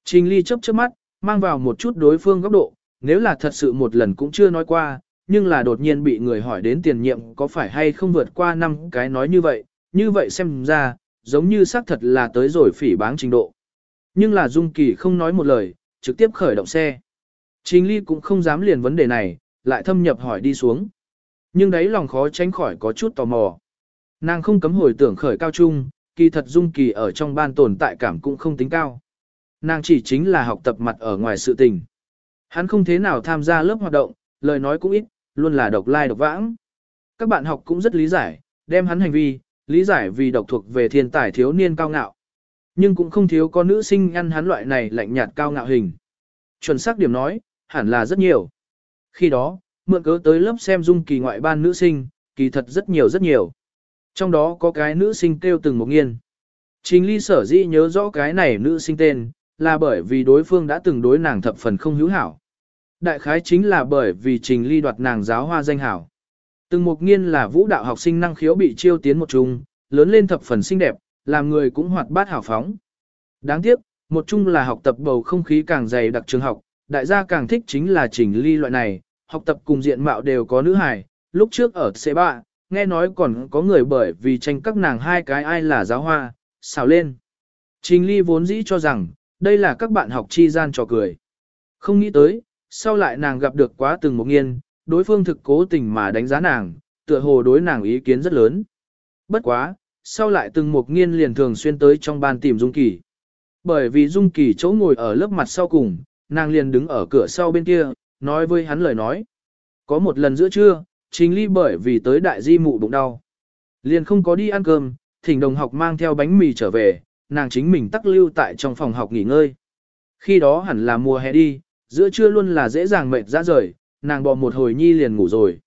Trình Ly chớp chớp mắt, mang vào một chút đối phương góc độ, nếu là thật sự một lần cũng chưa nói qua, nhưng là đột nhiên bị người hỏi đến tiền nhiệm có phải hay không vượt qua năm cái nói như vậy, như vậy xem ra, giống như xác thật là tới rồi phỉ báng trình độ. Nhưng là Dung Kỳ không nói một lời, trực tiếp khởi động xe. Trình Ly cũng không dám liền vấn đề này, lại thâm nhập hỏi đi xuống. Nhưng đấy lòng khó tránh khỏi có chút tò mò. Nàng không cấm hồi tưởng khởi cao trung, kỳ thật Dung Kỳ ở trong ban tồn tại cảm cũng không tính cao. Nàng chỉ chính là học tập mặt ở ngoài sự tình. Hắn không thế nào tham gia lớp hoạt động, lời nói cũng ít, luôn là độc lai like độc vãng. Các bạn học cũng rất lý giải, đem hắn hành vi, lý giải vì độc thuộc về thiên tài thiếu niên cao ngạo. Nhưng cũng không thiếu có nữ sinh ăn hắn loại này lạnh nhạt cao ngạo hình. Chuẩn xác điểm nói, hẳn là rất nhiều. Khi đó, mượn cớ tới lớp xem dung kỳ ngoại ban nữ sinh, kỳ thật rất nhiều rất nhiều. Trong đó có cái nữ sinh kêu từng một nghiên. Trình ly sở dĩ nhớ rõ cái này nữ sinh tên, là bởi vì đối phương đã từng đối nàng thập phần không hữu hảo. Đại khái chính là bởi vì trình ly đoạt nàng giáo hoa danh hảo. Từng một nghiên là vũ đạo học sinh năng khiếu bị chiêu tiến một chung, lớn lên thập phần xinh đẹp, làm người cũng hoạt bát hào phóng. Đáng tiếc, một chung là học tập bầu không khí càng dày đặc trường học, đại gia càng thích chính là trình ly loại này, học tập cùng diện mạo đều có nữ hài, lúc trước ở C3, nghe nói còn có người bởi vì tranh các nàng hai cái ai là giáo hoa, xào lên. Trình ly vốn dĩ cho rằng, đây là các bạn học chi gian trò cười. Không nghĩ tới, sau lại nàng gặp được quá từng một nghiên, đối phương thực cố tình mà đánh giá nàng, tựa hồ đối nàng ý kiến rất lớn. Bất quá, sau lại từng một nghiên liền thường xuyên tới trong ban tìm Dung Kỳ. Bởi vì Dung Kỳ chỗ ngồi ở lớp mặt sau cùng, nàng liền đứng ở cửa sau bên kia, nói với hắn lời nói. Có một lần giữa trưa, Trình Ly bởi vì tới đại di mụ bụng đau. Liền không có đi ăn cơm, thỉnh đồng học mang theo bánh mì trở về, nàng chính mình tắc lưu tại trong phòng học nghỉ ngơi. Khi đó hẳn là mùa hè đi, giữa trưa luôn là dễ dàng mệt ra rời, nàng bò một hồi nhi liền ngủ rồi.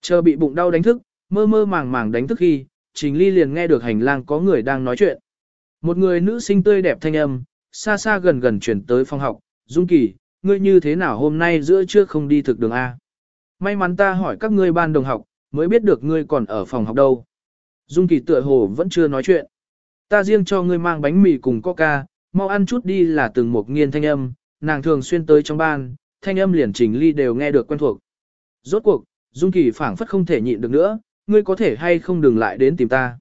Chờ bị bụng đau đánh thức, mơ mơ màng màng đánh thức khi, Trình Ly liền nghe được hành lang có người đang nói chuyện. Một người nữ sinh tươi đẹp thanh âm, xa xa gần gần chuyển tới phòng học, Dung Kỳ, ngươi như thế nào hôm nay giữa trưa không đi thực đường A? May mắn ta hỏi các ngươi ban đồng học, mới biết được ngươi còn ở phòng học đâu. Dung Kỳ tựa hồ vẫn chưa nói chuyện. Ta riêng cho ngươi mang bánh mì cùng coca, mau ăn chút đi là từng một nghiên thanh âm, nàng thường xuyên tới trong ban, thanh âm liền trình ly đều nghe được quen thuộc. Rốt cuộc, Dung Kỳ phảng phất không thể nhịn được nữa, ngươi có thể hay không đừng lại đến tìm ta.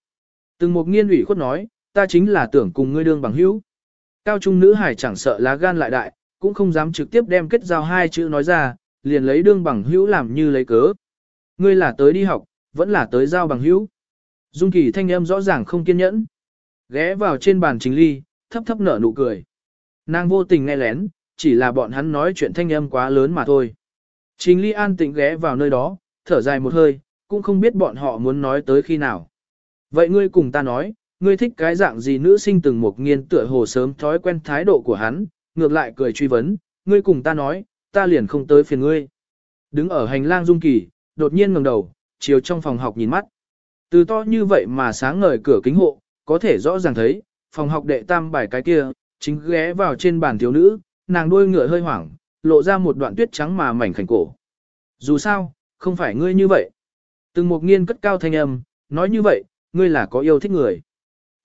Từng một nghiên ủy khuất nói, ta chính là tưởng cùng ngươi đương bằng hữu. Cao trung nữ hải chẳng sợ lá gan lại đại, cũng không dám trực tiếp đem kết giao hai chữ nói ra, liền lấy đương bằng hữu làm như lấy cớ. Ngươi là tới đi học, vẫn là tới giao bằng hữu. Dung Kỳ thanh âm rõ ràng không kiên nhẫn. Ghé vào trên bàn chính ly, thấp thấp nở nụ cười. Nàng vô tình nghe lén, chỉ là bọn hắn nói chuyện thanh âm quá lớn mà thôi. Trình ly an tĩnh ghé vào nơi đó, thở dài một hơi, cũng không biết bọn họ muốn nói tới khi nào. Vậy ngươi cùng ta nói, ngươi thích cái dạng gì nữ sinh từng một nghiên tựa hồ sớm thói quen thái độ của hắn, ngược lại cười truy vấn, ngươi cùng ta nói, ta liền không tới phiền ngươi. Đứng ở hành lang dung kỳ, đột nhiên ngẩng đầu, chiều trong phòng học nhìn mắt. Từ to như vậy mà sáng ngời cửa kính hộ, có thể rõ ràng thấy, phòng học đệ tam bài cái kia, chính ghé vào trên bàn thiếu nữ, nàng đuôi ngựa hơi hoảng, lộ ra một đoạn tuyết trắng mà mảnh khảnh cổ. Dù sao, không phải ngươi như vậy. Từng một nghiên cất cao thanh âm, nói như vậy, ngươi là có yêu thích người.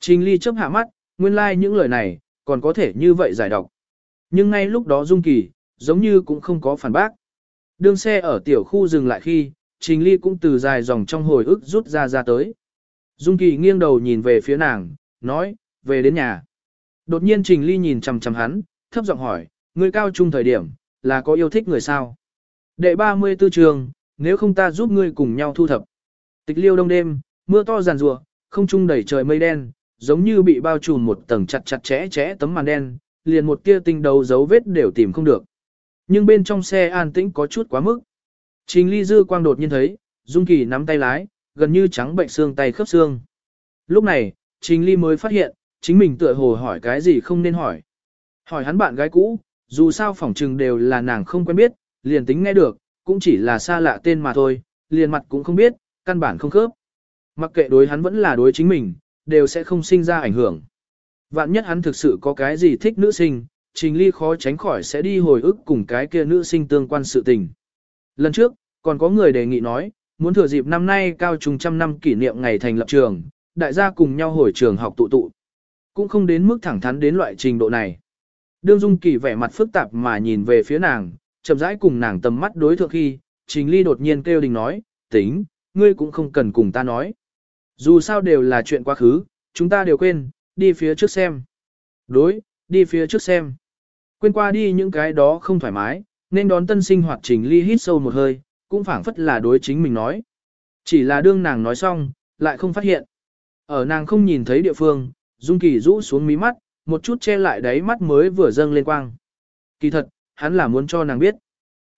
Trình ly chấp hạ mắt, nguyên lai like những lời này, còn có thể như vậy giải đọc. Nhưng ngay lúc đó Dung Kỳ, giống như cũng không có phản bác. Đường xe ở tiểu khu dừng lại khi, Trình Ly cũng từ dài dòng trong hồi ức rút ra ra tới. Dung Kỳ nghiêng đầu nhìn về phía nàng, nói, về đến nhà. Đột nhiên Trình Ly nhìn chằm chằm hắn, thấp giọng hỏi, người cao trung thời điểm, là có yêu thích người sao? Đệ 34 trường, nếu không ta giúp ngươi cùng nhau thu thập. Tịch liêu đông đêm, mưa to giàn rùa, không trung đầy trời mây đen, giống như bị bao trùm một tầng chặt chặt chẽ chẽ tấm màn đen, liền một tia tinh đầu dấu vết đều tìm không được. Nhưng bên trong xe an tĩnh có chút quá mức. Trình ly dư quang đột nhiên thấy, Dung Kỳ nắm tay lái, gần như trắng bệnh xương tay khớp xương. Lúc này, Trình ly mới phát hiện, chính mình tựa hồ hỏi cái gì không nên hỏi. Hỏi hắn bạn gái cũ, dù sao phỏng trừng đều là nàng không quen biết, liền tính nghe được, cũng chỉ là xa lạ tên mà thôi, liền mặt cũng không biết, căn bản không khớp. Mặc kệ đối hắn vẫn là đối chính mình, đều sẽ không sinh ra ảnh hưởng. Vạn nhất hắn thực sự có cái gì thích nữ sinh, Trình Ly khó tránh khỏi sẽ đi hồi ức cùng cái kia nữ sinh tương quan sự tình. Lần trước, còn có người đề nghị nói, muốn thừa dịp năm nay cao trung trăm năm kỷ niệm ngày thành lập trường, đại gia cùng nhau hồi trường học tụ tụ. Cũng không đến mức thẳng thắn đến loại trình độ này. Đương Dung Kỳ vẻ mặt phức tạp mà nhìn về phía nàng, chậm rãi cùng nàng tầm mắt đối thượng khi, Trình Ly đột nhiên kêu đình nói, tính, ngươi cũng không cần cùng ta nói. Dù sao đều là chuyện quá khứ, chúng ta đều quên, đi phía trước xem. Đối, đi phía trước xem. Quên qua đi những cái đó không thoải mái, nên đón tân sinh hoạt Trình Ly hít sâu một hơi, cũng phảng phất là đối chính mình nói. Chỉ là đương nàng nói xong, lại không phát hiện. Ở nàng không nhìn thấy địa phương, Dung Kỳ rũ xuống mí mắt, một chút che lại đáy mắt mới vừa dâng lên quang. Kỳ thật, hắn là muốn cho nàng biết.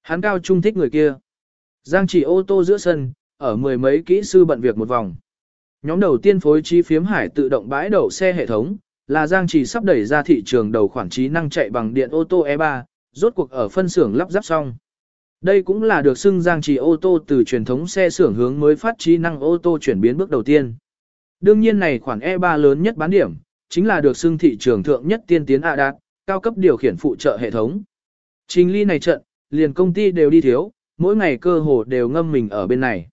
Hắn cao trung thích người kia. Giang chỉ ô tô giữa sân, ở mười mấy kỹ sư bận việc một vòng. Nhóm đầu tiên phối trí phiếm hải tự động bãi đậu xe hệ thống, là Giang chỉ sắp đẩy ra thị trường đầu khoản trí năng chạy bằng điện ô tô E3, rốt cuộc ở phân xưởng lắp ráp xong. Đây cũng là được xưng Giang chỉ ô tô từ truyền thống xe xưởng hướng mới phát trí năng ô tô chuyển biến bước đầu tiên. Đương nhiên này khoản E3 lớn nhất bán điểm, chính là được xưng thị trường thượng nhất tiên tiến ạ đạt, cao cấp điều khiển phụ trợ hệ thống. Trình ly này trận, liền công ty đều đi thiếu, mỗi ngày cơ hồ đều ngâm mình ở bên này.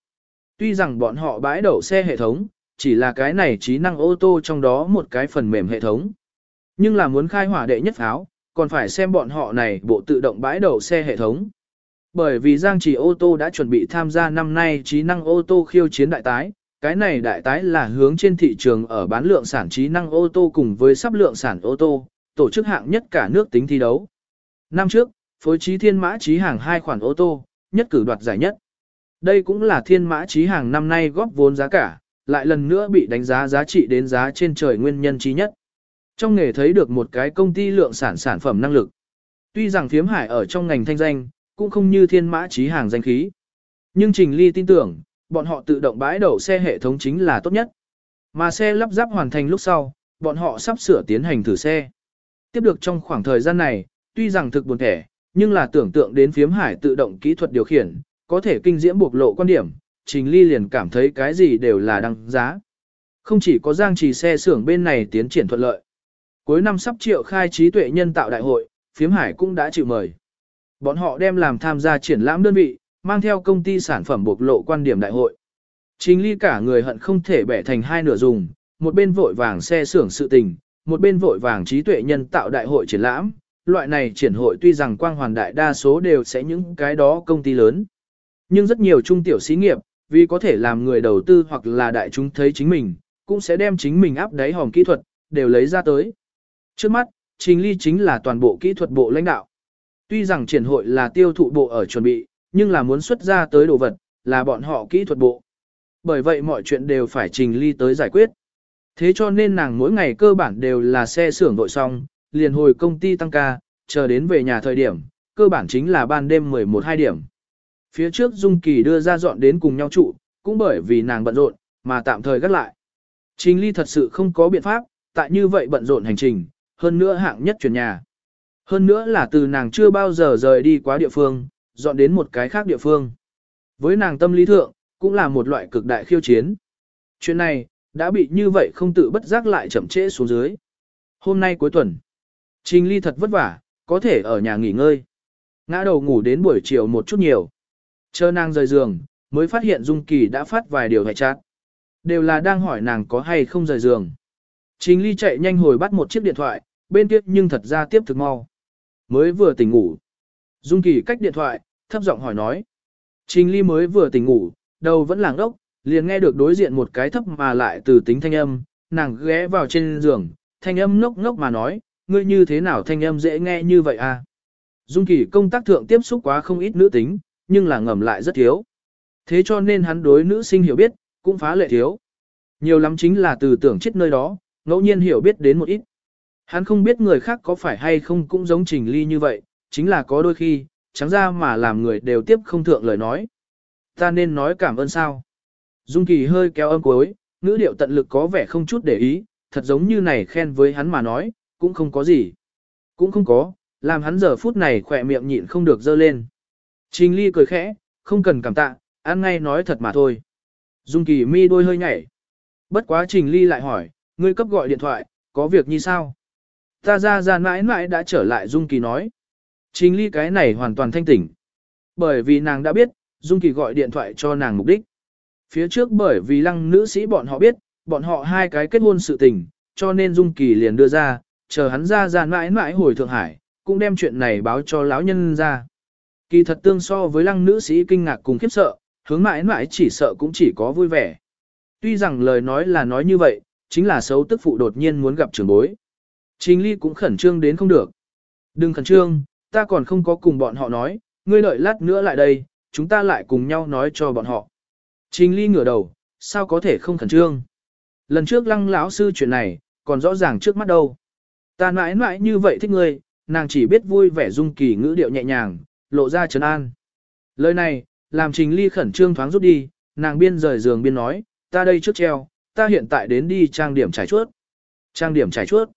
Tuy rằng bọn họ bãi đậu xe hệ thống, chỉ là cái này trí năng ô tô trong đó một cái phần mềm hệ thống. Nhưng là muốn khai hỏa đệ nhất pháo, còn phải xem bọn họ này bộ tự động bãi đậu xe hệ thống. Bởi vì Giang Chỉ ô tô đã chuẩn bị tham gia năm nay trí năng ô tô khiêu chiến đại tái, cái này đại tái là hướng trên thị trường ở bán lượng sản trí năng ô tô cùng với sắp lượng sản ô tô, tổ chức hạng nhất cả nước tính thi đấu. Năm trước, phối trí thiên mã trí hàng hai khoản ô tô, nhất cử đoạt giải nhất. Đây cũng là thiên mã trí hàng năm nay góp vốn giá cả, lại lần nữa bị đánh giá giá trị đến giá trên trời nguyên nhân trí nhất. Trong nghề thấy được một cái công ty lượng sản sản phẩm năng lực. Tuy rằng phiếm hải ở trong ngành thanh danh, cũng không như thiên mã trí hàng danh khí. Nhưng Trình Ly tin tưởng, bọn họ tự động bãi đậu xe hệ thống chính là tốt nhất. Mà xe lắp ráp hoàn thành lúc sau, bọn họ sắp sửa tiến hành thử xe. Tiếp được trong khoảng thời gian này, tuy rằng thực buồn thẻ, nhưng là tưởng tượng đến phiếm hải tự động kỹ thuật điều khiển, có thể kinh diễm bộc lộ quan điểm, Trình Ly liền cảm thấy cái gì đều là đăng giá. Không chỉ có giang trì xe xưởng bên này tiến triển thuận lợi. Cuối năm sắp triệu khai trí tuệ nhân tạo đại hội, phiếm hải cũng đã chịu mời. Bọn họ đem làm tham gia triển lãm đơn vị, mang theo công ty sản phẩm bộc lộ quan điểm đại hội. Trình ly cả người hận không thể bẻ thành hai nửa dùng, một bên vội vàng xe xưởng sự tình, một bên vội vàng trí tuệ nhân tạo đại hội triển lãm. Loại này triển hội tuy rằng quang hoàn đại đa số đều sẽ những cái đó công ty lớn. Nhưng rất nhiều trung tiểu xí nghiệp, vì có thể làm người đầu tư hoặc là đại chúng thấy chính mình, cũng sẽ đem chính mình áp đáy hòm kỹ thuật, đều lấy ra tới. Trước mắt, Trình Ly chính là toàn bộ kỹ thuật bộ lãnh đạo. Tuy rằng triển hội là tiêu thụ bộ ở chuẩn bị, nhưng là muốn xuất ra tới đồ vật, là bọn họ kỹ thuật bộ. Bởi vậy mọi chuyện đều phải Trình Ly tới giải quyết. Thế cho nên nàng mỗi ngày cơ bản đều là xe xưởng đội xong, liền hồi công ty tăng ca, chờ đến về nhà thời điểm, cơ bản chính là ban đêm 11-2 điểm. Phía trước Dung Kỳ đưa ra dọn đến cùng nhau trụ, cũng bởi vì nàng bận rộn, mà tạm thời gác lại. Trình Ly thật sự không có biện pháp, tại như vậy bận rộn hành trình, hơn nữa hạng nhất chuyển nhà. Hơn nữa là từ nàng chưa bao giờ rời đi quá địa phương, dọn đến một cái khác địa phương. Với nàng tâm lý thượng, cũng là một loại cực đại khiêu chiến. Chuyện này, đã bị như vậy không tự bất giác lại chậm trễ xuống dưới. Hôm nay cuối tuần, Trình Ly thật vất vả, có thể ở nhà nghỉ ngơi. Ngã đầu ngủ đến buổi chiều một chút nhiều. Chờ nàng rời giường, mới phát hiện Dung Kỳ đã phát vài điều hệ chát. Đều là đang hỏi nàng có hay không rời giường. Trình Ly chạy nhanh hồi bắt một chiếc điện thoại, bên kia nhưng thật ra tiếp thực mau. Mới vừa tỉnh ngủ. Dung Kỳ cách điện thoại, thấp giọng hỏi nói. Trình Ly mới vừa tỉnh ngủ, đầu vẫn làng đốc, liền nghe được đối diện một cái thấp mà lại từ tính thanh âm, nàng ghé vào trên giường, thanh âm ngốc ngốc mà nói, ngươi như thế nào thanh âm dễ nghe như vậy à? Dung Kỳ công tác thượng tiếp xúc quá không ít nữ tính, nhưng là ngầm lại rất thiếu. Thế cho nên hắn đối nữ sinh hiểu biết, cũng phá lệ thiếu. Nhiều lắm chính là từ tưởng chết nơi đó, ngẫu nhiên hiểu biết đến một ít. Hắn không biết người khác có phải hay không cũng giống Trình Ly như vậy, chính là có đôi khi, trắng ra mà làm người đều tiếp không thượng lời nói. Ta nên nói cảm ơn sao? Dung Kỳ hơi kéo âm cuối, ngữ điệu tận lực có vẻ không chút để ý, thật giống như này khen với hắn mà nói, cũng không có gì. Cũng không có, làm hắn giờ phút này khỏe miệng nhịn không được dơ lên. Trình Ly cười khẽ, không cần cảm tạ, ăn ngay nói thật mà thôi. Dung Kỳ mi đôi hơi nhảy. Bất quá Trình Ly lại hỏi, ngươi cấp gọi điện thoại, có việc như sao? Ta ra ra mãi mãi đã trở lại Dung Kỳ nói. Trình Ly cái này hoàn toàn thanh tỉnh. Bởi vì nàng đã biết, Dung Kỳ gọi điện thoại cho nàng mục đích. Phía trước bởi vì lăng nữ sĩ bọn họ biết, bọn họ hai cái kết hôn sự tình, cho nên Dung Kỳ liền đưa ra, chờ hắn ra ra mãi mãi hồi Thượng Hải, cũng đem chuyện này báo cho lão nhân ra. Kỳ thật tương so với lăng nữ sĩ kinh ngạc cùng khiếp sợ, hướng mãi mãi chỉ sợ cũng chỉ có vui vẻ. Tuy rằng lời nói là nói như vậy, chính là xấu tức phụ đột nhiên muốn gặp trưởng bối. Trình ly cũng khẩn trương đến không được. Đừng khẩn trương, ta còn không có cùng bọn họ nói, ngươi đợi lát nữa lại đây, chúng ta lại cùng nhau nói cho bọn họ. Trình ly ngửa đầu, sao có thể không khẩn trương. Lần trước lăng lão sư chuyện này, còn rõ ràng trước mắt đâu. Ta mãi mãi như vậy thích ngươi, nàng chỉ biết vui vẻ dung kỳ ngữ điệu nhẹ nhàng, lộ ra trấn an. Lời này, làm trình ly khẩn trương thoáng rút đi, nàng biên rời giường biên nói, ta đây trước treo, ta hiện tại đến đi trang điểm trải chuốt. Trang điểm trải chuốt.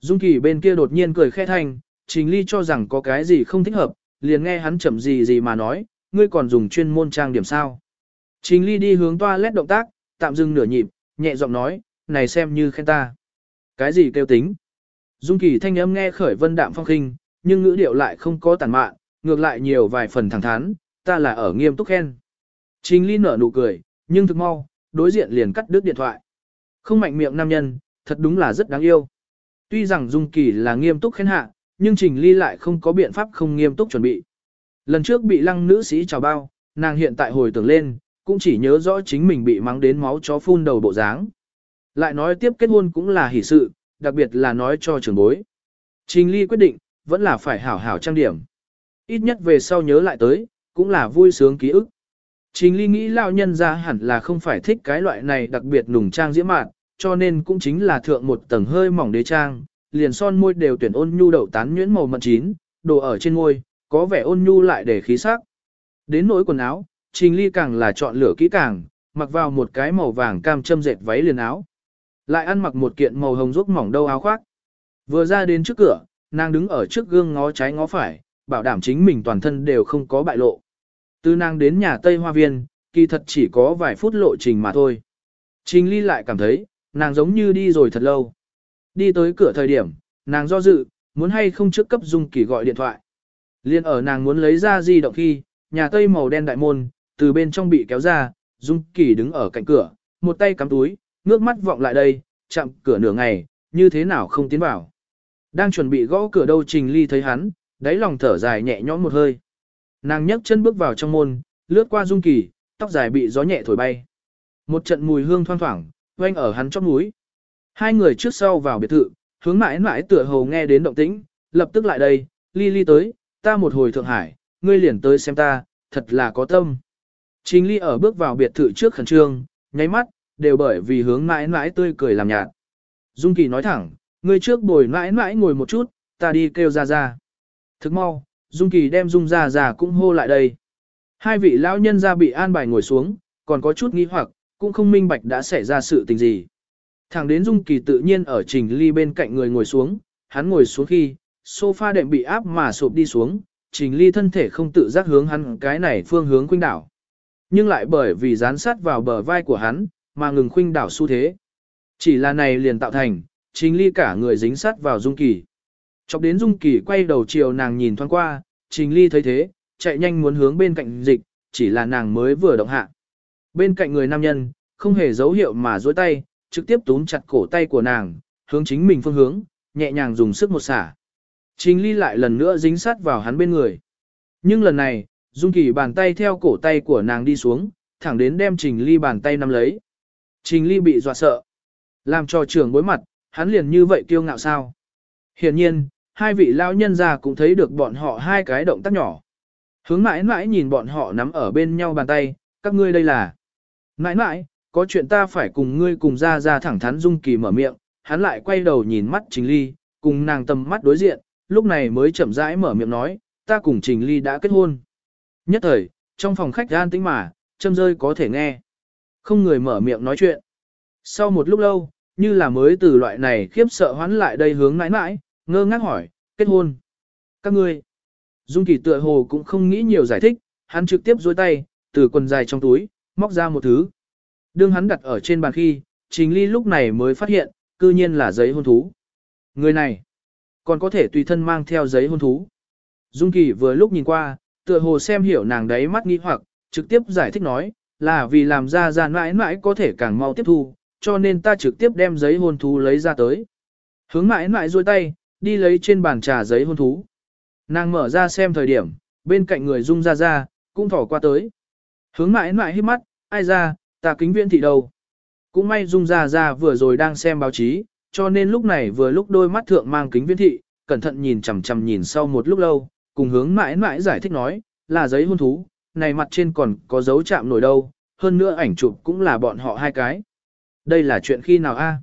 Dung kỳ bên kia đột nhiên cười khẽ thanh, trình ly cho rằng có cái gì không thích hợp, liền nghe hắn chậm gì gì mà nói, ngươi còn dùng chuyên môn trang điểm sao. Trình ly đi hướng toilet động tác, tạm dừng nửa nhịp, nhẹ giọng nói, này xem như khen ta. Cái gì kêu tính? Dung kỳ thanh âm nghe khởi vân đạm phong khinh, nhưng ngữ điệu lại không có tàn mạn, ngược lại nhiều vài phần thẳng thắn, ta là ở nghiêm túc khen. Trình ly nở nụ cười, nhưng thực mau, đối diện liền cắt đứt điện thoại. Không mạnh miệng nam nhân, thật đúng là rất đáng yêu. Tuy rằng Dung Kỳ là nghiêm túc khen hạ, nhưng Trình Ly lại không có biện pháp không nghiêm túc chuẩn bị. Lần trước bị lăng nữ sĩ chào bao, nàng hiện tại hồi tưởng lên, cũng chỉ nhớ rõ chính mình bị mắng đến máu chó phun đầu bộ dáng. Lại nói tiếp kết hôn cũng là hỷ sự, đặc biệt là nói cho trường bối. Trình Ly quyết định, vẫn là phải hảo hảo trang điểm. Ít nhất về sau nhớ lại tới, cũng là vui sướng ký ức. Trình Ly nghĩ lão nhân ra hẳn là không phải thích cái loại này đặc biệt nùng trang diễm mạn, cho nên cũng chính là thượng một tầng hơi mỏng đế trang, liền son môi đều tuyển ôn nhu đậu tán nhuyễn màu mận chín, đồ ở trên môi, có vẻ ôn nhu lại để khí sắc. Đến nỗi quần áo, Trình Ly càng là chọn lựa kỹ càng, mặc vào một cái màu vàng cam châm dệt váy liền áo. Lại ăn mặc một kiện màu hồng ruốc mỏng đâu áo khoác. Vừa ra đến trước cửa, nàng đứng ở trước gương ngó trái ngó phải, bảo đảm chính mình toàn thân đều không có bại lộ. Từ nàng đến nhà Tây Hoa Viên, kỳ thật chỉ có vài phút lộ trình mà thôi. Trình Ly lại cảm thấy, nàng giống như đi rồi thật lâu. Đi tới cửa thời điểm, nàng do dự, muốn hay không trước cấp Dung Kỳ gọi điện thoại. Liên ở nàng muốn lấy ra di động khi, nhà Tây màu đen đại môn, từ bên trong bị kéo ra, Dung Kỳ đứng ở cạnh cửa, một tay cắm túi, ngước mắt vọng lại đây, chạm cửa nửa ngày, như thế nào không tiến vào. Đang chuẩn bị gõ cửa đâu Trình Ly thấy hắn, đáy lòng thở dài nhẹ nhõm một hơi. Nàng nhấc chân bước vào trong môn, lướt qua Dung Kỳ, tóc dài bị gió nhẹ thổi bay. Một trận mùi hương thoang thoảng, quanh ở hắn chóp mũi. Hai người trước sau vào biệt thự, hướng mãi mãi tựa hồ nghe đến động tĩnh, lập tức lại đây, ly ly tới, ta một hồi Thượng Hải, ngươi liền tới xem ta, thật là có tâm. Trình ly ở bước vào biệt thự trước khẩn trương, nháy mắt, đều bởi vì hướng mãi mãi tươi cười làm nhạt. Dung Kỳ nói thẳng, ngươi trước bồi mãi mãi ngồi một chút, ta đi kêu ra ra. Thức mau, Dung Kỳ đem Dung ra già cũng hô lại đây. Hai vị lão nhân ra bị an bài ngồi xuống, còn có chút nghi hoặc, cũng không minh bạch đã xảy ra sự tình gì. Thẳng đến Dung Kỳ tự nhiên ở Trình Ly bên cạnh người ngồi xuống, hắn ngồi xuống khi, sofa đệm bị áp mà sụp đi xuống, Trình Ly thân thể không tự giác hướng hắn cái này phương hướng khuynh đảo. Nhưng lại bởi vì dán sát vào bờ vai của hắn, mà ngừng khuynh đảo xu thế. Chỉ là này liền tạo thành, Trình Ly cả người dính sát vào Dung Kỳ. Chọc đến Dung Kỳ quay đầu chiều nàng nhìn thoáng qua, Trình Ly thấy thế, chạy nhanh muốn hướng bên cạnh dịch, chỉ là nàng mới vừa động hạ. Bên cạnh người nam nhân, không hề dấu hiệu mà dối tay, trực tiếp túm chặt cổ tay của nàng, hướng chính mình phương hướng, nhẹ nhàng dùng sức một xả. Trình ly lại lần nữa dính sát vào hắn bên người. Nhưng lần này, Dung Kỳ bàn tay theo cổ tay của nàng đi xuống, thẳng đến đem Trình ly bàn tay nắm lấy. Trình ly bị dọa sợ. Làm cho trưởng bối mặt, hắn liền như vậy kiêu ngạo sao. Hiển nhiên, hai vị lão nhân già cũng thấy được bọn họ hai cái động tác nhỏ. Hướng mãi mãi nhìn bọn họ nắm ở bên nhau bàn tay, các ngươi đây là. Mãi mãi, có chuyện ta phải cùng ngươi cùng ra ra thẳng thắn Dung Kỳ mở miệng, hắn lại quay đầu nhìn mắt Trình Ly, cùng nàng tầm mắt đối diện, lúc này mới chậm rãi mở miệng nói, ta cùng Trình Ly đã kết hôn. Nhất thời, trong phòng khách an tĩnh mà, châm rơi có thể nghe. Không người mở miệng nói chuyện. Sau một lúc lâu, như là mới từ loại này khiếp sợ hoán lại đây hướng mãi mãi, ngơ ngác hỏi, kết hôn. Các ngươi, Dung Kỳ tựa hồ cũng không nghĩ nhiều giải thích, hắn trực tiếp dôi tay, từ quần dài trong túi, móc ra một thứ. Đương hắn đặt ở trên bàn khi, Trình Ly lúc này mới phát hiện, cư nhiên là giấy hôn thú. Người này, còn có thể tùy thân mang theo giấy hôn thú. Dung Kỳ vừa lúc nhìn qua, tựa hồ xem hiểu nàng đấy mắt nghi hoặc, trực tiếp giải thích nói, là vì làm ra ra mãi mãi có thể càng mau tiếp thu, cho nên ta trực tiếp đem giấy hôn thú lấy ra tới. Hướng mãi mãi duỗi tay, đi lấy trên bàn trà giấy hôn thú. Nàng mở ra xem thời điểm, bên cạnh người Dung ra ra, cũng thỏ qua tới. Hướng mãi mãi hít mắt, ai ra, ta kính viễn thị đâu. Cũng may Dung ra ra vừa rồi đang xem báo chí, cho nên lúc này vừa lúc đôi mắt thượng mang kính viễn thị, cẩn thận nhìn chằm chằm nhìn sau một lúc lâu, cùng hướng mãi mãi giải thích nói, là giấy hôn thú, này mặt trên còn có dấu chạm nổi đâu, hơn nữa ảnh chụp cũng là bọn họ hai cái. Đây là chuyện khi nào a?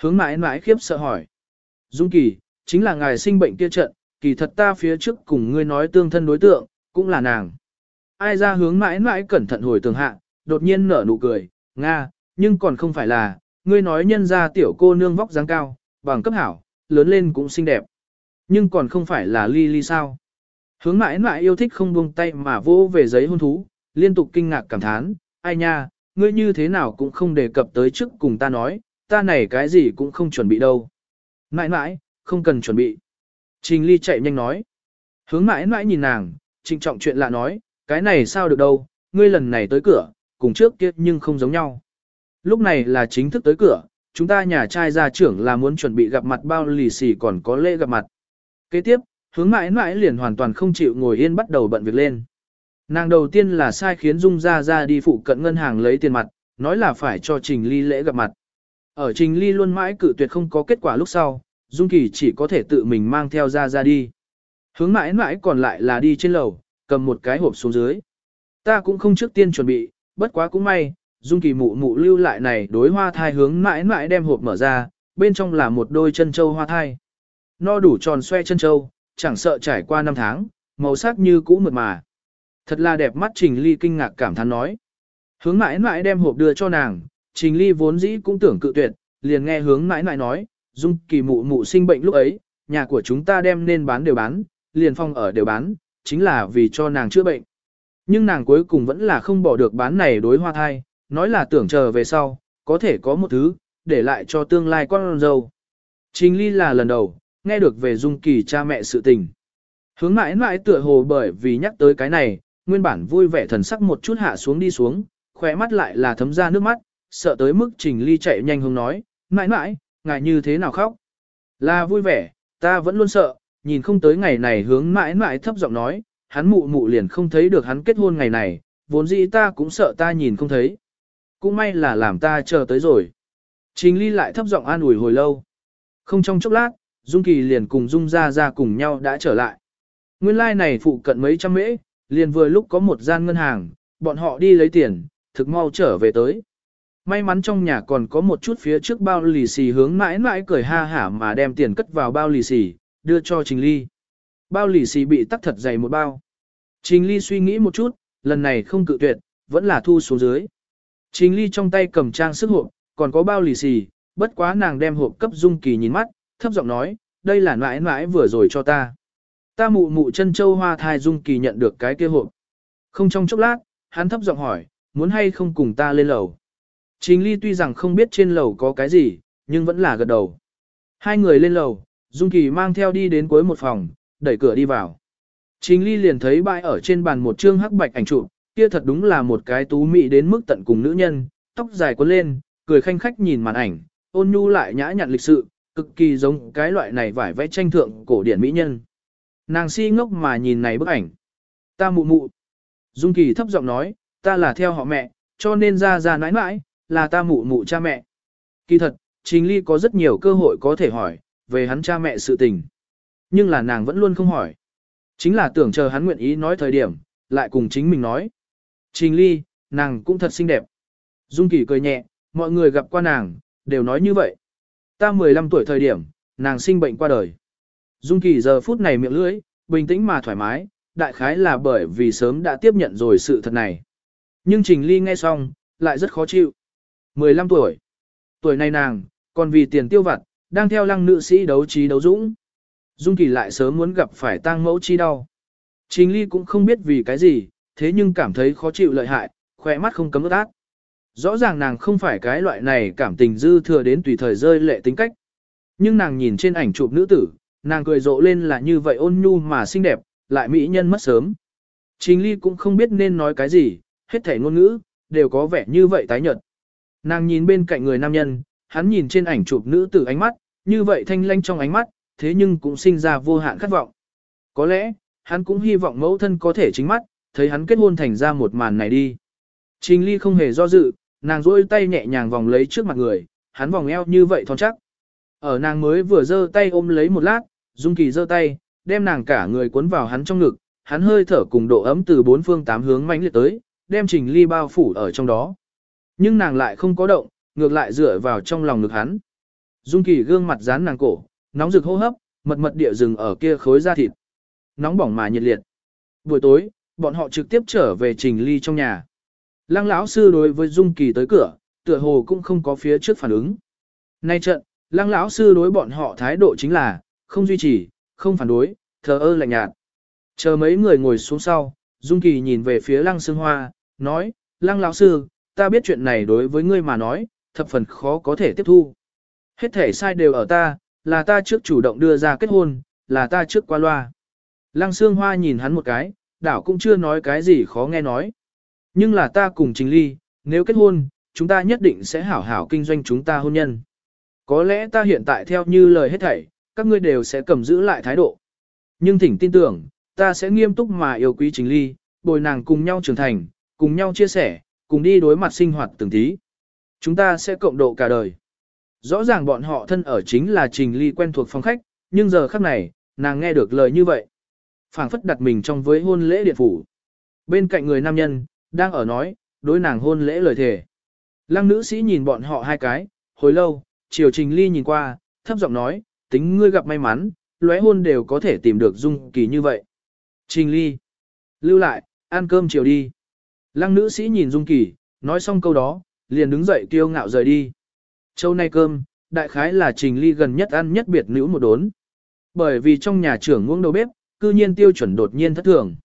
Hướng mãi mãi khiếp sợ hỏi. Dung Kỳ, chính là ngài sinh bệnh kia trận, kỳ thật ta phía trước cùng ngươi nói tương thân đối tượng, cũng là nàng. Ai ra hướng mãi mãi cẩn thận hồi tường hạ, đột nhiên nở nụ cười, Nga, nhưng còn không phải là, ngươi nói nhân ra tiểu cô nương vóc dáng cao, bằng cấp hảo, lớn lên cũng xinh đẹp. Nhưng còn không phải là ly ly sao. Hướng mãi mãi yêu thích không buông tay mà vô về giấy hôn thú, liên tục kinh ngạc cảm thán, ai nha, ngươi như thế nào cũng không đề cập tới trước cùng ta nói, ta này cái gì cũng không chuẩn bị đâu. Mãi mãi, không cần chuẩn bị. Trình ly chạy nhanh nói. Hướng mãi mãi nhìn nàng, trịnh trọng chuyện lạ nói, cái này sao được đâu, ngươi lần này tới cửa, cùng trước kia nhưng không giống nhau. Lúc này là chính thức tới cửa, chúng ta nhà trai gia trưởng là muốn chuẩn bị gặp mặt bao lì xì còn có lễ gặp mặt. Kế tiếp, hướng mãi mãi liền hoàn toàn không chịu ngồi yên bắt đầu bận việc lên. Nàng đầu tiên là sai khiến Dung Gia Gia đi phụ cận ngân hàng lấy tiền mặt, nói là phải cho Trình Ly lễ gặp mặt. Ở Trình Ly luôn mãi cự tuyệt không có kết quả lúc sau, Dung Kỳ chỉ có thể tự mình mang theo ra ra đi. Hướng mãi mãi còn lại là đi trên lầu, cầm một cái hộp xuống dưới. Ta cũng không trước tiên chuẩn bị, bất quá cũng may, Dung Kỳ mụ mụ lưu lại này đối hoa thai hướng mãi mãi đem hộp mở ra, bên trong là một đôi chân châu hoa thai. No đủ tròn xoe chân châu, chẳng sợ trải qua năm tháng, màu sắc như cũ mượt mà. Thật là đẹp mắt Trình Ly kinh ngạc cảm thán nói. Hướng mãi mãi đem hộp đưa cho nàng, Trình Ly vốn dĩ cũng tưởng cự tuyệt, liền nghe hướng mãi mãi nói, Dung Kỳ mụ mụ sinh bệnh lúc ấy, nhà của chúng ta đem nên bán đều bán, liền phong ở đều bán, chính là vì cho nàng chữa bệnh. Nhưng nàng cuối cùng vẫn là không bỏ được bán này đối hoa thai, nói là tưởng chờ về sau, có thể có một thứ, để lại cho tương lai con dâu. Trình ly là lần đầu, nghe được về dung kỳ cha mẹ sự tình. Hướng mãi mãi tựa hồ bởi vì nhắc tới cái này, nguyên bản vui vẻ thần sắc một chút hạ xuống đi xuống, khỏe mắt lại là thấm ra nước mắt, sợ tới mức trình ly chạy nhanh hướng nói, mãi mãi, ngài như thế nào khóc? Là vui vẻ, ta vẫn luôn sợ, nhìn không tới ngày này hướng mãi mãi thấp giọng nói, hắn mụ mụ liền không thấy được hắn kết hôn ngày này, vốn dĩ ta cũng sợ ta nhìn không thấy. Cũng may là làm ta chờ tới rồi. Trình ly lại thấp giọng an ủi hồi lâu. Không trong chốc lát, Dung Kỳ liền cùng Dung Gia Gia cùng nhau đã trở lại. Nguyên lai like này phụ cận mấy trăm mễ, liền vừa lúc có một gian ngân hàng, bọn họ đi lấy tiền, thực mau trở về tới. May mắn trong nhà còn có một chút phía trước bao lì xì hướng mãi mãi cười ha hả mà đem tiền cất vào bao lì xì, đưa cho Trình Ly. Bao lì xì bị tắc thật dày một bao. Trình Ly suy nghĩ một chút, lần này không cự tuyệt, vẫn là thu xuống dưới. Trình Ly trong tay cầm trang sức hộp, còn có bao lì xì, bất quá nàng đem hộp cấp Dung Kỳ nhìn mắt, thấp giọng nói, đây là mãi mãi vừa rồi cho ta. Ta mụ mụ chân châu hoa thai Dung Kỳ nhận được cái kia hộp. Không trong chốc lát, hắn thấp giọng hỏi, muốn hay không cùng ta lên lầu. Trình Ly tuy rằng không biết trên lầu có cái gì, nhưng vẫn là gật đầu. Hai người lên lầu, Dung Kỳ mang theo đi đến cuối một phòng, đẩy cửa đi vào. Trình Ly liền thấy bãi ở trên bàn một chương hắc bạch ảnh chụp, kia thật đúng là một cái tú mị đến mức tận cùng nữ nhân, tóc dài cuốn lên, cười khanh khách nhìn màn ảnh, ôn nhu lại nhã nhặn lịch sự, cực kỳ giống cái loại này vải vẽ tranh thượng cổ điển mỹ nhân. Nàng si ngốc mà nhìn này bức ảnh. Ta mụ mụ. Dung Kỳ thấp giọng nói, ta là theo họ mẹ, cho nên ra ra nãi nãi, là ta mụ mụ cha mẹ. Kỳ thật, Trình Ly có rất nhiều cơ hội có thể hỏi, về hắn cha mẹ sự tình. Nhưng là nàng vẫn luôn không hỏi. Chính là tưởng chờ hắn nguyện ý nói thời điểm, lại cùng chính mình nói. Trình Ly, nàng cũng thật xinh đẹp. Dung Kỳ cười nhẹ, mọi người gặp qua nàng, đều nói như vậy. Ta 15 tuổi thời điểm, nàng sinh bệnh qua đời. Dung Kỳ giờ phút này miệng lưỡi, bình tĩnh mà thoải mái, đại khái là bởi vì sớm đã tiếp nhận rồi sự thật này. Nhưng Trình Ly nghe xong, lại rất khó chịu. 15 tuổi. Tuổi này nàng, còn vì tiền tiêu vặt, đang theo lăng nữ sĩ đấu trí đấu dũng. Dung Kỳ lại sớm muốn gặp phải tang mẫu chi đau. Trình Ly cũng không biết vì cái gì, thế nhưng cảm thấy khó chịu lợi hại, khỏe mắt không cấm ướt át. Rõ ràng nàng không phải cái loại này cảm tình dư thừa đến tùy thời rơi lệ tính cách. Nhưng nàng nhìn trên ảnh chụp nữ tử, nàng cười rộ lên là như vậy ôn nhu mà xinh đẹp, lại mỹ nhân mất sớm. Trình ly cũng không biết nên nói cái gì, hết thể ngôn ngữ, đều có vẻ như vậy tái nhợt. Nàng nhìn bên cạnh người nam nhân, hắn nhìn trên ảnh chụp nữ tử ánh mắt, như vậy thanh lanh trong ánh mắt, thế nhưng cũng sinh ra vô hạn khát vọng. Có lẽ, hắn cũng hy vọng mẫu thân có thể chính mắt, thấy hắn kết hôn thành ra một màn này đi. Trình ly không hề do dự, nàng duỗi tay nhẹ nhàng vòng lấy trước mặt người, hắn vòng eo như vậy thon chắc. Ở nàng mới vừa giơ tay ôm lấy một lát, Dung Kỳ giơ tay, đem nàng cả người cuốn vào hắn trong ngực, hắn hơi thở cùng độ ấm từ bốn phương tám hướng mãnh liệt tới, đem Trình Ly bao phủ ở trong đó. Nhưng nàng lại không có động, ngược lại dựa vào trong lòng ngực hắn. Dung Kỳ gương mặt dán nàng cổ, nóng rực hô hấp, mật mật địa rừng ở kia khối da thịt. Nóng bỏng mà nhiệt liệt. Buổi tối, bọn họ trực tiếp trở về Trình Ly trong nhà. Lăng lão sư đối với Dung Kỳ tới cửa, tựa hồ cũng không có phía trước phản ứng. Nay trận, Lăng lão sư đối bọn họ thái độ chính là không duy trì, không phản đối, thờ ơ lạnh nhạt. Chờ mấy người ngồi xuống sau, Dung Kỳ nhìn về phía Lăng Sương Hoa, nói, Lăng lão sư, ta biết chuyện này đối với ngươi mà nói, thập phần khó có thể tiếp thu. Hết thể sai đều ở ta, là ta trước chủ động đưa ra kết hôn, là ta trước qua loa. Lăng Sương Hoa nhìn hắn một cái, đảo cũng chưa nói cái gì khó nghe nói. Nhưng là ta cùng Trình Ly, nếu kết hôn, chúng ta nhất định sẽ hảo hảo kinh doanh chúng ta hôn nhân. Có lẽ ta hiện tại theo như lời hết thảy, các ngươi đều sẽ cầm giữ lại thái độ. Nhưng thỉnh tin tưởng, ta sẽ nghiêm túc mà yêu quý Trình Ly, bồi nàng cùng nhau trưởng thành, cùng nhau chia sẻ, cùng đi đối mặt sinh hoạt từng tí. Chúng ta sẽ cộng độ cả đời. Rõ ràng bọn họ thân ở chính là Trình Ly quen thuộc phòng khách, nhưng giờ khắc này, nàng nghe được lời như vậy. phảng phất đặt mình trong với hôn lễ điện phủ. Bên cạnh người nam nhân, đang ở nói, đối nàng hôn lễ lời thề. Lăng nữ sĩ nhìn bọn họ hai cái, hồi lâu, chiều Trình Ly nhìn qua, thấp giọng nói, tính ngươi gặp may mắn, lóe hôn đều có thể tìm được dung kỳ như vậy. Trình Ly, lưu lại, ăn cơm chiều đi. Lăng nữ sĩ nhìn dung kỳ, nói xong câu đó, liền đứng dậy kiêu ngạo rời đi. Châu nay cơm, đại khái là Trình Ly gần nhất ăn nhất biệt nữ một đốn. Bởi vì trong nhà trưởng nguông đầu bếp, cư nhiên tiêu chuẩn đột nhiên thất thường.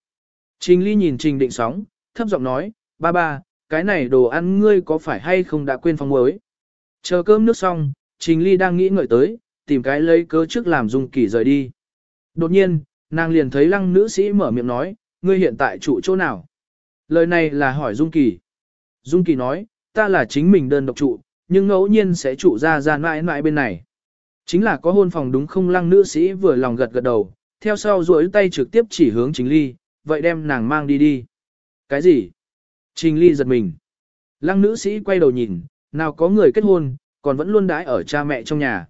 Trình Ly nhìn Trình Định Sóng, thấp giọng nói, ba ba, cái này đồ ăn ngươi có phải hay không đã quên phong mới. Chờ cơm nước xong, Trình Ly đang nghĩ ngợi tới, tìm cái lấy cớ trước làm Dung Kỳ rời đi. Đột nhiên, nàng liền thấy lăng nữ sĩ mở miệng nói, ngươi hiện tại trụ chỗ nào? Lời này là hỏi Dung Kỳ. Dung Kỳ nói, ta là chính mình đơn độc trụ, nhưng ngẫu nhiên sẽ trụ ra ra mãi mãi bên này. Chính là có hôn phòng đúng không lăng nữ sĩ vừa lòng gật gật đầu, theo sau duỗi tay trực tiếp chỉ hướng Trình Ly, vậy đem nàng mang đi đi. Cái gì? Trình Ly giật mình. Lăng nữ sĩ quay đầu nhìn, nào có người kết hôn, còn vẫn luôn đãi ở cha mẹ trong nhà.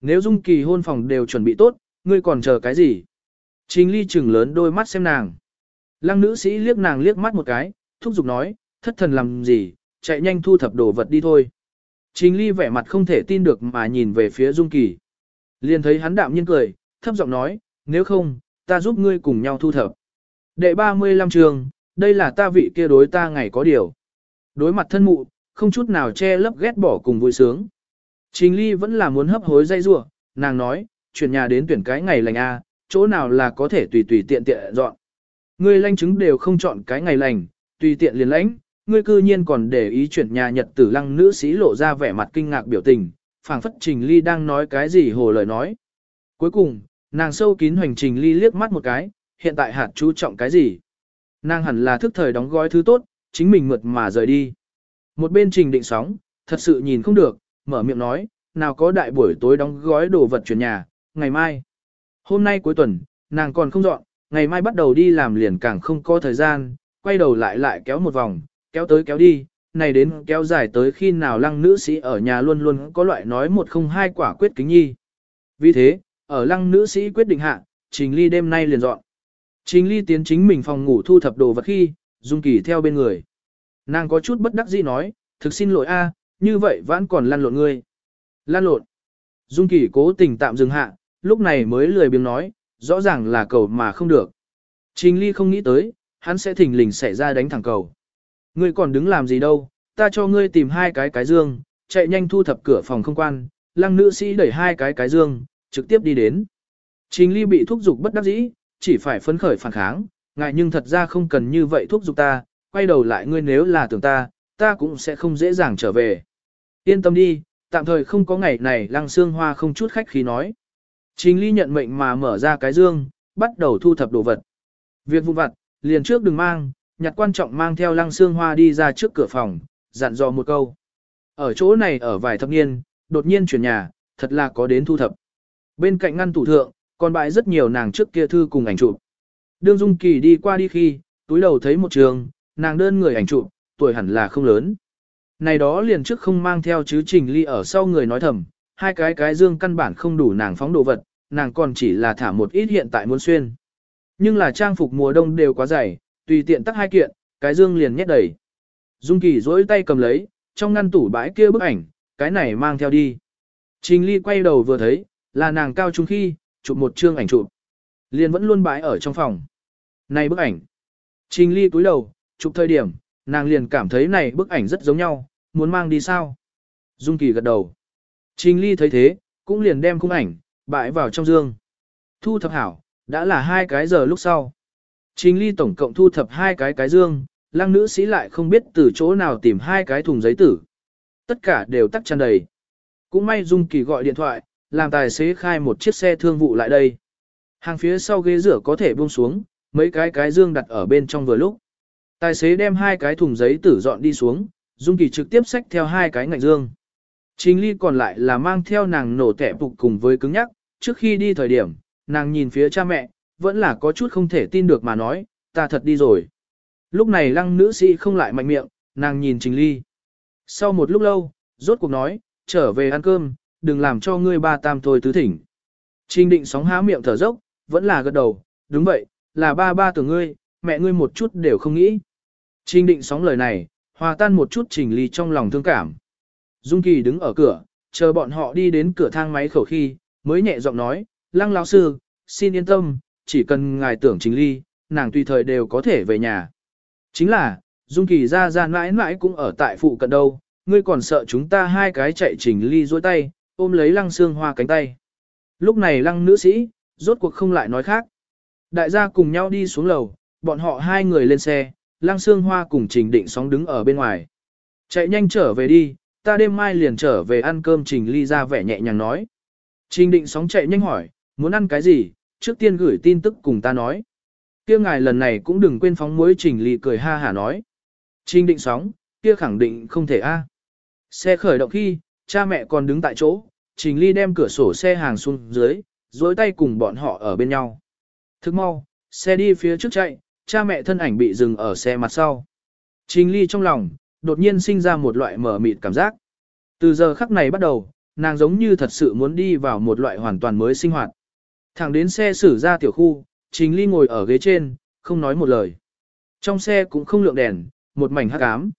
Nếu Dung Kỳ hôn phòng đều chuẩn bị tốt, ngươi còn chờ cái gì? Trình Ly chừng lớn đôi mắt xem nàng. Lăng nữ sĩ liếc nàng liếc mắt một cái, thúc giục nói, thất thần làm gì, chạy nhanh thu thập đồ vật đi thôi. Trình Ly vẻ mặt không thể tin được mà nhìn về phía Dung Kỳ. Liền thấy hắn đạm nhiên cười, thấp giọng nói, nếu không, ta giúp ngươi cùng nhau thu thập. Đệ 35 trường, đây là ta vị kia đối ta ngày có điều. Đối mặt thân mụ, không chút nào che lấp ghét bỏ cùng vui sướng. Trình Ly vẫn là muốn hấp hối dây rủa, nàng nói, chuyển nhà đến tuyển cái ngày lành A, chỗ nào là có thể tùy tùy tiện tiện dọn. Ngươi lanh chứng đều không chọn cái ngày lành, tùy tiện liền lãnh, ngươi cư nhiên còn để ý chuyển nhà nhật tử lăng nữ sĩ lộ ra vẻ mặt kinh ngạc biểu tình, phảng phất Trình Ly đang nói cái gì hồ lời nói. Cuối cùng, nàng sâu kín hoành Trình Ly liếc mắt một cái, hiện tại hạt chú trọng cái gì. Nàng hẳn là thức thời đóng gói thứ tốt, chính mình mượt mà rời đi. Một bên trình định sóng, thật sự nhìn không được, mở miệng nói, nào có đại buổi tối đóng gói đồ vật chuyển nhà, ngày mai. Hôm nay cuối tuần, nàng còn không dọn, ngày mai bắt đầu đi làm liền càng không có thời gian, quay đầu lại lại kéo một vòng, kéo tới kéo đi, này đến kéo dài tới khi nào lăng nữ sĩ ở nhà luôn luôn có loại nói một không hai quả quyết kính nhi. Vì thế, ở lăng nữ sĩ quyết định hạ, trình ly đêm nay liền dọn. Trình ly tiến chính mình phòng ngủ thu thập đồ vật khi, Dung Kỳ theo bên người. Nàng có chút bất đắc dĩ nói, thực xin lỗi a, như vậy vẫn còn lăn lộn ngươi. Lăn lộn. Dung Kỳ cố tình tạm dừng hạ, lúc này mới lười biếng nói, rõ ràng là cầu mà không được. Trình Ly không nghĩ tới, hắn sẽ thình lình xảy ra đánh thẳng cầu. Ngươi còn đứng làm gì đâu, ta cho ngươi tìm hai cái cái dương, chạy nhanh thu thập cửa phòng không quan, lăng nữ sĩ đẩy hai cái cái dương, trực tiếp đi đến. Trình Ly bị thúc giục bất đắc dĩ, chỉ phải phấn khởi phản kháng, ngại nhưng thật ra không cần như vậy thúc giục ta, quay đầu lại ngươi nếu là tưởng ta, ta cũng sẽ không dễ dàng trở về. Yên tâm đi, tạm thời không có ngày này lăng xương hoa không chút khách khí nói. Trình ly nhận mệnh mà mở ra cái dương, bắt đầu thu thập đồ vật. Việc vụn vặt, liền trước đừng mang, nhặt quan trọng mang theo lăng xương hoa đi ra trước cửa phòng, dặn dò một câu. Ở chỗ này ở vài thập niên, đột nhiên chuyển nhà, thật là có đến thu thập. Bên cạnh ngăn tủ thượng, còn bãi rất nhiều nàng trước kia thư cùng ảnh chụp. Đương Dung Kỳ đi qua đi khi, túi đầu thấy một trường, nàng đơn người ảnh chụp, tuổi hẳn là không lớn. Này đó liền trước không mang theo chứ trình ly ở sau người nói thầm, hai cái cái dương căn bản không đủ nàng phóng đồ vật, nàng còn chỉ là thả một ít hiện tại muốn xuyên. Nhưng là trang phục mùa đông đều quá dày, tùy tiện tắt hai kiện, cái dương liền nhét đầy. Dung Kỳ dỗi tay cầm lấy, trong ngăn tủ bãi kia bức ảnh, cái này mang theo đi. Trình Ly quay đầu vừa thấy, là nàng cao trung khi, chụp một chương ảnh chụp. Liền vẫn luôn bãi ở trong phòng. Này bức ảnh. Trình Ly cúi đầu, chụp thời điểm, nàng liền cảm thấy này bức ảnh rất giống nhau, muốn mang đi sao? Dung Kỳ gật đầu. Trình Ly thấy thế, cũng liền đem khung ảnh, bãi vào trong dương. Thu thập hảo, đã là hai cái giờ lúc sau. Trình Ly tổng cộng thu thập hai cái cái dương, lăng nữ sĩ lại không biết từ chỗ nào tìm hai cái thùng giấy tử. Tất cả đều tắc tràn đầy. Cũng may Dung Kỳ gọi điện thoại, làm tài xế khai một chiếc xe thương vụ lại đây. Hàng phía sau ghế rửa có thể buông xuống, mấy cái cái dương đặt ở bên trong vừa lúc. Tài xế đem hai cái thùng giấy tử dọn đi xuống, Dung Kỳ trực tiếp xách theo hai cái ngạnh dương. Trình ly còn lại là mang theo nàng nổ tẻ phục cùng với cứng nhắc, trước khi đi thời điểm, nàng nhìn phía cha mẹ, vẫn là có chút không thể tin được mà nói, ta thật đi rồi. Lúc này lăng nữ sĩ không lại mạnh miệng, nàng nhìn trình ly. Sau một lúc lâu, rốt cuộc nói, trở về ăn cơm, đừng làm cho ngươi ba tam thôi tứ thỉnh. Trình định sóng há miệng thở dốc, vẫn là gật đầu, đúng vậy, là ba ba tưởng ngươi, mẹ ngươi một chút đều không nghĩ. Trình định sóng lời này, hòa tan một chút trình ly trong lòng thương cảm. Dung Kỳ đứng ở cửa, chờ bọn họ đi đến cửa thang máy khẩu khi, mới nhẹ giọng nói, lăng lão sư, xin yên tâm, chỉ cần ngài tưởng chính ly, nàng tùy thời đều có thể về nhà. Chính là, Dung Kỳ ra ra mãi mãi cũng ở tại phụ cận đâu, ngươi còn sợ chúng ta hai cái chạy trình ly dối tay, ôm lấy lăng xương hoa cánh tay. Lúc này lăng nữ sĩ, rốt cuộc không lại nói khác. Đại gia cùng nhau đi xuống lầu, bọn họ hai người lên xe, lăng xương hoa cùng trình định sóng đứng ở bên ngoài. Chạy nhanh trở về đi, ta đêm mai liền trở về ăn cơm trình ly ra vẻ nhẹ nhàng nói. Trình định sóng chạy nhanh hỏi, muốn ăn cái gì, trước tiên gửi tin tức cùng ta nói. Kia ngài lần này cũng đừng quên phóng muối trình ly cười ha hả nói. Trình định sóng, kia khẳng định không thể a. Xe khởi động khi, cha mẹ còn đứng tại chỗ, trình ly đem cửa sổ xe hàng xuống dưới, dối tay cùng bọn họ ở bên nhau. Thức mau, xe đi phía trước chạy, cha mẹ thân ảnh bị dừng ở xe mặt sau. Trình ly trong lòng, đột nhiên sinh ra một loại mở mịt cảm giác. Từ giờ khắc này bắt đầu, nàng giống như thật sự muốn đi vào một loại hoàn toàn mới sinh hoạt. Thẳng đến xe xử ra tiểu khu, Trình Ly ngồi ở ghế trên, không nói một lời. Trong xe cũng không lượng đèn, một mảnh hắc ám.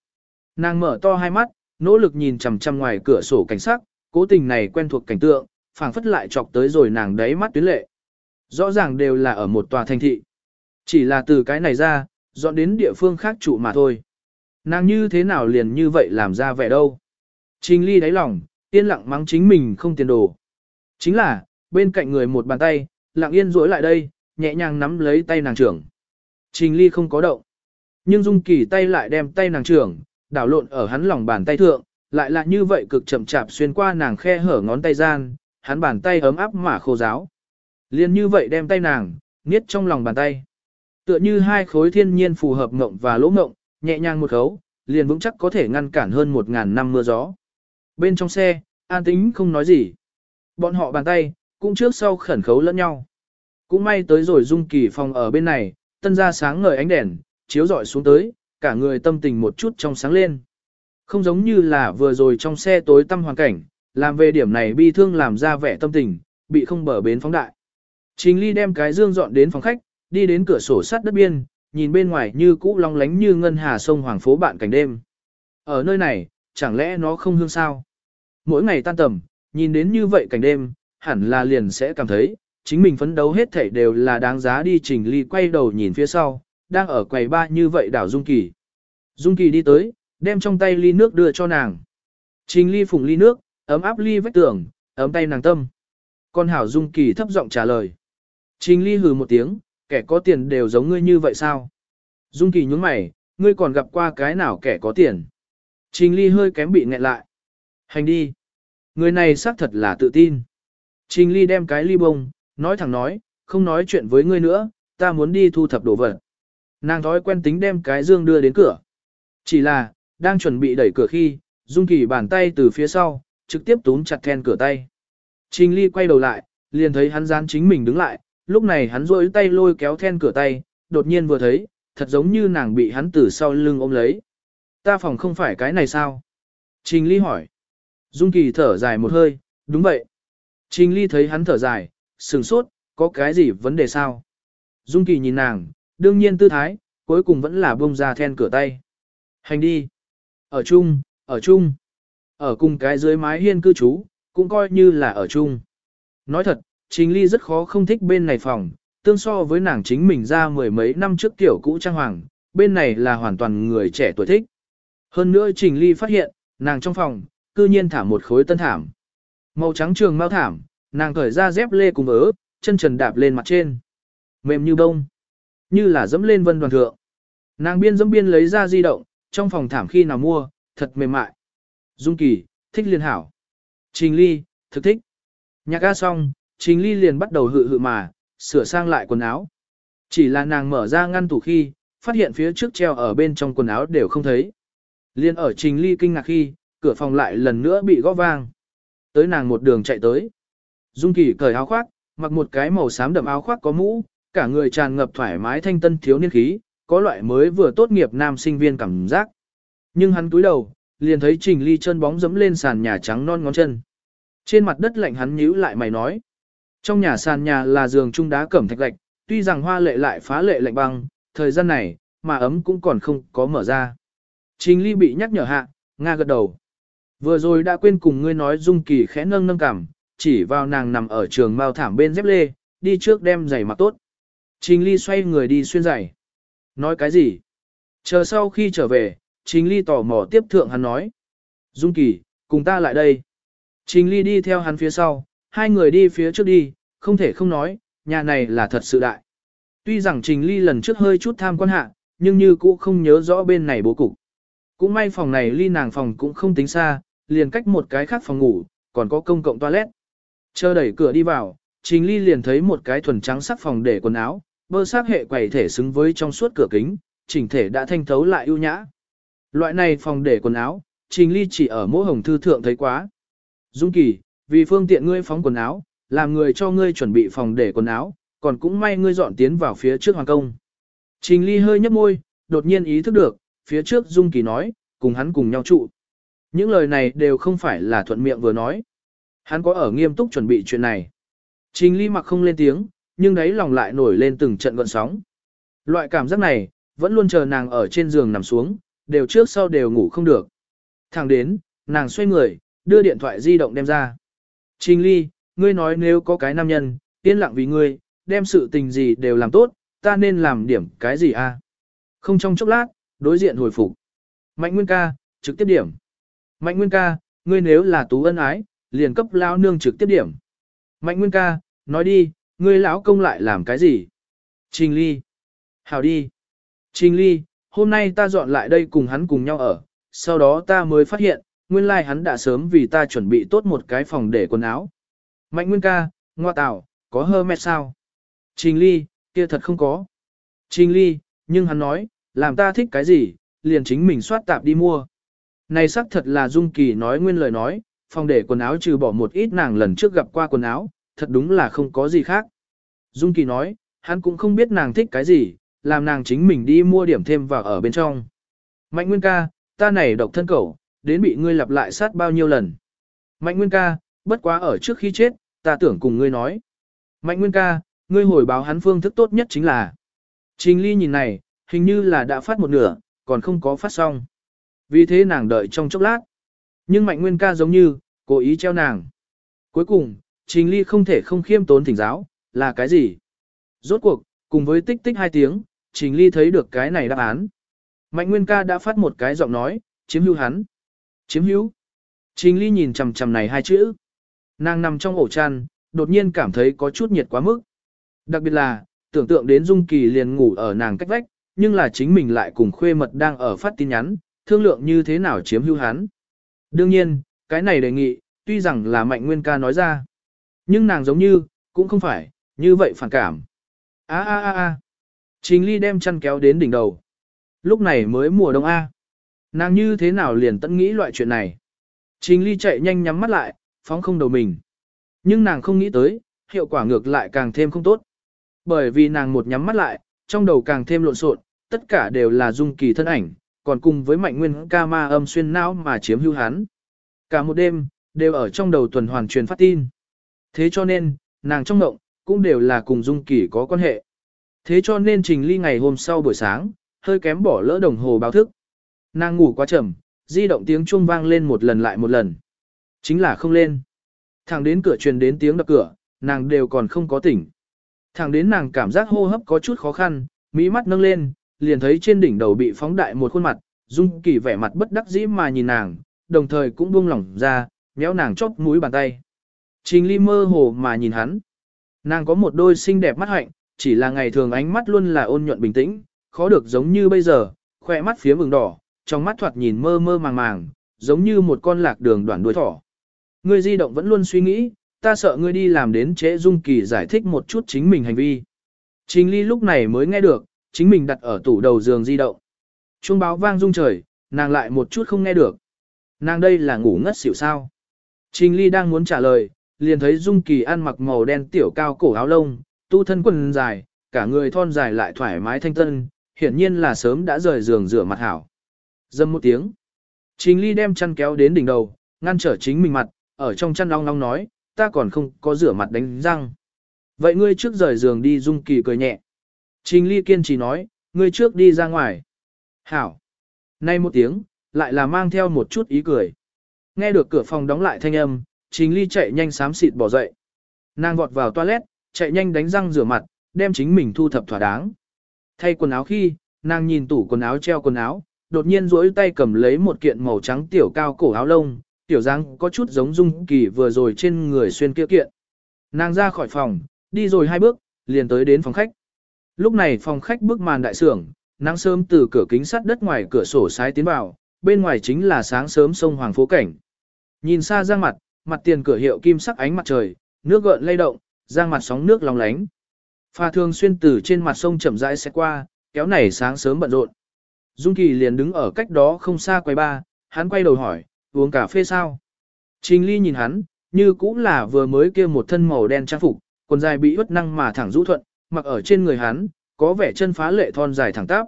Nàng mở to hai mắt, nỗ lực nhìn chằm chằm ngoài cửa sổ cảnh sắc, cố tình này quen thuộc cảnh tượng, phảng phất lại chọc tới rồi nàng đáy mắt tuyến lệ. Rõ ràng đều là ở một tòa thành thị. Chỉ là từ cái này ra, dọn đến địa phương khác trụ mà thôi. Nàng như thế nào liền như vậy làm ra vẻ đâu. Trình ly đáy lòng, yên lặng mắng chính mình không tiền đồ. Chính là, bên cạnh người một bàn tay, lặng yên rỗi lại đây, nhẹ nhàng nắm lấy tay nàng trưởng. Trình ly không có động. Nhưng Dung Kỳ tay lại đem tay nàng trưởng, đảo lộn ở hắn lòng bàn tay thượng, lại là như vậy cực chậm chạp xuyên qua nàng khe hở ngón tay gian, hắn bàn tay ấm áp mà khô giáo. Liên như vậy đem tay nàng, niết trong lòng bàn tay. Tựa như hai khối thiên nhiên phù hợp ngộng và lỗ ngộng, nhẹ nhàng một khấu, liền vững chắc có thể ngăn cản hơn một ngàn năm mưa gió. Bên trong xe, an tính không nói gì. Bọn họ bàn tay, cũng trước sau khẩn khấu lẫn nhau. Cũng may tới rồi Dung Kỳ phòng ở bên này, tân ra sáng ngời ánh đèn, chiếu rọi xuống tới, cả người tâm tình một chút trong sáng lên. Không giống như là vừa rồi trong xe tối tăm hoàn cảnh, làm về điểm này bi thương làm ra vẻ tâm tình, bị không bờ bến phóng đại. Trình Ly đem cái dương dọn đến phòng khách, đi đến cửa sổ sắt đất biên, nhìn bên ngoài như cũ long lánh như ngân hà sông hoàng phố bạn cảnh đêm. Ở nơi này, chẳng lẽ nó không hương sao? Mỗi ngày tan tầm, nhìn đến như vậy cảnh đêm, hẳn là liền sẽ cảm thấy, chính mình phấn đấu hết thảy đều là đáng giá đi trình ly quay đầu nhìn phía sau, đang ở quầy ba như vậy đảo Dung Kỳ. Dung Kỳ đi tới, đem trong tay ly nước đưa cho nàng. Trình ly phùng ly nước, ấm áp ly vách tường, ấm tay nàng tâm. Con hảo Dung Kỳ thấp giọng trả lời. Trình ly hừ một tiếng, kẻ có tiền đều giống ngươi như vậy sao? Dung Kỳ nhúng mày, ngươi còn gặp qua cái nào kẻ có tiền? Trình Ly hơi kém bị nghẹn lại. Hành đi. Người này xác thật là tự tin. Trình Ly đem cái ly bông, nói thẳng nói, không nói chuyện với ngươi nữa, ta muốn đi thu thập đồ vật. Nàng thói quen tính đem cái dương đưa đến cửa. Chỉ là, đang chuẩn bị đẩy cửa khi, Dung Kỳ bàn tay từ phía sau, trực tiếp túm chặt then cửa tay. Trình Ly quay đầu lại, liền thấy hắn dán chính mình đứng lại, lúc này hắn rôi tay lôi kéo then cửa tay, đột nhiên vừa thấy, thật giống như nàng bị hắn từ sau lưng ôm lấy. Ta phòng không phải cái này sao? Trình Ly hỏi. Dung Kỳ thở dài một hơi, đúng vậy. Trình Ly thấy hắn thở dài, sừng sốt, có cái gì vấn đề sao? Dung Kỳ nhìn nàng, đương nhiên tư thái, cuối cùng vẫn là bông ra then cửa tay. Hành đi. Ở chung, ở chung. Ở cùng cái dưới mái hiên cư trú, cũng coi như là ở chung. Nói thật, Trình Ly rất khó không thích bên này phòng, tương so với nàng chính mình ra mười mấy năm trước tiểu cũ trang hoàng, bên này là hoàn toàn người trẻ tuổi thích. Hơn nữa Trình Ly phát hiện, nàng trong phòng, cư nhiên thả một khối tân thảm. Màu trắng trường mau thảm, nàng cởi ra dép lê cùng ớ, chân trần đạp lên mặt trên. Mềm như bông, như là dẫm lên vân đoàn thượng. Nàng biên dẫm biên lấy ra di động, trong phòng thảm khi nào mua, thật mềm mại. Dung Kỳ, thích liên hảo. Trình Ly, thực thích. Nhạc ca xong, Trình Ly liền bắt đầu hự hự mà, sửa sang lại quần áo. Chỉ là nàng mở ra ngăn tủ khi, phát hiện phía trước treo ở bên trong quần áo đều không thấy. Liên ở Trình Ly kinh ngạc khi, cửa phòng lại lần nữa bị gõ vang. Tới nàng một đường chạy tới. Dung Kỳ cởi áo khoác, mặc một cái màu xám đậm áo khoác có mũ, cả người tràn ngập thoải mái thanh tân thiếu niên khí, có loại mới vừa tốt nghiệp nam sinh viên cảm giác. Nhưng hắn túi đầu, liền thấy Trình Ly chân bóng dẫm lên sàn nhà trắng non ngón chân. Trên mặt đất lạnh hắn nhíu lại mày nói. Trong nhà sàn nhà là giường trung đá cẩm thạch lạch, tuy rằng hoa lệ lại phá lệ lạnh băng, thời gian này, mà ấm cũng còn không có mở ra. Trình Ly bị nhắc nhở hạ, Nga gật đầu. Vừa rồi đã quên cùng ngươi nói Dung Kỳ khẽ nâng nâng cảm, chỉ vào nàng nằm ở trường mao thảm bên dép lê, đi trước đem giày mặc tốt. Trình Ly xoay người đi xuyên giày. Nói cái gì? Chờ sau khi trở về, Trình Ly tò mò tiếp thượng hắn nói. Dung Kỳ, cùng ta lại đây. Trình Ly đi theo hắn phía sau, hai người đi phía trước đi, không thể không nói, nhà này là thật sự đại. Tuy rằng Trình Ly lần trước hơi chút tham quan hạ, nhưng như cũ không nhớ rõ bên này bố cục. Cũng may phòng này ly nàng phòng cũng không tính xa, liền cách một cái khác phòng ngủ, còn có công cộng toilet. Chờ đẩy cửa đi vào, Trình Ly liền thấy một cái thuần trắng sắc phòng để quần áo, bơ sắc hệ quầy thể xứng với trong suốt cửa kính, chỉnh thể đã thanh thấu lại ưu nhã. Loại này phòng để quần áo, Trình Ly chỉ ở mỗi hồng thư thượng thấy quá. Dung Kỳ, vì phương tiện ngươi phóng quần áo, làm người cho ngươi chuẩn bị phòng để quần áo, còn cũng may ngươi dọn tiến vào phía trước hoàng công. Trình Ly hơi nhấp môi, đột nhiên ý thức được, phía trước Dung Kỳ nói, cùng hắn cùng nhau trụ. Những lời này đều không phải là thuận miệng vừa nói. Hắn có ở nghiêm túc chuẩn bị chuyện này. Trình Ly mặc không lên tiếng, nhưng đấy lòng lại nổi lên từng trận gợn sóng. Loại cảm giác này, vẫn luôn chờ nàng ở trên giường nằm xuống, đều trước sau đều ngủ không được. Thẳng đến, nàng xoay người, đưa điện thoại di động đem ra. Trình Ly, ngươi nói nếu có cái nam nhân, yên lặng vì ngươi, đem sự tình gì đều làm tốt, ta nên làm điểm cái gì a? Không trong chốc lát, đối diện hồi phục. Mạnh Nguyên ca, trực tiếp điểm. Mạnh Nguyên ca, ngươi nếu là tú ân ái, liền cấp lão nương trực tiếp điểm. Mạnh Nguyên ca, nói đi, ngươi lão công lại làm cái gì? Trình Ly. Hào đi. Trình Ly, hôm nay ta dọn lại đây cùng hắn cùng nhau ở, sau đó ta mới phát hiện, nguyên lai like hắn đã sớm vì ta chuẩn bị tốt một cái phòng để quần áo. Mạnh Nguyên ca, ngoa tạo, có hơ mẹ sao? Trình Ly, kia thật không có. Trình Ly, nhưng hắn nói, làm ta thích cái gì, liền chính mình soát tạp đi mua. Này xác thật là Dung Kỳ nói nguyên lời nói, phòng để quần áo trừ bỏ một ít nàng lần trước gặp qua quần áo, thật đúng là không có gì khác. Dung Kỳ nói, hắn cũng không biết nàng thích cái gì, làm nàng chính mình đi mua điểm thêm vào ở bên trong. Mạnh Nguyên ca, ta này độc thân cẩu, đến bị ngươi lặp lại sát bao nhiêu lần. Mạnh Nguyên ca, bất quá ở trước khi chết, ta tưởng cùng ngươi nói. Mạnh Nguyên ca, ngươi hồi báo hắn phương thức tốt nhất chính là. Trình ly nhìn này, hình như là đã phát một nửa, còn không có phát xong. Vì thế nàng đợi trong chốc lát. Nhưng Mạnh Nguyên ca giống như, cố ý treo nàng. Cuối cùng, Trình ly không thể không khiêm tốn thỉnh giáo, là cái gì? Rốt cuộc, cùng với tích tích hai tiếng, Trình ly thấy được cái này đáp án. Mạnh Nguyên ca đã phát một cái giọng nói, chiếm hưu hắn. Chiếm hữu. Trình ly nhìn chằm chằm này hai chữ. Nàng nằm trong ổ chăn, đột nhiên cảm thấy có chút nhiệt quá mức. Đặc biệt là, tưởng tượng đến Dung Kỳ liền ngủ ở nàng cách vách, nhưng là chính mình lại cùng khuê mật đang ở phát tin nhắn, thương lượng như thế nào chiếm hữu hắn. Đương nhiên, cái này đề nghị, tuy rằng là mạnh nguyên ca nói ra. Nhưng nàng giống như, cũng không phải, như vậy phản cảm. a a a a Trình ly đem chăn kéo đến đỉnh đầu. Lúc này mới mùa đông A. Nàng như thế nào liền tận nghĩ loại chuyện này. Trình ly chạy nhanh nhắm mắt lại, phóng không đầu mình. Nhưng nàng không nghĩ tới, hiệu quả ngược lại càng thêm không tốt. Bởi vì nàng một nhắm mắt lại, trong đầu càng thêm lộn xộn, tất cả đều là dung kỳ thân ảnh, còn cùng với mạnh nguyên ca ma âm xuyên não mà chiếm hữu hắn. Cả một đêm, đều ở trong đầu tuần hoàn truyền phát tin. Thế cho nên, nàng trong động, cũng đều là cùng dung kỳ có quan hệ. Thế cho nên trình ly ngày hôm sau buổi sáng, hơi kém bỏ lỡ đồng hồ báo thức. Nàng ngủ quá chậm, di động tiếng chuông vang lên một lần lại một lần. Chính là không lên. Thẳng đến cửa truyền đến tiếng đập cửa, nàng đều còn không có tỉnh. Thẳng đến nàng cảm giác hô hấp có chút khó khăn, mỹ mắt nâng lên, liền thấy trên đỉnh đầu bị phóng đại một khuôn mặt, Dung Kỳ vẻ mặt bất đắc dĩ mà nhìn nàng, đồng thời cũng buông lỏng ra, méo nàng chóp mũi bàn tay. Trình Ly mơ hồ mà nhìn hắn. Nàng có một đôi xinh đẹp mắt hạnh, chỉ là ngày thường ánh mắt luôn là ôn nhuận bình tĩnh, khó được giống như bây giờ, khỏe mắt phía mừng đỏ, trong mắt thoạt nhìn mơ mơ màng màng, giống như một con lạc đường đoạn đuôi thỏ. Ngươi di động vẫn luôn suy nghĩ, ta sợ ngươi đi làm đến trễ Dung Kỳ giải thích một chút chính mình hành vi. Trình Ly lúc này mới nghe được, chính mình đặt ở tủ đầu giường di động. Chuông báo vang rung trời, nàng lại một chút không nghe được. Nàng đây là ngủ ngất xỉu sao. Trình Ly đang muốn trả lời, liền thấy Dung Kỳ ăn mặc màu đen tiểu cao cổ áo lông, tu thân quần dài, cả người thon dài lại thoải mái thanh tân, hiển nhiên là sớm đã rời giường rửa mặt hảo. Dâm một tiếng. Trình Ly đem chăn kéo đến đỉnh đầu, ngăn trở chính mình mặt, ở trong chăn long long nói, ta còn không có rửa mặt đánh răng. Vậy ngươi trước rời giường đi Dung Kỳ cười nhẹ. Trình Ly kiên trì nói, ngươi trước đi ra ngoài. Hảo. Nay một tiếng, lại là mang theo một chút ý cười. Nghe được cửa phòng đóng lại thanh âm, Trình Ly chạy nhanh xám xịt bỏ dậy. Nàng vọt vào toilet, chạy nhanh đánh răng rửa mặt, đem chính mình thu thập thỏa đáng. Thay quần áo khi, nàng nhìn tủ quần áo treo quần áo, đột nhiên duỗi tay cầm lấy một kiện màu trắng tiểu cao cổ áo lông, tiểu dáng có chút giống dung kỳ vừa rồi trên người xuyên kia kiện. Nàng ra khỏi phòng, đi rồi hai bước, liền tới đến phòng khách. Lúc này phòng khách bước màn đại sưởng, nắng sớm từ cửa kính sắt đất ngoài cửa sổ sái tiến vào, bên ngoài chính là sáng sớm sông Hoàng phố cảnh. Nhìn xa ra mặt, mặt tiền cửa hiệu kim sắc ánh mặt trời, nước gợn lay động, giang mặt sóng nước lòng lánh. Pha thường xuyên từ trên mặt sông chậm rãi sẽ qua, kéo này sáng sớm bận rộn. Dung Kỳ liền đứng ở cách đó không xa quay ba, hắn quay đầu hỏi, uống cà phê sao? Trình Ly nhìn hắn, như cũng là vừa mới kia một thân màu đen trang phục, quần dài bị ướt năng mà thẳng rũ thuận, mặc ở trên người hắn, có vẻ chân phá lệ thon dài thẳng tắp.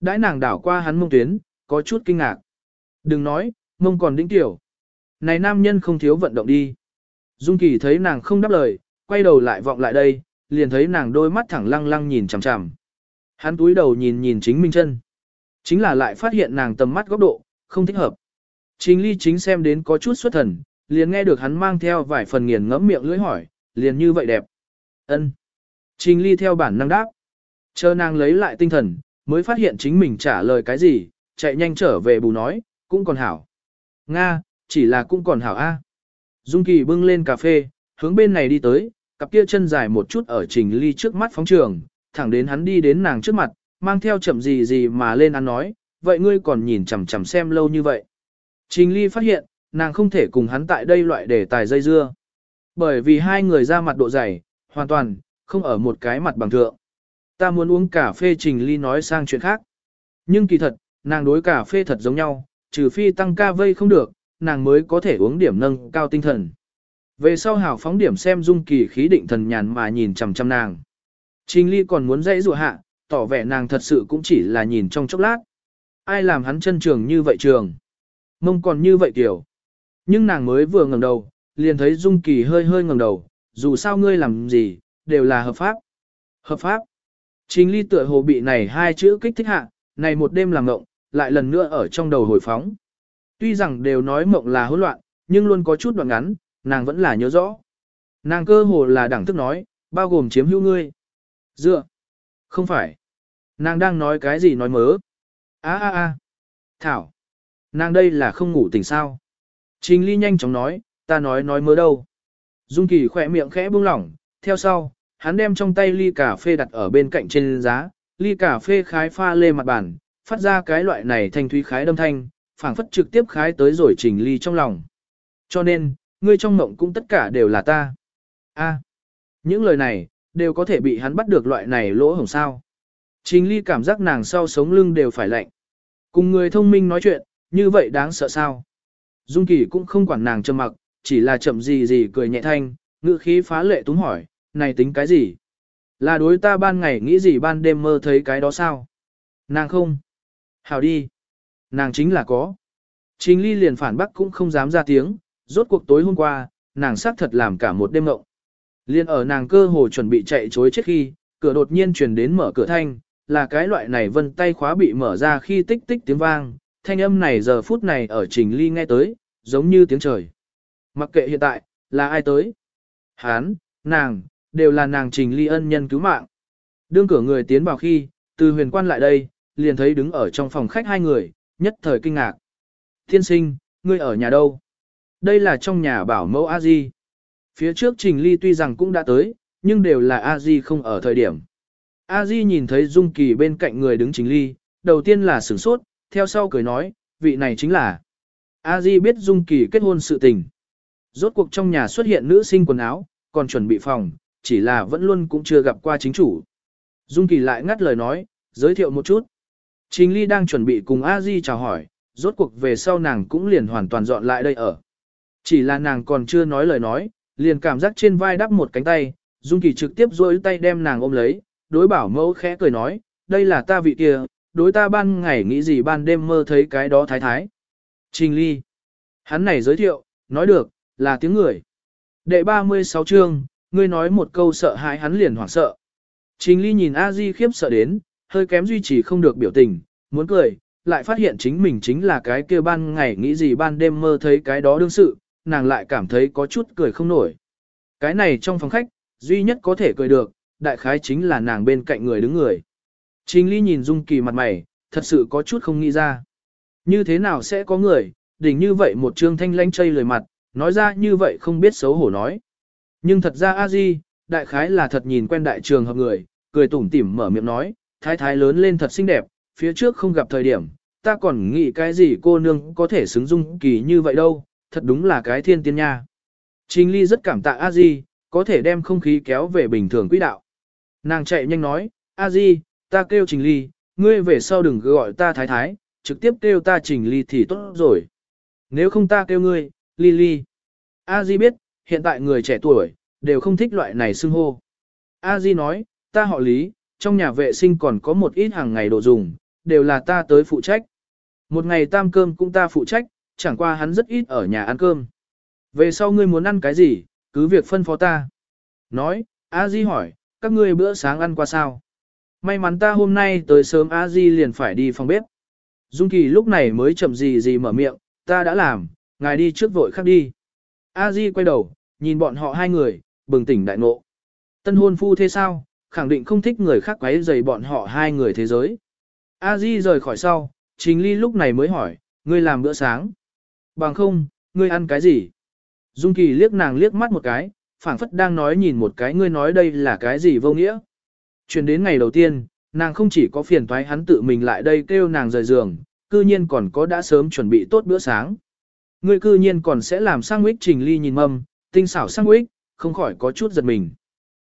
Đãi nàng đảo qua hắn mông tuyến, có chút kinh ngạc. Đừng nói, mông còn đĩnh tiểu. Này nam nhân không thiếu vận động đi. Dung Kỳ thấy nàng không đáp lời, quay đầu lại vọng lại đây, liền thấy nàng đôi mắt thẳng lăng lăng nhìn chằm chằm. Hắn túi đầu nhìn nhìn chính mình chân. Chính là lại phát hiện nàng tầm mắt góc độ, không thích hợp. Trình ly chính xem đến có chút xuất thần, liền nghe được hắn mang theo vài phần nghiền ngẫm miệng lưỡi hỏi, liền như vậy đẹp. ân Trình ly theo bản năng đáp. Chờ nàng lấy lại tinh thần, mới phát hiện chính mình trả lời cái gì, chạy nhanh trở về bù nói, cũng còn hảo. Nga, chỉ là cũng còn hảo A. Dung Kỳ bưng lên cà phê, hướng bên này đi tới, cặp kia chân dài một chút ở trình ly trước mắt phóng trường, thẳng đến hắn đi đến nàng trước mặt, mang theo chậm gì gì mà lên ăn nói, vậy ngươi còn nhìn chằm chằm xem lâu như vậy. Trình ly phát hiện, nàng không thể cùng hắn tại đây loại đề tài dây dưa. Bởi vì hai người ra mặt độ dày, hoàn toàn, không ở một cái mặt bằng thượng. Ta muốn uống cà phê trình ly nói sang chuyện khác. Nhưng kỳ thật, nàng đối cà phê thật giống nhau, trừ phi tăng ca vây không được, nàng mới có thể uống điểm nâng cao tinh thần. Về sau hảo phóng điểm xem dung kỳ khí định thần nhàn mà nhìn chằm chằm nàng. Trình ly còn muốn dãy rùa hạ, tỏ vẻ nàng thật sự cũng chỉ là nhìn trong chốc lát. Ai làm hắn chân trường như vậy trường? Mông còn như vậy kiểu. Nhưng nàng mới vừa ngẩng đầu, liền thấy dung kỳ hơi hơi ngẩng đầu, dù sao ngươi làm gì, đều là hợp pháp. Hợp pháp. chính ly tựa hồ bị này hai chữ kích thích hạ, này một đêm làm mộng, lại lần nữa ở trong đầu hồi phóng. Tuy rằng đều nói mộng là hỗn loạn, nhưng luôn có chút đoạn ngắn, nàng vẫn là nhớ rõ. Nàng cơ hồ là đẳng thức nói, bao gồm chiếm hữu ngươi. Dựa. Không phải. Nàng đang nói cái gì nói mớ. a a a Thảo. Nàng đây là không ngủ tỉnh sao. Trình ly nhanh chóng nói, ta nói nói mớ đâu. Dung kỳ khỏe miệng khẽ buông lỏng, theo sau, hắn đem trong tay ly cà phê đặt ở bên cạnh trên giá, ly cà phê khái pha lê mặt bàn, phát ra cái loại này thanh thúy khái đâm thanh, phảng phất trực tiếp khái tới rồi Trình Ly trong lòng. Cho nên, ngươi trong mộng cũng tất cả đều là ta. A, những lời này, đều có thể bị hắn bắt được loại này lỗ hổng sao. Trình Ly cảm giác nàng sau sống lưng đều phải lạnh. Cùng người thông minh nói chuyện, như vậy đáng sợ sao. Dung Kỳ cũng không quản nàng trầm mặc, chỉ là chậm gì gì cười nhẹ thanh, ngữ khí phá lệ túng hỏi, này tính cái gì? Là đối ta ban ngày nghĩ gì ban đêm mơ thấy cái đó sao? Nàng không. Hào đi. Nàng chính là có. Trình ly liền phản bác cũng không dám ra tiếng, rốt cuộc tối hôm qua, nàng xác thật làm cả một đêm ngộng. Liên ở nàng cơ hồ chuẩn bị chạy chối trước khi, cửa đột nhiên truyền đến mở cửa thanh, là cái loại này vân tay khóa bị mở ra khi tích tích tiếng vang, thanh âm này giờ phút này ở trình ly nghe tới, giống như tiếng trời. Mặc kệ hiện tại, là ai tới? Hán, nàng, đều là nàng trình ly ân nhân cứu mạng. Đương cửa người tiến vào khi, từ huyền quan lại đây, liền thấy đứng ở trong phòng khách hai người, nhất thời kinh ngạc. Thiên sinh, ngươi ở nhà đâu? Đây là trong nhà bảo mẫu a di Phía trước Trình Ly tuy rằng cũng đã tới, nhưng đều là a di không ở thời điểm. a di nhìn thấy Dung Kỳ bên cạnh người đứng Trình Ly, đầu tiên là sửng sốt, theo sau cười nói, vị này chính là. a di biết Dung Kỳ kết hôn sự tình. Rốt cuộc trong nhà xuất hiện nữ sinh quần áo, còn chuẩn bị phòng, chỉ là vẫn luôn cũng chưa gặp qua chính chủ. Dung Kỳ lại ngắt lời nói, giới thiệu một chút. Trình Ly đang chuẩn bị cùng A Di chào hỏi, rốt cuộc về sau nàng cũng liền hoàn toàn dọn lại đây ở. Chỉ là nàng còn chưa nói lời nói, liền cảm giác trên vai đắp một cánh tay, Dung Kỳ trực tiếp duỗi tay đem nàng ôm lấy, đối bảo mẫu khẽ cười nói, đây là ta vị kia, đối ta ban ngày nghĩ gì ban đêm mơ thấy cái đó thái thái. Trình Ly. Hắn này giới thiệu, nói được, là tiếng người. Đệ 36 chương, ngươi nói một câu sợ hãi hắn liền hoảng sợ. Trình Ly nhìn A Di khiếp sợ đến, hơi kém duy trì không được biểu tình, muốn cười, lại phát hiện chính mình chính là cái kia ban ngày nghĩ gì ban đêm mơ thấy cái đó đương sự, nàng lại cảm thấy có chút cười không nổi. Cái này trong phòng khách, duy nhất có thể cười được, đại khái chính là nàng bên cạnh người đứng người. Trình Ly nhìn Dung Kỳ mặt mày, thật sự có chút không nghĩ ra. Như thế nào sẽ có người, đỉnh như vậy một trương thanh lanh chây lời mặt, nói ra như vậy không biết xấu hổ nói. Nhưng thật ra a di, đại khái là thật nhìn quen đại trường hợp người, cười tủm tỉm mở miệng nói, thái thái lớn lên thật xinh đẹp, phía trước không gặp thời điểm, ta còn nghĩ cái gì cô nương có thể xứng dung kỳ như vậy đâu, thật đúng là cái thiên tiên nha. Trình Ly rất cảm tạ a di, có thể đem không khí kéo về bình thường quỹ đạo. Nàng chạy nhanh nói, a di, ta kêu Trình Ly, ngươi về sau đừng gọi ta thái thái, trực tiếp kêu ta Trình Ly thì tốt rồi. Nếu không ta kêu ngươi, Ly Ly. A Di biết, hiện tại người trẻ tuổi, đều không thích loại này xưng hô. A Di nói, ta họ Lý, trong nhà vệ sinh còn có một ít hàng ngày đồ dùng, đều là ta tới phụ trách. Một ngày tam cơm cũng ta phụ trách, chẳng qua hắn rất ít ở nhà ăn cơm. Về sau ngươi muốn ăn cái gì, cứ việc phân phó ta. Nói, A Di hỏi, các ngươi bữa sáng ăn qua sao? May mắn ta hôm nay tới sớm A Di liền phải đi phòng bếp. Dung Kỳ lúc này mới chậm gì gì mở miệng, ta đã làm, ngài đi trước vội khác đi. A Di quay đầu, nhìn bọn họ hai người, bừng tỉnh đại ngộ. Tân hôn phu thế sao, khẳng định không thích người khác quấy rầy bọn họ hai người thế giới. A Di rời khỏi sau, Trình Ly lúc này mới hỏi, ngươi làm bữa sáng. Bằng không, ngươi ăn cái gì? Dung Kỳ liếc nàng liếc mắt một cái, phảng phất đang nói nhìn một cái ngươi nói đây là cái gì vô nghĩa. Chuyển đến ngày đầu tiên, nàng không chỉ có phiền toái hắn tự mình lại đây kêu nàng rời giường, cư nhiên còn có đã sớm chuẩn bị tốt bữa sáng. Ngươi cư nhiên còn sẽ làm sandwich trình ly nhìn mâm, tinh xảo sandwich, không khỏi có chút giật mình.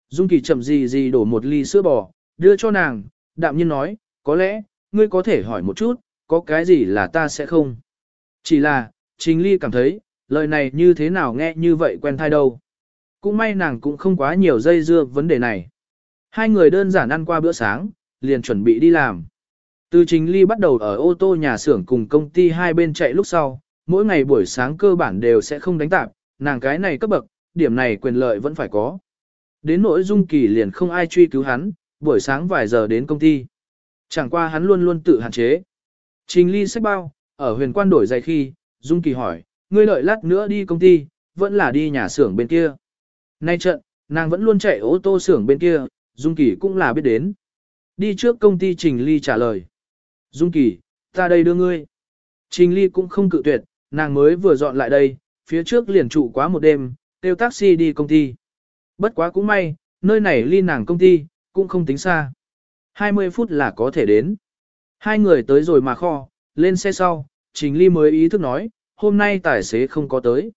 Dung Kỳ chậm gì gì đổ một ly sữa bò, đưa cho nàng, đạm nhiên nói, có lẽ, ngươi có thể hỏi một chút, có cái gì là ta sẽ không. Chỉ là, Trình Ly cảm thấy, lời này như thế nào nghe như vậy quen thai đâu. Cũng may nàng cũng không quá nhiều dây dưa vấn đề này. Hai người đơn giản ăn qua bữa sáng, liền chuẩn bị đi làm. Từ Trình Ly bắt đầu ở ô tô nhà xưởng cùng công ty hai bên chạy lúc sau, mỗi ngày buổi sáng cơ bản đều sẽ không đánh tạp, nàng cái này cấp bậc, điểm này quyền lợi vẫn phải có. Đến nỗi dung kỳ liền không ai truy cứu hắn, buổi sáng vài giờ đến công ty. Chẳng qua hắn luôn luôn tự hạn chế. Trình ly sách bao, ở huyền quan đổi giày khi, dung kỳ hỏi, ngươi đợi lát nữa đi công ty, vẫn là đi nhà xưởng bên kia. Nay trận, nàng vẫn luôn chạy ô tô xưởng bên kia, dung kỳ cũng là biết đến. Đi trước công ty Trình ly trả lời. Dung kỳ, ta đây đưa ngươi. Trình ly cũng không cự tuyệt, nàng mới vừa dọn lại đây, phía trước liền trụ quá một đêm, kêu taxi đi công ty. Bất quá cũng may, nơi này ly nàng công ty, cũng không tính xa. 20 phút là có thể đến. Hai người tới rồi mà kho, lên xe sau, Trình Ly mới ý thức nói, hôm nay tài xế không có tới.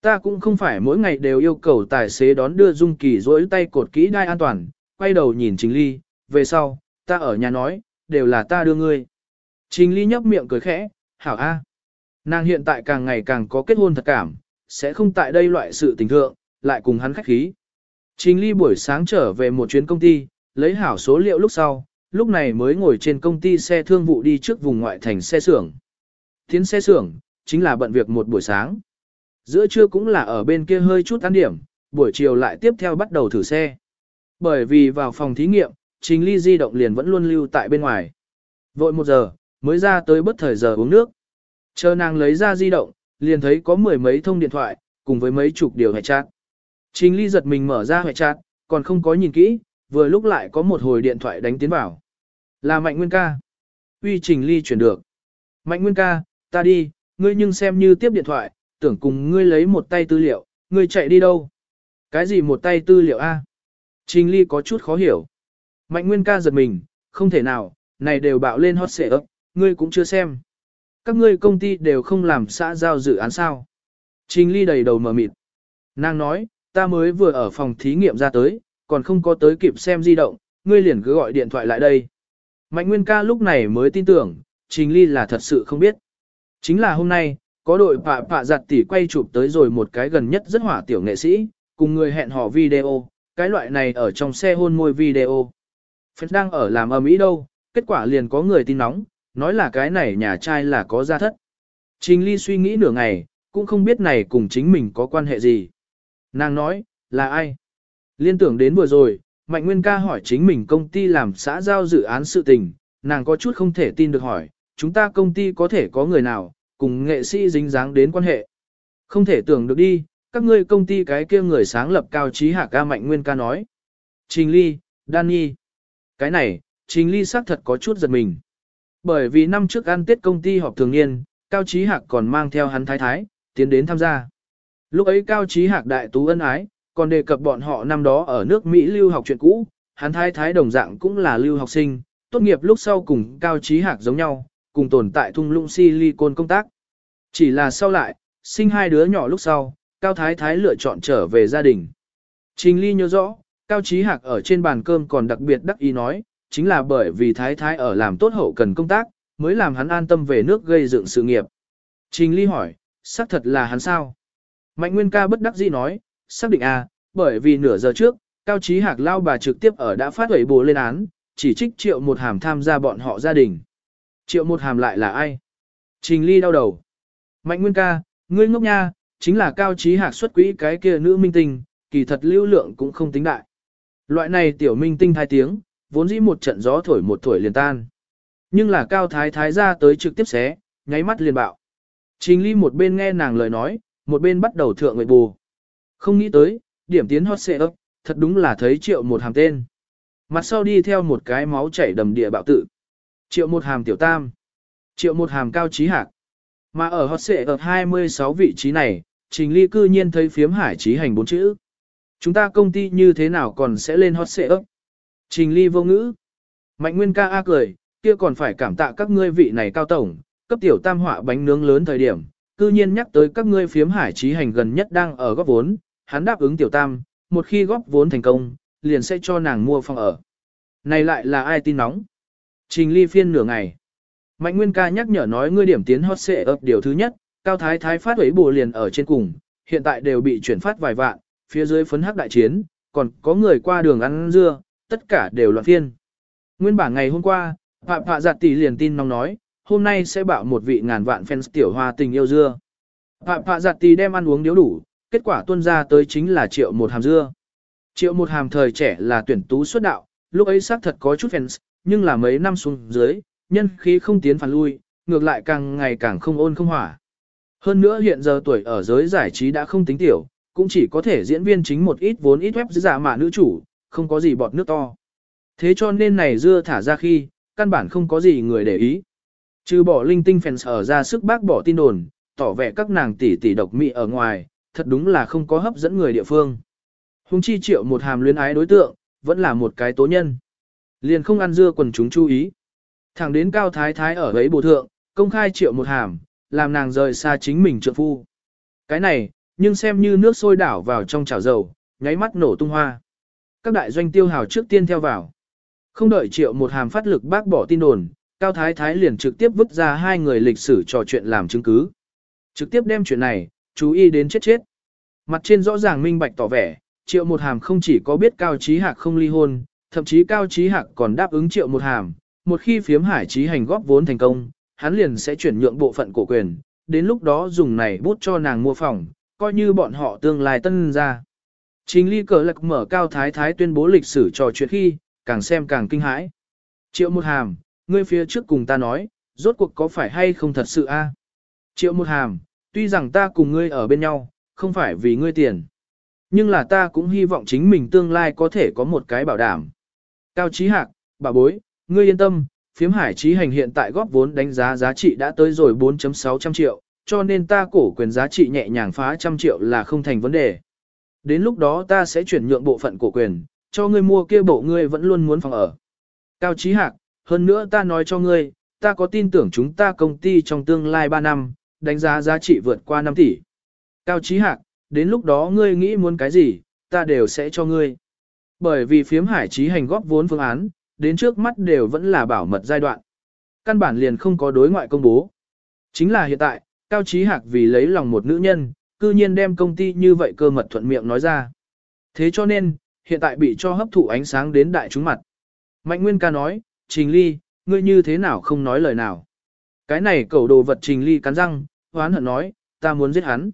Ta cũng không phải mỗi ngày đều yêu cầu tài xế đón đưa Dung Kỳ rỗi tay cột kỹ đai an toàn, quay đầu nhìn Trình Ly, về sau, ta ở nhà nói, đều là ta đưa ngươi. Trình Ly nhấp miệng cười khẽ, hảo a. Nàng hiện tại càng ngày càng có kết hôn thật cảm, sẽ không tại đây loại sự tình thượng, lại cùng hắn khách khí. Trình Ly buổi sáng trở về một chuyến công ty, lấy hảo số liệu lúc sau, lúc này mới ngồi trên công ty xe thương vụ đi trước vùng ngoại thành xe xưởng. Tiến xe xưởng, chính là bận việc một buổi sáng. Giữa trưa cũng là ở bên kia hơi chút ăn điểm, buổi chiều lại tiếp theo bắt đầu thử xe. Bởi vì vào phòng thí nghiệm, Trình Ly di động liền vẫn luôn lưu tại bên ngoài. Vội một giờ, mới ra tới bất thời giờ uống nước. Chờ nàng lấy ra di động, liền thấy có mười mấy thông điện thoại, cùng với mấy chục điều hệ chat. Trình Ly giật mình mở ra hệ chat, còn không có nhìn kỹ, vừa lúc lại có một hồi điện thoại đánh tiến vào. Là Mạnh Nguyên ca. Uy Trình Ly chuyển được. Mạnh Nguyên ca, ta đi, ngươi nhưng xem như tiếp điện thoại, tưởng cùng ngươi lấy một tay tư liệu, ngươi chạy đi đâu? Cái gì một tay tư liệu a? Trình Ly có chút khó hiểu. Mạnh Nguyên ca giật mình, không thể nào, này đều bạo lên hot xệ ấp, ngươi cũng chưa xem. Các ngươi công ty đều không làm xã giao dự án sao. Trình Ly đầy đầu mờ mịt. Nàng nói, ta mới vừa ở phòng thí nghiệm ra tới, còn không có tới kịp xem di động, ngươi liền cứ gọi điện thoại lại đây. Mạnh Nguyên ca lúc này mới tin tưởng, Trình Ly là thật sự không biết. Chính là hôm nay, có đội pạ pạ giặt tỉ quay chụp tới rồi một cái gần nhất rất hỏa tiểu nghệ sĩ, cùng người hẹn hò video, cái loại này ở trong xe hôn môi video. Phết đang ở làm ở Mỹ đâu, kết quả liền có người tin nóng, nói là cái này nhà trai là có gia thất. Trình Ly suy nghĩ nửa ngày, cũng không biết này cùng chính mình có quan hệ gì. Nàng nói, là ai? Liên tưởng đến vừa rồi, Mạnh Nguyên ca hỏi chính mình công ty làm xã giao dự án sự tình, nàng có chút không thể tin được hỏi, chúng ta công ty có thể có người nào, cùng nghệ sĩ dính dáng đến quan hệ. Không thể tưởng được đi, các ngươi công ty cái kia người sáng lập cao trí hạ ca Mạnh Nguyên ca nói. Trình Ly, Danny. Cái này, Trình Ly xác thật có chút giật mình. Bởi vì năm trước ăn Tết công ty họp thường niên, Cao Trí Hạc còn mang theo hắn thái thái, tiến đến tham gia. Lúc ấy Cao Trí Hạc đại tú ân ái, còn đề cập bọn họ năm đó ở nước Mỹ lưu học chuyện cũ, hắn thái thái đồng dạng cũng là lưu học sinh, tốt nghiệp lúc sau cùng Cao Trí Hạc giống nhau, cùng tồn tại thung lũng silicon công tác. Chỉ là sau lại, sinh hai đứa nhỏ lúc sau, Cao Thái Thái lựa chọn trở về gia đình. Trình Ly nhớ rõ, Cao Trí Hạc ở trên bàn cơm còn đặc biệt đắc ý nói, chính là bởi vì Thái Thái ở làm tốt hậu cần công tác, mới làm hắn an tâm về nước gây dựng sự nghiệp. Trình Ly hỏi, xác thật là hắn sao? Mạnh Nguyên ca bất đắc dĩ nói, xác định à, bởi vì nửa giờ trước, Cao Trí Hạc lao bà trực tiếp ở đã phát hủy bồ lên án, chỉ trích triệu một hàm tham gia bọn họ gia đình. Triệu một hàm lại là ai? Trình Ly đau đầu. Mạnh Nguyên ca, ngươi ngốc nha, chính là Cao Trí Hạc xuất quỹ cái kia nữ minh tinh, kỳ thật lưu lượng cũng không tính đại. Loại này tiểu minh tinh thai tiếng, vốn dĩ một trận gió thổi một thổi liền tan. Nhưng là Cao Thái Thái ra tới trực tiếp xé, nháy mắt liền bạo. Trình Ly một bên nghe nàng lời nói, một bên bắt đầu thượng người bù. Không nghĩ tới, điểm tiến hot xệ ấp, thật đúng là thấy triệu một hàm tên. Mặt sau đi theo một cái máu chảy đầm địa bạo tự. Triệu một hàm tiểu tam. Triệu một hàm cao trí hạc. Mà ở hot xệ ở 26 vị trí này, Trình Ly cư nhiên thấy phiếm hải trí hành bốn chữ. Chúng ta công ty như thế nào còn sẽ lên hot xệ ấp? Trình Ly vô ngữ. Mạnh Nguyên ca a cười, kia còn phải cảm tạ các ngươi vị này cao tổng, cấp tiểu tam họa bánh nướng lớn thời điểm, cư nhiên nhắc tới các ngươi phiếm hải trí hành gần nhất đang ở góp vốn, hắn đáp ứng tiểu tam, một khi góp vốn thành công, liền sẽ cho nàng mua phòng ở. Này lại là ai tin nóng? Trình ly phiên nửa ngày. Mạnh Nguyên ca nhắc nhở nói ngươi điểm tiến hot xệ ấp điều thứ nhất, cao thái thái phát ấy bù liền ở trên cùng, hiện tại đều bị chuyển phát vài vạn, phía dưới phấn hắc đại chiến, còn có người qua đường ăn dưa, tất cả đều loạn phiên. Nguyên bản ngày hôm qua, Phạm Phạ giạt Tỷ liền tin nóng nói, hôm nay sẽ bạo một vị ngàn vạn fans tiểu hoa tình yêu dưa. Phạm Phạ giạt Tỷ đem ăn uống điếu đủ, kết quả tuân ra tới chính là triệu một hàm dưa. Triệu một hàm thời trẻ là tuyển tú xuất đạo, lúc ấy xác thật có chút fans, nhưng là mấy năm xuống dưới, nhân khí không tiến phản lui, ngược lại càng ngày càng không ôn không hỏa. Hơn nữa hiện giờ tuổi ở giới giải trí đã không tính tiểu, cũng chỉ có thể diễn viên chính một ít vốn ít web giả mà nữ chủ, không có gì bọt nước to. Thế cho nên này dưa thả ra khi, căn bản không có gì người để ý. Trừ bỏ linh tinh fans ở ra sức bác bỏ tin đồn, tỏ vẻ các nàng tỷ tỷ độc mị ở ngoài, thật đúng là không có hấp dẫn người địa phương. Hùng chi triệu một hàm luyến ái đối tượng, vẫn là một cái tố nhân. Liền không ăn dưa quần chúng chú ý. Thẳng đến Cao Thái Thái ở ấy bổ thượng, công khai triệu một hàm, làm nàng rời xa chính mình trượng phu. Cái này, nhưng xem như nước sôi đảo vào trong chảo dầu, nháy mắt nổ tung hoa. Các đại doanh tiêu hào trước tiên theo vào. Không đợi triệu một hàm phát lực bác bỏ tin đồn, Cao Thái Thái liền trực tiếp vứt ra hai người lịch sử trò chuyện làm chứng cứ. Trực tiếp đem chuyện này, chú ý đến chết chết. Mặt trên rõ ràng minh bạch tỏ vẻ, triệu một hàm không chỉ có biết Cao Trí Hạc không ly hôn, thậm chí Cao Trí Hạc còn đáp ứng triệu một hàm, một khi phiếm hải trí hành góp vốn thành công, hắn liền sẽ chuyển nhượng bộ phận cổ quyền, đến lúc đó dùng này bút cho nàng mua phòng, coi như bọn họ tương lai tân ra. chính ly cờ lạc mở cao thái thái tuyên bố lịch sử trò chuyện khi, càng xem càng kinh hãi. Triệu một hàm, ngươi phía trước cùng ta nói, rốt cuộc có phải hay không thật sự a? Triệu một hàm, tuy rằng ta cùng ngươi ở bên nhau, không phải vì ngươi tiền. Nhưng là ta cũng hy vọng chính mình tương lai có thể có một cái bảo đảm. Cao Chí Hạc, bà bối, ngươi yên tâm, phiếm hải trí hành hiện tại góp vốn đánh giá giá trị đã tới rồi 4.600 triệu, cho nên ta cổ quyền giá trị nhẹ nhàng phá trăm triệu là không thành vấn đề. Đến lúc đó ta sẽ chuyển nhượng bộ phận cổ quyền, cho ngươi mua kia bộ ngươi vẫn luôn muốn phòng ở. Cao Chí Hạc, hơn nữa ta nói cho ngươi, ta có tin tưởng chúng ta công ty trong tương lai 3 năm, đánh giá giá trị vượt qua 5 tỷ. Cao Chí Hạc, đến lúc đó ngươi nghĩ muốn cái gì, ta đều sẽ cho ngươi. Bởi vì phiếm hải trí hành góp vốn phương án, đến trước mắt đều vẫn là bảo mật giai đoạn. Căn bản liền không có đối ngoại công bố. Chính là hiện tại, Cao Chí Hạc vì lấy lòng một nữ nhân, cư nhiên đem công ty như vậy cơ mật thuận miệng nói ra. Thế cho nên, hiện tại bị cho hấp thụ ánh sáng đến đại chúng mặt. Mạnh Nguyên ca nói, Trình Ly, ngươi như thế nào không nói lời nào. Cái này cầu đồ vật Trình Ly cắn răng, hoán hận nói, ta muốn giết hắn.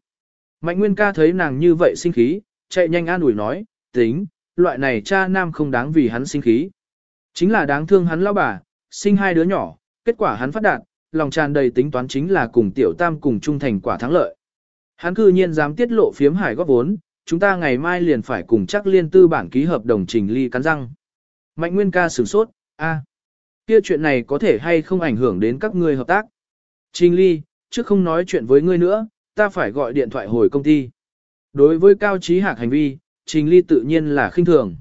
Mạnh Nguyên ca thấy nàng như vậy sinh khí, chạy nhanh an ủi nói, tính, loại này cha nam không đáng vì hắn sinh khí. Chính là đáng thương hắn lão bà, sinh hai đứa nhỏ, kết quả hắn phát đạt, lòng tràn đầy tính toán chính là cùng tiểu tam cùng Trung thành quả thắng lợi. Hắn cư nhiên dám tiết lộ phiếm hải góp vốn, chúng ta ngày mai liền phải cùng chắc liên tư bản ký hợp đồng trình ly cắn răng. Mạnh Nguyên ca sửng sốt, a, kia chuyện này có thể hay không ảnh hưởng đến các ngươi hợp tác. Trình ly, trước không nói chuyện với ngươi nữa, ta phải gọi điện thoại hồi công ty. Đối với cao trí hạc hành vi, trình ly tự nhiên là khinh thường.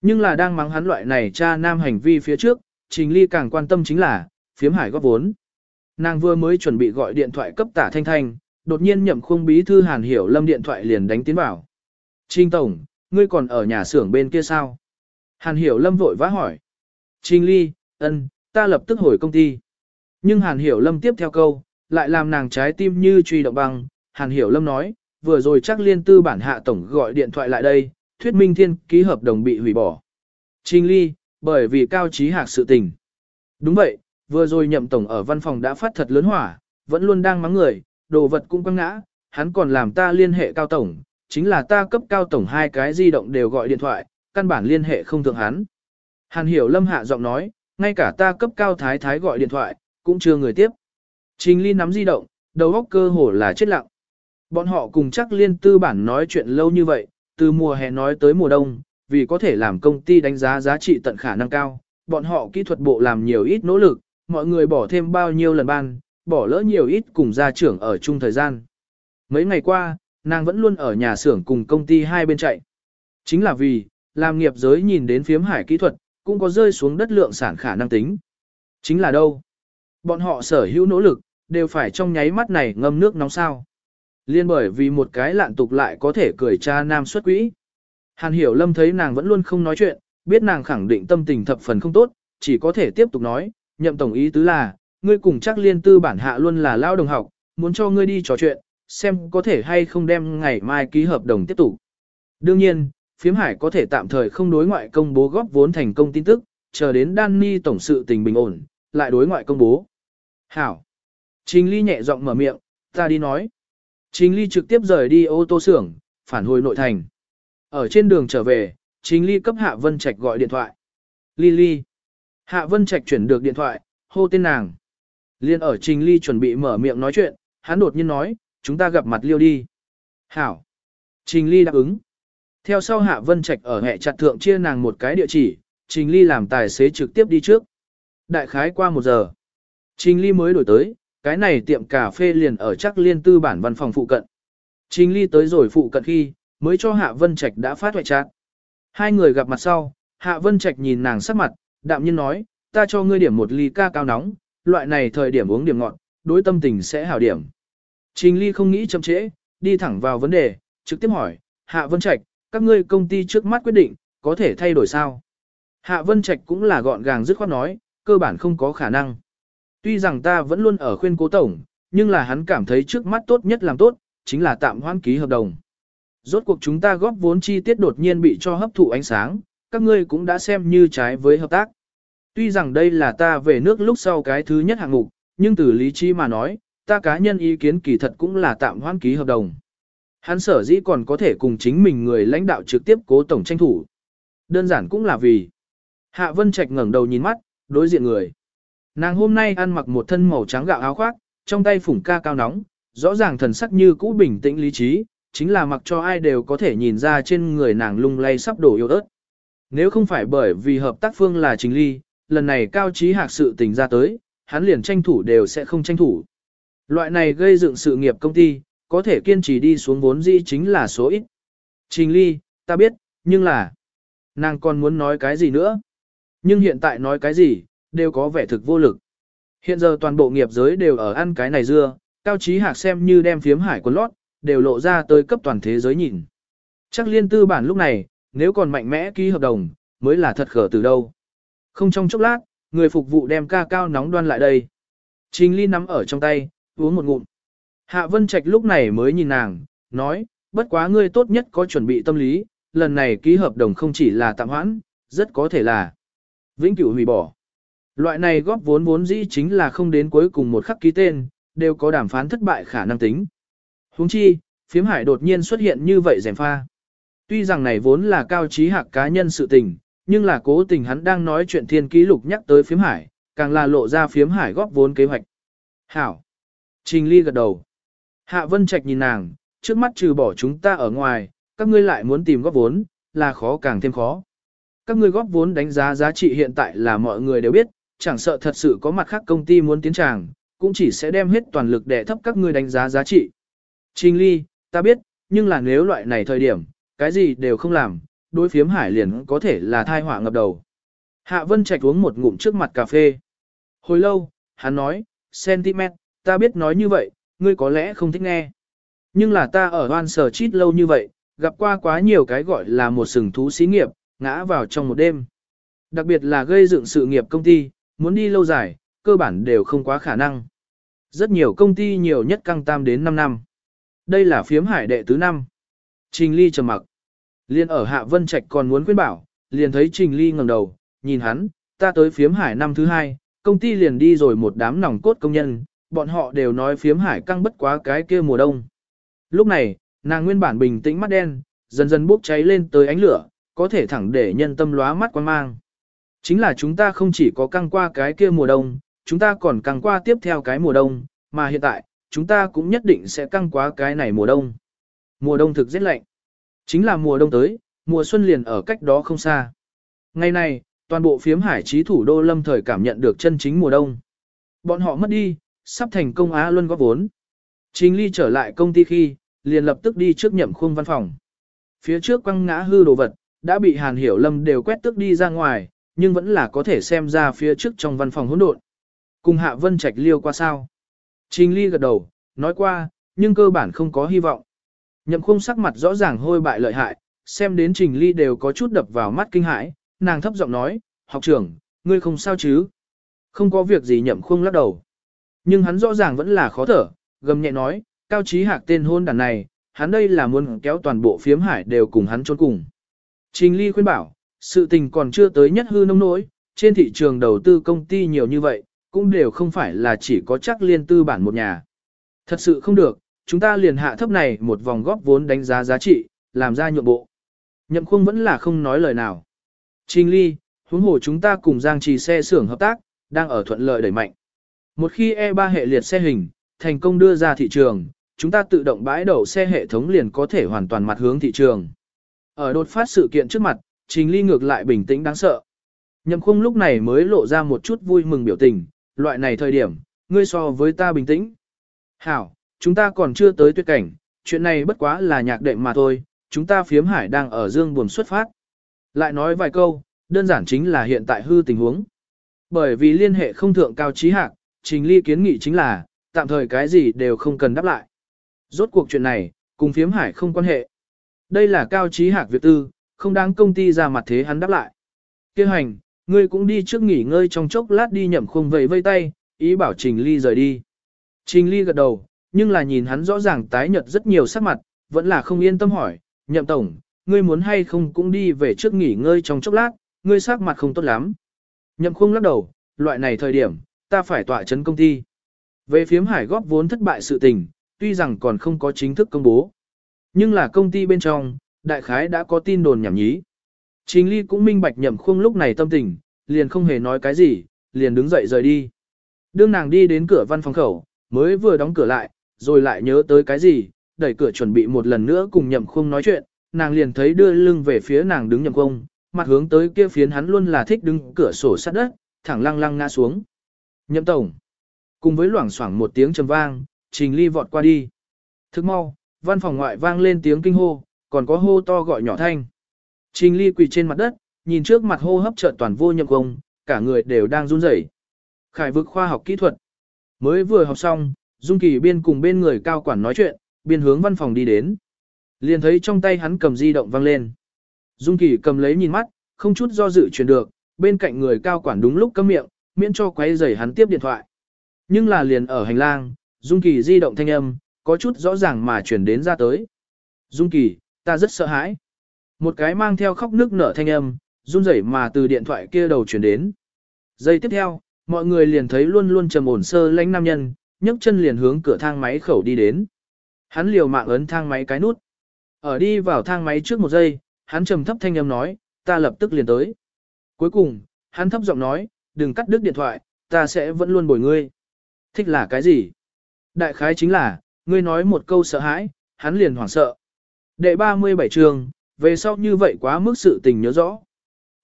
Nhưng là đang mắng hắn loại này cha nam hành vi phía trước, trình ly càng quan tâm chính là, phiếm hải góp vốn. Nàng vừa mới chuẩn bị gọi điện thoại cấp tả thanh thanh, đột nhiên nhậm khung bí thư Hàn Hiểu Lâm điện thoại liền đánh tiến vào. Trình Tổng, ngươi còn ở nhà xưởng bên kia sao? Hàn Hiểu Lâm vội vã hỏi. Trình Ly, ân, ta lập tức hồi công ty. Nhưng Hàn Hiểu Lâm tiếp theo câu, lại làm nàng trái tim như truy động băng. Hàn Hiểu Lâm nói, vừa rồi chắc liên tư bản hạ tổng gọi điện thoại lại đây, thuyết minh thiên ký hợp đồng bị hủy bỏ. Trình Ly, bởi vì cao trí hạc sự tình. Đúng vậy, vừa rồi nhậm tổng ở văn phòng đã phát thật lớn hỏa, vẫn luôn đang mắng người, đồ vật cũng quăng ngã, hắn còn làm ta liên hệ cao tổng, chính là ta cấp cao tổng hai cái di động đều gọi điện thoại, căn bản liên hệ không thượng hắn. Hàn hiểu lâm hạ giọng nói, ngay cả ta cấp cao thái thái gọi điện thoại, cũng chưa người tiếp. Trình Ly nắm di động, đầu óc cơ hồ là chết lặng. Bọn họ cùng chắc liên tư bản nói chuyện lâu như vậy, từ mùa hè nói tới mùa đông, vì có thể làm công ty đánh giá giá trị tận khả năng cao, bọn họ kỹ thuật bộ làm nhiều ít nỗ lực, mọi người bỏ thêm bao nhiêu lần ban, bỏ lỡ nhiều ít cùng gia trưởng ở chung thời gian. Mấy ngày qua, nàng vẫn luôn ở nhà xưởng cùng công ty hai bên chạy. Chính là vì, làm nghiệp giới nhìn đến phiếm hải kỹ thuật, cũng có rơi xuống đất lượng sản khả năng tính. Chính là đâu? Bọn họ sở hữu nỗ lực, đều phải trong nháy mắt này ngâm nước nóng sao. Liên bởi vì một cái lạn tục lại có thể cười cha nam xuất quỹ. Hàn hiểu lâm thấy nàng vẫn luôn không nói chuyện, biết nàng khẳng định tâm tình thập phần không tốt, chỉ có thể tiếp tục nói, nhậm tổng ý tứ là, ngươi cùng chắc liên tư bản hạ luôn là lao đồng học, muốn cho ngươi đi trò chuyện, xem có thể hay không đem ngày mai ký hợp đồng tiếp tục. Đương nhiên, phiếm hải có thể tạm thời không đối ngoại công bố góp vốn thành công tin tức, chờ đến Danny tổng sự tình bình ổn, lại đối ngoại công bố. Hảo. Trình Ly nhẹ giọng mở miệng, ta đi nói. Trình Ly trực tiếp rời đi ô tô xưởng, phản hồi nội thành. Ở trên đường trở về, Trình Ly cấp Hạ Vân Trạch gọi điện thoại. Ly Ly. Hạ Vân Trạch chuyển được điện thoại, hô tên nàng. Liên ở Trình Ly chuẩn bị mở miệng nói chuyện, hắn đột nhiên nói, chúng ta gặp mặt liêu đi. Hảo. Trình Ly đáp ứng. Theo sau Hạ Vân Trạch ở hệ chặt thượng chia nàng một cái địa chỉ, Trình Ly làm tài xế trực tiếp đi trước. Đại khái qua một giờ. Trình Ly mới đổi tới, cái này tiệm cà phê liền ở chắc liên tư bản văn phòng phụ cận. Trình Ly tới rồi phụ cận khi, mới cho Hạ Vân Trạch đã phát hoại chát. Hai người gặp mặt sau, Hạ Vân Trạch nhìn nàng sắc mặt, đạm nhiên nói, ta cho ngươi điểm một ly ca cao nóng, loại này thời điểm uống điểm ngọt, đối tâm tình sẽ hảo điểm. Trình Ly không nghĩ chậm trễ, đi thẳng vào vấn đề, trực tiếp hỏi, Hạ Vân Trạch, các ngươi công ty trước mắt quyết định, có thể thay đổi sao? Hạ Vân Trạch cũng là gọn gàng dứt khoát nói, cơ bản không có khả năng. Tuy rằng ta vẫn luôn ở khuyên cố tổng, nhưng là hắn cảm thấy trước mắt tốt nhất làm tốt, chính là tạm hoãn ký hợp đồng. Rốt cuộc chúng ta góp vốn chi tiết đột nhiên bị cho hấp thụ ánh sáng, các ngươi cũng đã xem như trái với hợp tác. Tuy rằng đây là ta về nước lúc sau cái thứ nhất hạng mục, nhưng từ lý trí mà nói, ta cá nhân ý kiến kỳ thật cũng là tạm hoãn ký hợp đồng. Hắn sở dĩ còn có thể cùng chính mình người lãnh đạo trực tiếp cố tổng tranh thủ. Đơn giản cũng là vì Hạ Vân Trạch ngẩng đầu nhìn mắt, đối diện người. Nàng hôm nay ăn mặc một thân màu trắng gạo áo khoác, trong tay phủng ca cao nóng, rõ ràng thần sắc như cũ bình tĩnh lý trí, chính là mặc cho ai đều có thể nhìn ra trên người nàng lung lay sắp đổ yêu ớt. Nếu không phải bởi vì hợp tác phương là Trình Ly, lần này cao trí hạc sự tình ra tới, hắn liền tranh thủ đều sẽ không tranh thủ. Loại này gây dựng sự nghiệp công ty, có thể kiên trì đi xuống vốn dĩ chính là số ít. Trình Ly, ta biết, nhưng là, nàng còn muốn nói cái gì nữa? Nhưng hiện tại nói cái gì, đều có vẻ thực vô lực. Hiện giờ toàn bộ nghiệp giới đều ở ăn cái này dưa, cao trí hạc xem như đem phiếm hải quần lót, đều lộ ra tới cấp toàn thế giới nhìn. Chắc liên tư bản lúc này, nếu còn mạnh mẽ ký hợp đồng, mới là thật khở từ đâu. Không trong chốc lát, người phục vụ đem ca cao nóng đoan lại đây. Trình Ly nắm ở trong tay, uống một ngụm. Hạ Vân Trạch lúc này mới nhìn nàng, nói, bất quá ngươi tốt nhất có chuẩn bị tâm lý, lần này ký hợp đồng không chỉ là tạm hoãn, rất có thể là vĩnh cửu hủy bỏ. Loại này góp vốn vốn dĩ chính là không đến cuối cùng một khắc ký tên, đều có đàm phán thất bại khả năng tính. Huống chi, phiếm hải đột nhiên xuất hiện như vậy rèm pha. Tuy rằng này vốn là cao trí hạc cá nhân sự tình, nhưng là cố tình hắn đang nói chuyện thiên ký lục nhắc tới phiếm hải, càng là lộ ra phiếm hải góp vốn kế hoạch. Hảo. Trình Ly gật đầu. Hạ Vân Trạch nhìn nàng, trước mắt trừ bỏ chúng ta ở ngoài, các ngươi lại muốn tìm góp vốn, là khó càng thêm khó. Các ngươi góp vốn đánh giá giá trị hiện tại là mọi người đều biết, chẳng sợ thật sự có mặt khác công ty muốn tiến tràng, cũng chỉ sẽ đem hết toàn lực để thấp các ngươi đánh giá giá trị. Trình Ly, ta biết, nhưng là nếu loại này thời điểm, cái gì đều không làm, đối phiếm hải liền có thể là thai họa ngập đầu. Hạ Vân Trạch uống một ngụm trước mặt cà phê. Hồi lâu, hắn nói, sentiment, ta biết nói như vậy, ngươi có lẽ không thích nghe. Nhưng là ta ở hoan sở chít lâu như vậy, gặp qua quá nhiều cái gọi là một sừng thú xí nghiệp, ngã vào trong một đêm. Đặc biệt là gây dựng sự nghiệp công ty, muốn đi lâu dài, cơ bản đều không quá khả năng. Rất nhiều công ty nhiều nhất căng tam đến 5 năm. Đây là phiếm hải đệ tứ năm. Trình Ly trầm mặc. Liên ở Hạ Vân Trạch còn muốn khuyên bảo, liền thấy Trình Ly ngẩng đầu, nhìn hắn, ta tới phiếm hải năm thứ hai, công ty liền đi rồi một đám nòng cốt công nhân, bọn họ đều nói phiếm hải căng bất quá cái kia mùa đông. Lúc này, nàng nguyên bản bình tĩnh mắt đen, dần dần bốc cháy lên tới ánh lửa, có thể thẳng để nhân tâm lóa mắt quan mang. Chính là chúng ta không chỉ có căng qua cái kia mùa đông, chúng ta còn căng qua tiếp theo cái mùa đông, mà hiện tại, chúng ta cũng nhất định sẽ căng qua cái này mùa đông. Mùa đông thực rất lạnh. Chính là mùa đông tới, mùa xuân liền ở cách đó không xa. Ngày này, toàn bộ phiếm hải trí thủ đô lâm thời cảm nhận được chân chính mùa đông. Bọn họ mất đi, sắp thành công Á Luân góp vốn. Trình Ly trở lại công ty khi, liền lập tức đi trước nhậm khung văn phòng. Phía trước quăng ngã hư đồ vật, đã bị Hàn Hiểu Lâm đều quét tức đi ra ngoài, nhưng vẫn là có thể xem ra phía trước trong văn phòng hỗn độn. Cùng Hạ Vân Trạch liêu qua sao? Trình Ly gật đầu, nói qua, nhưng cơ bản không có hy vọng. Nhậm khung sắc mặt rõ ràng hôi bại lợi hại, xem đến Trình Ly đều có chút đập vào mắt kinh hãi, nàng thấp giọng nói, học trưởng, ngươi không sao chứ? Không có việc gì nhậm khung lắc đầu. Nhưng hắn rõ ràng vẫn là khó thở, gầm nhẹ nói, cao trí hạc tên hôn đàn này, hắn đây là muốn kéo toàn bộ phiếm hải đều cùng hắn trốn cùng. Trình Ly khuyên bảo, sự tình còn chưa tới nhất hư nông nỗi, trên thị trường đầu tư công ty nhiều như vậy, cũng đều không phải là chỉ có chắc liên tư bản một nhà. Thật sự không được, chúng ta liền hạ thấp này một vòng góp vốn đánh giá giá trị, làm ra nhượng bộ. Nhậm khung vẫn là không nói lời nào. Trình Ly, huống hồ chúng ta cùng Giang Trì xe xưởng hợp tác, đang ở thuận lợi đẩy mạnh. Một khi E3 hệ liệt xe hình, thành công đưa ra thị trường, chúng ta tự động bãi đậu xe hệ thống liền có thể hoàn toàn mặt hướng thị trường. Ở đột phát sự kiện trước mặt, Trình Ly ngược lại bình tĩnh đáng sợ. Nhậm khung lúc này mới lộ ra một chút vui mừng biểu tình, loại này thời điểm, ngươi so với ta bình tĩnh. Hảo, chúng ta còn chưa tới tuyệt cảnh, chuyện này bất quá là nhạc đệm mà thôi, chúng ta phiếm hải đang ở dương buồn xuất phát. Lại nói vài câu, đơn giản chính là hiện tại hư tình huống. Bởi vì liên hệ không thượng cao trí hạc, Trình Ly kiến nghị chính là, tạm thời cái gì đều không cần đáp lại. Rốt cuộc chuyện này, cùng phiếm hải không quan hệ. Đây là cao trí hạc việc tư, không đáng công ty ra mặt thế hắn đáp lại. Kêu hành, ngươi cũng đi trước nghỉ ngơi trong chốc lát đi nhậm khung vầy vây tay, ý bảo Trình Ly rời đi. Trình Ly gật đầu, nhưng là nhìn hắn rõ ràng tái nhợt rất nhiều sắc mặt, vẫn là không yên tâm hỏi, nhậm tổng, ngươi muốn hay không cũng đi về trước nghỉ ngơi trong chốc lát, ngươi sắc mặt không tốt lắm. Nhậm khung lắc đầu, loại này thời điểm, ta phải tọa chấn công ty. Về phiếm hải góp vốn thất bại sự tình, tuy rằng còn không có chính thức công bố. Nhưng là công ty bên trong, đại khái đã có tin đồn nhảm nhí. Trình ly cũng minh bạch nhậm khung lúc này tâm tình, liền không hề nói cái gì, liền đứng dậy rời đi. Đương nàng đi đến cửa văn phòng khẩu, mới vừa đóng cửa lại, rồi lại nhớ tới cái gì, đẩy cửa chuẩn bị một lần nữa cùng nhậm khung nói chuyện, nàng liền thấy đưa lưng về phía nàng đứng nhậm khung, mặt hướng tới kia phiến hắn luôn là thích đứng cửa sổ sát đất, thẳng lăng lăng ngã xuống. Nhậm tổng. Cùng với loảng xoảng một tiếng trầm vang, Trình Ly vọt qua đi. Thức mau, văn phòng ngoại vang lên tiếng kinh hô, còn có hô to gọi nhỏ thanh. Trình Ly quỳ trên mặt đất, nhìn trước mặt hô hấp chợt toàn vô nhậm công, cả người đều đang run rẩy. Khải vực khoa học kỹ thuật. Mới vừa học xong, Dung Kỳ biên cùng bên người cao quản nói chuyện, biên hướng văn phòng đi đến. Liền thấy trong tay hắn cầm di động vang lên. Dung Kỳ cầm lấy nhìn mắt, không chút do dự truyền được, bên cạnh người cao quản đúng lúc cấm miệng, miễn cho quấy rầy hắn tiếp điện thoại. Nhưng là liền ở hành lang, Dung Kỳ di động thanh âm, có chút rõ ràng mà chuyển đến ra tới. Dung Kỳ, ta rất sợ hãi. Một cái mang theo khóc nước nở thanh âm, run rẩy mà từ điện thoại kia đầu chuyển đến. Giây tiếp theo, mọi người liền thấy luôn luôn trầm ổn sơ lãnh nam nhân, nhấc chân liền hướng cửa thang máy khẩu đi đến. Hắn liều mạng ấn thang máy cái nút. Ở đi vào thang máy trước một giây, hắn trầm thấp thanh âm nói, ta lập tức liền tới. Cuối cùng, hắn thấp giọng nói, đừng cắt đứt điện thoại, ta sẽ vẫn luôn bồi ngươi. Thích là cái gì? Đại khái chính là, ngươi nói một câu sợ hãi, hắn liền hoảng sợ. Đệ 37 trường, về sau như vậy quá mức sự tình nhớ rõ.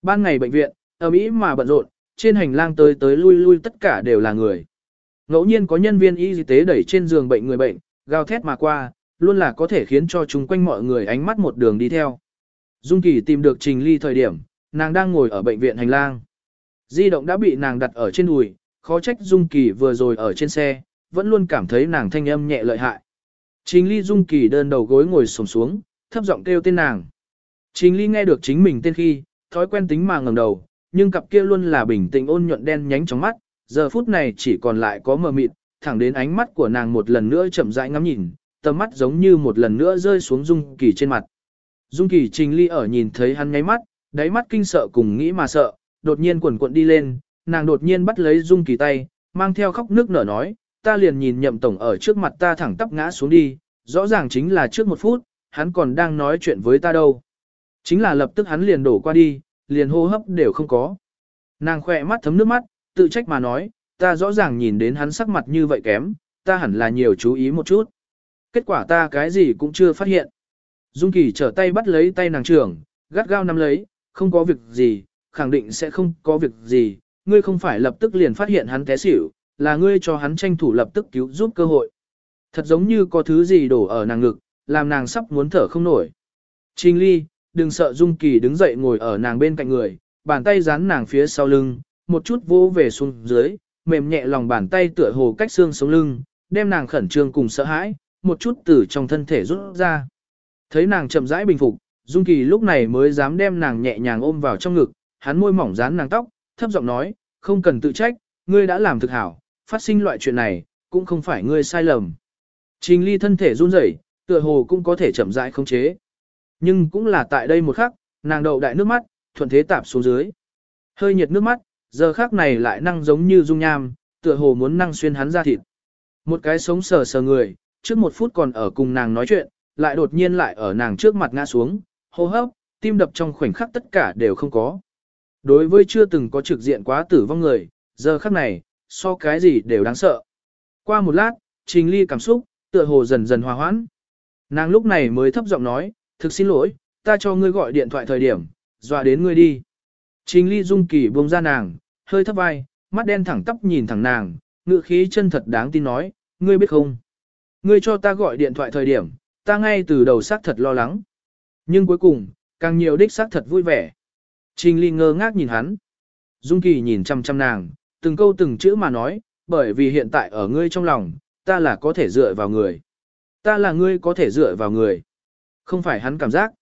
Ban ngày bệnh viện, ở Mỹ mà bận rộn, trên hành lang tới tới lui lui tất cả đều là người. Ngẫu nhiên có nhân viên y tế đẩy trên giường bệnh người bệnh, gào thét mà qua, luôn là có thể khiến cho chúng quanh mọi người ánh mắt một đường đi theo. Dung Kỳ tìm được Trình Ly thời điểm, nàng đang ngồi ở bệnh viện hành lang. Di động đã bị nàng đặt ở trên đùi, khó trách Dung Kỳ vừa rồi ở trên xe, vẫn luôn cảm thấy nàng thanh âm nhẹ lợi hại. Trình Ly Dung Kỳ đơn đầu gối ngồi xổm xuống, thấp giọng kêu tên nàng. Trình Ly nghe được chính mình tên khi, thói quen tính mà ngẩng đầu, nhưng cặp kia luôn là bình tĩnh ôn nhuận đen nhánh trong mắt, giờ phút này chỉ còn lại có mờ mịt, thẳng đến ánh mắt của nàng một lần nữa chậm rãi ngắm nhìn, tầm mắt giống như một lần nữa rơi xuống Dung Kỳ trên mặt. Dung Kỳ Trình Ly ở nhìn thấy hắn nháy mắt, đáy mắt kinh sợ cùng nghĩ mà sợ, đột nhiên quần cuộn đi lên, nàng đột nhiên bắt lấy Dung Kỳ tay, mang theo khóc nước nở nói, ta liền nhìn nhậm tổng ở trước mặt ta thẳng tắp ngã xuống đi, rõ ràng chính là trước một phút, hắn còn đang nói chuyện với ta đâu. Chính là lập tức hắn liền đổ qua đi, liền hô hấp đều không có. Nàng khỏe mắt thấm nước mắt, tự trách mà nói, ta rõ ràng nhìn đến hắn sắc mặt như vậy kém, ta hẳn là nhiều chú ý một chút. Kết quả ta cái gì cũng chưa phát hiện. Dung Kỳ trở tay bắt lấy tay nàng trưởng, gắt gao nắm lấy, không có việc gì, khẳng định sẽ không có việc gì, ngươi không phải lập tức liền phát hiện hắn té xỉu, là ngươi cho hắn tranh thủ lập tức cứu giúp cơ hội. Thật giống như có thứ gì đổ ở nàng ngực, làm nàng sắp muốn thở không nổi. Trình ly, đừng sợ Dung Kỳ đứng dậy ngồi ở nàng bên cạnh người, bàn tay dán nàng phía sau lưng, một chút vô về xuống dưới, mềm nhẹ lòng bàn tay tựa hồ cách xương sống lưng, đem nàng khẩn trương cùng sợ hãi, một chút từ trong thân thể rút ra. Thấy nàng chậm rãi bình phục, Dung Kỳ lúc này mới dám đem nàng nhẹ nhàng ôm vào trong ngực, hắn môi mỏng dán nàng tóc, thấp giọng nói, không cần tự trách, ngươi đã làm thực hảo, phát sinh loại chuyện này, cũng không phải ngươi sai lầm. Trình ly thân thể run rẩy, tựa hồ cũng có thể chậm rãi khống chế. Nhưng cũng là tại đây một khắc, nàng đậu đại nước mắt, thuận thế tạp xuống dưới. Hơi nhiệt nước mắt, giờ khắc này lại năng giống như dung nham, tựa hồ muốn năng xuyên hắn ra thịt. Một cái sống sờ sờ người, trước một phút còn ở cùng nàng nói chuyện, lại đột nhiên lại ở nàng trước mặt ngã xuống, hô hấp, tim đập trong khoảnh khắc tất cả đều không có. Đối với chưa từng có trực diện quá tử vong người, giờ khắc này, so cái gì đều đáng sợ. Qua một lát, Trình Ly cảm xúc, tựa hồ dần dần hòa hoãn. Nàng lúc này mới thấp giọng nói, thực xin lỗi, ta cho ngươi gọi điện thoại thời điểm, dọa đến ngươi đi. Trình Ly dung kỳ buông ra nàng, hơi thấp vai, mắt đen thẳng tắp nhìn thẳng nàng, ngự khí chân thật đáng tin nói, ngươi biết không? Ngươi cho ta gọi điện thoại thời điểm, ta ngay từ đầu xác thật lo lắng. Nhưng cuối cùng, càng nhiều đích xác thật vui vẻ. Trình Ly ngơ ngác nhìn hắn. Dung Kỳ nhìn chăm chăm nàng, từng câu từng chữ mà nói, bởi vì hiện tại ở ngươi trong lòng, ta là có thể dựa vào người. Ta là ngươi có thể dựa vào người. Không phải hắn cảm giác,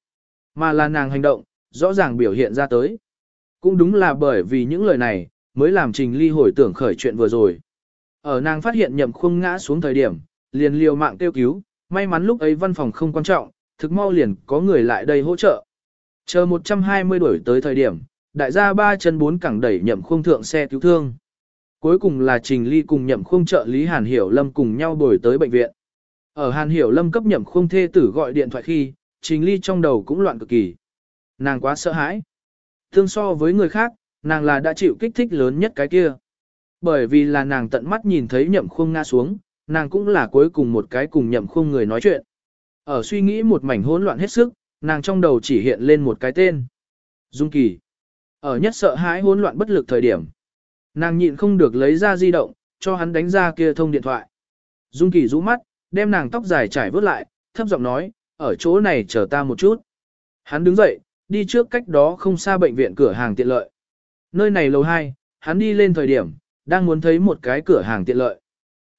mà là nàng hành động, rõ ràng biểu hiện ra tới. Cũng đúng là bởi vì những lời này, mới làm Trình Ly hồi tưởng khởi chuyện vừa rồi. Ở nàng phát hiện nhậm khung ngã xuống thời điểm, liền liều mạng kêu cứu, may mắn lúc ấy văn phòng không quan trọng, thực mau liền có người lại đây hỗ trợ. Chờ 120 đuổi tới thời điểm, đại gia ba chân bốn cẳng đẩy nhậm khung thượng xe cứu thương. Cuối cùng là Trình Ly cùng nhậm khung trợ lý Hàn Hiểu Lâm cùng nhau đổi tới bệnh viện. Ở Hàn Hiểu Lâm cấp nhậm khung thê tử gọi điện thoại khi, Trình Ly trong đầu cũng loạn cực kỳ. Nàng quá sợ hãi. Thương so với người khác, nàng là đã chịu kích thích lớn nhất cái kia. Bởi vì là nàng tận mắt nhìn thấy nhậm khung ngã xuống, nàng cũng là cuối cùng một cái cùng nhậm khung người nói chuyện. Ở suy nghĩ một mảnh hỗn loạn hết sức, nàng trong đầu chỉ hiện lên một cái tên. Dung Kỳ. Ở nhất sợ hãi hỗn loạn bất lực thời điểm. Nàng nhịn không được lấy ra di động, cho hắn đánh ra kia thông điện thoại. Dung Kỳ rũ mắt, đem nàng tóc dài trải vớt lại, thấp giọng nói, ở chỗ này chờ ta một chút. Hắn đứng dậy, đi trước cách đó không xa bệnh viện cửa hàng tiện lợi. Nơi này lầu 2, hắn đi lên thời điểm, đang muốn thấy một cái cửa hàng tiện lợi.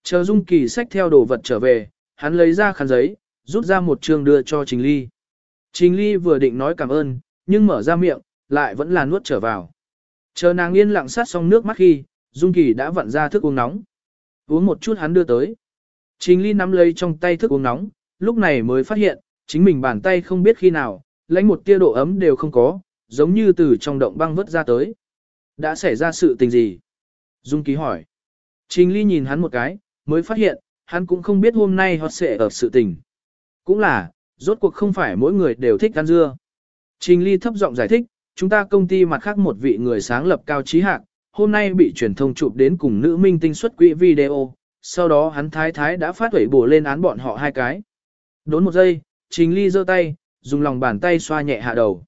Chờ Dung Kỳ xách theo đồ vật trở về, hắn lấy ra khăn giấy, rút ra một trường đưa cho Trình Ly. Trình Ly vừa định nói cảm ơn, nhưng mở ra miệng, lại vẫn là nuốt trở vào. Chờ nàng yên lặng sát xong nước mắt khi, Dung Kỳ đã vặn ra thức uống nóng. Uống một chút hắn đưa tới. Trình Ly nắm lấy trong tay thức uống nóng, lúc này mới phát hiện, chính mình bàn tay không biết khi nào, lấy một tia độ ấm đều không có, giống như từ trong động băng vớt ra tới. Đã xảy ra sự tình gì? Dung Kỳ hỏi. Trình Ly nhìn hắn một cái, mới phát hiện, hắn cũng không biết hôm nay họ sẽ ở sự tình. Cũng là, rốt cuộc không phải mỗi người đều thích ăn dưa. Trình Ly thấp giọng giải thích, chúng ta công ty mặt khác một vị người sáng lập cao trí hạc hôm nay bị truyền thông chụp đến cùng nữ minh tinh xuất quỹ video, sau đó hắn thái thái đã phát huẩy bổ lên án bọn họ hai cái. Đốn một giây, Trình Ly giơ tay, dùng lòng bàn tay xoa nhẹ hạ đầu.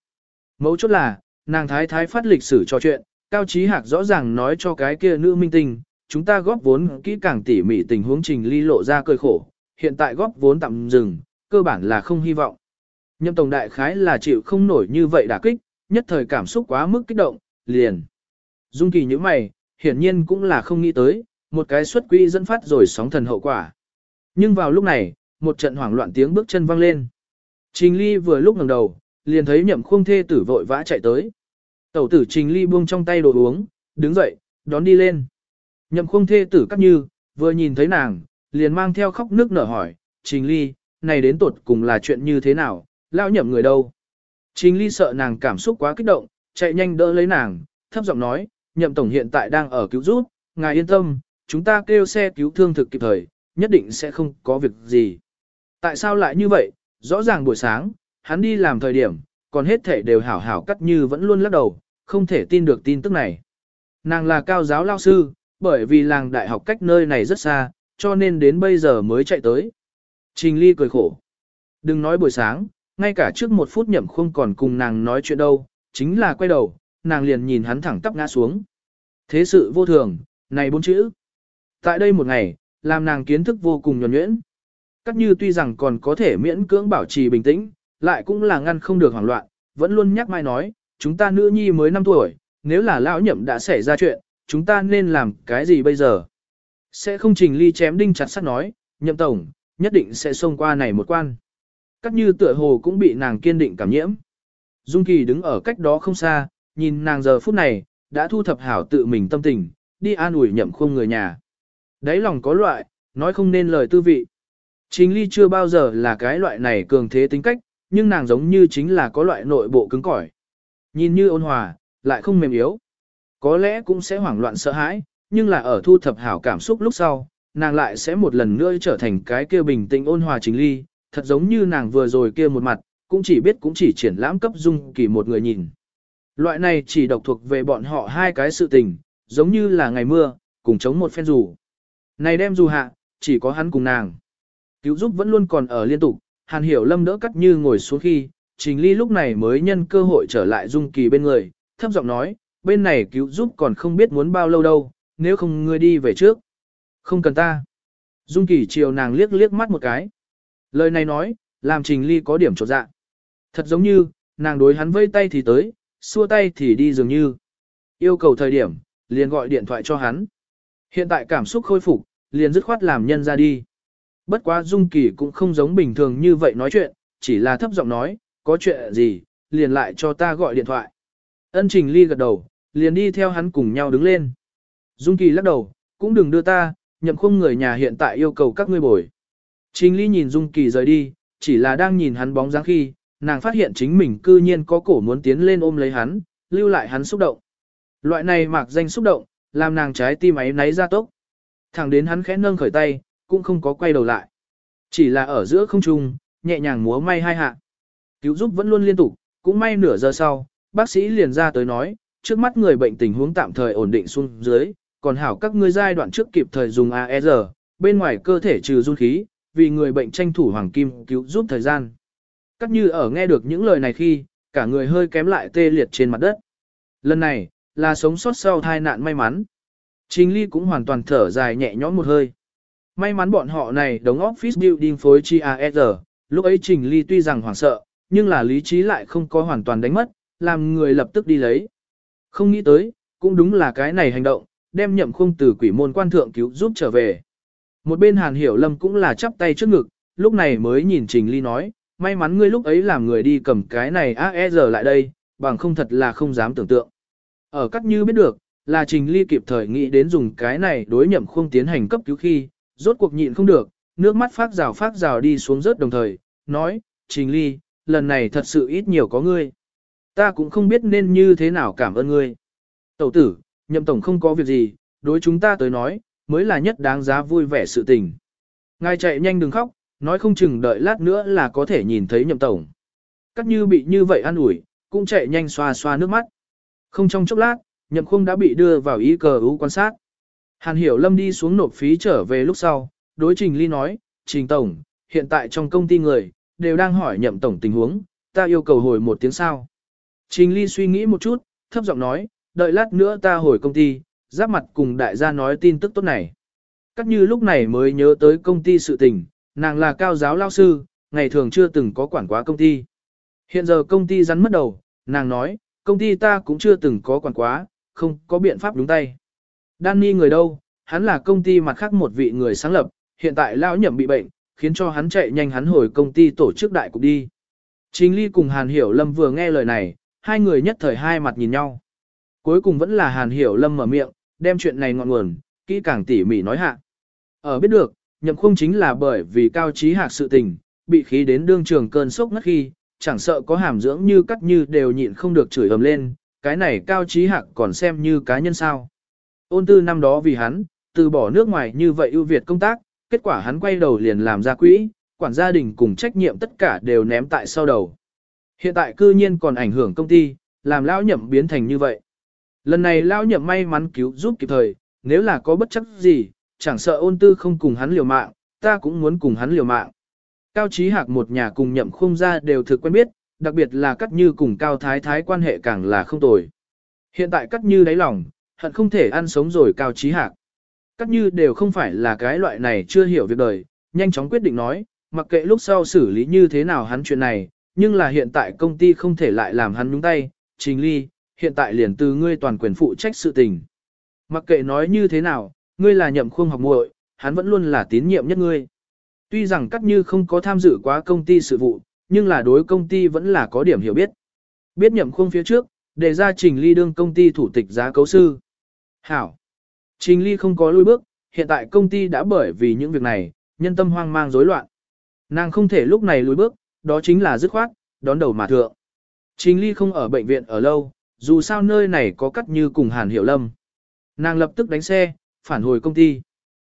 Mấu chốt là, nàng thái thái phát lịch sử trò chuyện, Cao Trí Hạc rõ ràng nói cho cái kia nữ minh tinh, chúng ta góp vốn kỹ càng tỉ mỉ tình huống Trình Ly lộ ra cơi khổ, hiện tại góp vốn tạm dừng, cơ bản là không hy vọng. Nhâm tổng đại khái là chịu không nổi như vậy đả kích, nhất thời cảm xúc quá mức kích động, liền. Dung kỳ như mày, hiển nhiên cũng là không nghĩ tới, một cái xuất quỹ dẫn phát rồi sóng thần hậu quả. Nhưng vào lúc này, một trận hoảng loạn tiếng bước chân vang lên. Trình Ly vừa lúc ngẩng đầu, liền thấy nhậm khung thê tử vội vã chạy tới. Tẩu tử Trình Ly buông trong tay đồ uống, đứng dậy, đón đi lên. Nhậm khung thê tử cắt như, vừa nhìn thấy nàng, liền mang theo khóc nước nở hỏi, Trình Ly, này đến tột cùng là chuyện như thế nào, lão nhậm người đâu. Trình Ly sợ nàng cảm xúc quá kích động, chạy nhanh đỡ lấy nàng, thấp giọng nói, nhậm tổng hiện tại đang ở cứu giúp, ngài yên tâm, chúng ta kêu xe cứu thương thực kịp thời, nhất định sẽ không có việc gì. Tại sao lại như vậy, rõ ràng buổi sáng, hắn đi làm thời điểm, còn hết thể đều hảo hảo cắt như vẫn luôn lắc đầu, không thể tin được tin tức này. Nàng là cao giáo lao sư, bởi vì làng đại học cách nơi này rất xa, cho nên đến bây giờ mới chạy tới. Trình Ly cười khổ. Đừng nói buổi sáng, ngay cả trước một phút nhậm không còn cùng nàng nói chuyện đâu, chính là quay đầu, nàng liền nhìn hắn thẳng tắp ngã xuống. Thế sự vô thường, này bốn chữ. Tại đây một ngày, làm nàng kiến thức vô cùng nhuẩn nhuyễn. Cắt như tuy rằng còn có thể miễn cưỡng bảo trì bình tĩnh, lại cũng là ngăn không được hoảng loạn, vẫn luôn nhắc mai nói, chúng ta nữ nhi mới 5 tuổi, nếu là lão nhậm đã xảy ra chuyện, chúng ta nên làm cái gì bây giờ? Sẽ không trình ly chém đinh chặt sắt nói, nhậm tổng, nhất định sẽ xông qua này một quan. Cắt như tựa hồ cũng bị nàng kiên định cảm nhiễm. Dung Kỳ đứng ở cách đó không xa, nhìn nàng giờ phút này, đã thu thập hảo tự mình tâm tình, đi an ủi nhậm khung người nhà. Đấy lòng có loại, nói không nên lời tư vị. Chính ly chưa bao giờ là cái loại này cường thế tính cách, nhưng nàng giống như chính là có loại nội bộ cứng cỏi. Nhìn như ôn hòa, lại không mềm yếu. Có lẽ cũng sẽ hoảng loạn sợ hãi, nhưng là ở thu thập hảo cảm xúc lúc sau, nàng lại sẽ một lần nữa trở thành cái kia bình tĩnh ôn hòa chính ly, thật giống như nàng vừa rồi kia một mặt, cũng chỉ biết cũng chỉ triển lãm cấp dung kỳ một người nhìn. Loại này chỉ độc thuộc về bọn họ hai cái sự tình, giống như là ngày mưa, cùng chống một phen dù. Này đem dù hạ, chỉ có hắn cùng nàng. Cứu giúp vẫn luôn còn ở liên tục, Hàn Hiểu Lâm đỡ cắt như ngồi xuống khi, Trình Ly lúc này mới nhân cơ hội trở lại Dung Kỳ bên người, thấp giọng nói, bên này cứu giúp còn không biết muốn bao lâu đâu, nếu không ngươi đi về trước. Không cần ta. Dung Kỳ chiều nàng liếc liếc mắt một cái. Lời này nói, làm Trình Ly có điểm trột dạ. Thật giống như, nàng đối hắn vây tay thì tới, xua tay thì đi dường như. yêu cầu thời điểm, liền gọi điện thoại cho hắn. Hiện tại cảm xúc khôi phục, liền dứt khoát làm nhân ra đi. Bất quá Dung Kỳ cũng không giống bình thường như vậy nói chuyện, chỉ là thấp giọng nói, có chuyện gì, liền lại cho ta gọi điện thoại. Ân Trình Ly gật đầu, liền đi theo hắn cùng nhau đứng lên. Dung Kỳ lắc đầu, cũng đừng đưa ta, nhậm khung người nhà hiện tại yêu cầu các ngươi bồi. Trình Ly nhìn Dung Kỳ rời đi, chỉ là đang nhìn hắn bóng dáng khi, nàng phát hiện chính mình cư nhiên có cổ muốn tiến lên ôm lấy hắn, lưu lại hắn xúc động. Loại này mạc danh xúc động, làm nàng trái tim ấy náy ra tốc. Thẳng đến hắn khẽ nâng khởi tay, cũng không có quay đầu lại. Chỉ là ở giữa không trung, nhẹ nhàng múa may hai hạ. Cứu giúp vẫn luôn liên tục, cũng may nửa giờ sau, bác sĩ liền ra tới nói, trước mắt người bệnh tình huống tạm thời ổn định xuống dưới, còn hảo các ngươi giai đoạn trước kịp thời dùng AR, bên ngoài cơ thể trừ run khí, vì người bệnh tranh thủ hoàng kim cứu giúp thời gian. Cắt như ở nghe được những lời này khi, cả người hơi kém lại tê liệt trên mặt đất. Lần này, là sống sót sau tai nạn may mắn. Trình Ly cũng hoàn toàn thở dài nhẹ nhõm một hơi. May mắn bọn họ này đóng office building phối chi AER, lúc ấy Trình Ly tuy rằng hoảng sợ, nhưng là lý trí lại không có hoàn toàn đánh mất, làm người lập tức đi lấy. Không nghĩ tới, cũng đúng là cái này hành động, đem nhậm khung từ quỷ môn quan thượng cứu giúp trở về. Một bên Hàn Hiểu Lâm cũng là chắp tay trước ngực, lúc này mới nhìn Trình Ly nói, may mắn ngươi lúc ấy làm người đi cầm cái này AER lại đây, bằng không thật là không dám tưởng tượng. Ở cắt như biết được, là Trình Ly kịp thời nghĩ đến dùng cái này đối nhậm không tiến hành cấp cứu khi, rốt cuộc nhịn không được, nước mắt phát rào phát rào đi xuống rớt đồng thời, nói, Trình Ly, lần này thật sự ít nhiều có ngươi. Ta cũng không biết nên như thế nào cảm ơn ngươi. Tẩu tử, nhậm tổng không có việc gì, đối chúng ta tới nói, mới là nhất đáng giá vui vẻ sự tình. Ngài chạy nhanh đừng khóc, nói không chừng đợi lát nữa là có thể nhìn thấy nhậm tổng. Cắt như bị như vậy an ủi, cũng chạy nhanh xoa xoa nước mắt. Không trong chốc lát, nhậm khung đã bị đưa vào ý cờ ưu quan sát. Hàn hiểu lâm đi xuống nộp phí trở về lúc sau, đối trình ly nói, trình tổng, hiện tại trong công ty người, đều đang hỏi nhậm tổng tình huống, ta yêu cầu hồi một tiếng sao. Trình ly suy nghĩ một chút, thấp giọng nói, đợi lát nữa ta hồi công ty, giáp mặt cùng đại gia nói tin tức tốt này. Cắt như lúc này mới nhớ tới công ty sự tình, nàng là cao giáo lao sư, ngày thường chưa từng có quản quá công ty. Hiện giờ công ty rắn mất đầu, nàng nói, công ty ta cũng chưa từng có quản quá, không có biện pháp đúng tay. Danny người đâu, hắn là công ty mặt khác một vị người sáng lập, hiện tại lão nhậm bị bệnh, khiến cho hắn chạy nhanh hắn hồi công ty tổ chức đại cục đi. Chính Ly cùng Hàn Hiểu Lâm vừa nghe lời này, hai người nhất thời hai mặt nhìn nhau. Cuối cùng vẫn là Hàn Hiểu Lâm mở miệng, đem chuyện này ngọn nguồn, kỹ càng tỉ mỉ nói hạ. Ở biết được, nhậm khung chính là bởi vì cao trí hạc sự tình, bị khí đến đương trường cơn sốc ngất khi, chẳng sợ có hàm dưỡng như cắt như đều nhịn không được chửi ầm lên, cái này cao trí hạc còn xem như cá nhân sao. Ôn tư năm đó vì hắn, từ bỏ nước ngoài như vậy ưu việt công tác, kết quả hắn quay đầu liền làm ra quỹ, quản gia đình cùng trách nhiệm tất cả đều ném tại sau đầu. Hiện tại cư nhiên còn ảnh hưởng công ty, làm lão nhậm biến thành như vậy. Lần này lao nhậm may mắn cứu giúp kịp thời, nếu là có bất chấp gì, chẳng sợ ôn tư không cùng hắn liều mạng, ta cũng muốn cùng hắn liều mạng. Cao Chí Hạc một nhà cùng nhậm khung ra đều thực quen biết, đặc biệt là cắt như cùng Cao Thái Thái quan hệ càng là không tồi. Hiện tại cắt như đáy lòng, hận không thể ăn sống rồi Cao Chí Hạc. Cắt như đều không phải là cái loại này chưa hiểu việc đời, nhanh chóng quyết định nói, mặc kệ lúc sau xử lý như thế nào hắn chuyện này, nhưng là hiện tại công ty không thể lại làm hắn nhúng tay, trình ly, hiện tại liền từ ngươi toàn quyền phụ trách sự tình. Mặc kệ nói như thế nào, ngươi là nhậm khuôn học muội, hắn vẫn luôn là tín nhiệm nhất ngươi. Tuy rằng cắt như không có tham dự quá công ty sự vụ, nhưng là đối công ty vẫn là có điểm hiểu biết. Biết nhậm khuôn phía trước, đề ra trình ly đương công ty thủ tịch giá cấu sư. Hảo. Trình ly không có lui bước, hiện tại công ty đã bởi vì những việc này, nhân tâm hoang mang rối loạn. Nàng không thể lúc này lùi bước, đó chính là dứt khoát, đón đầu mà thượng. Trình ly không ở bệnh viện ở lâu, dù sao nơi này có cắt như cùng Hàn Hiểu Lâm. Nàng lập tức đánh xe, phản hồi công ty.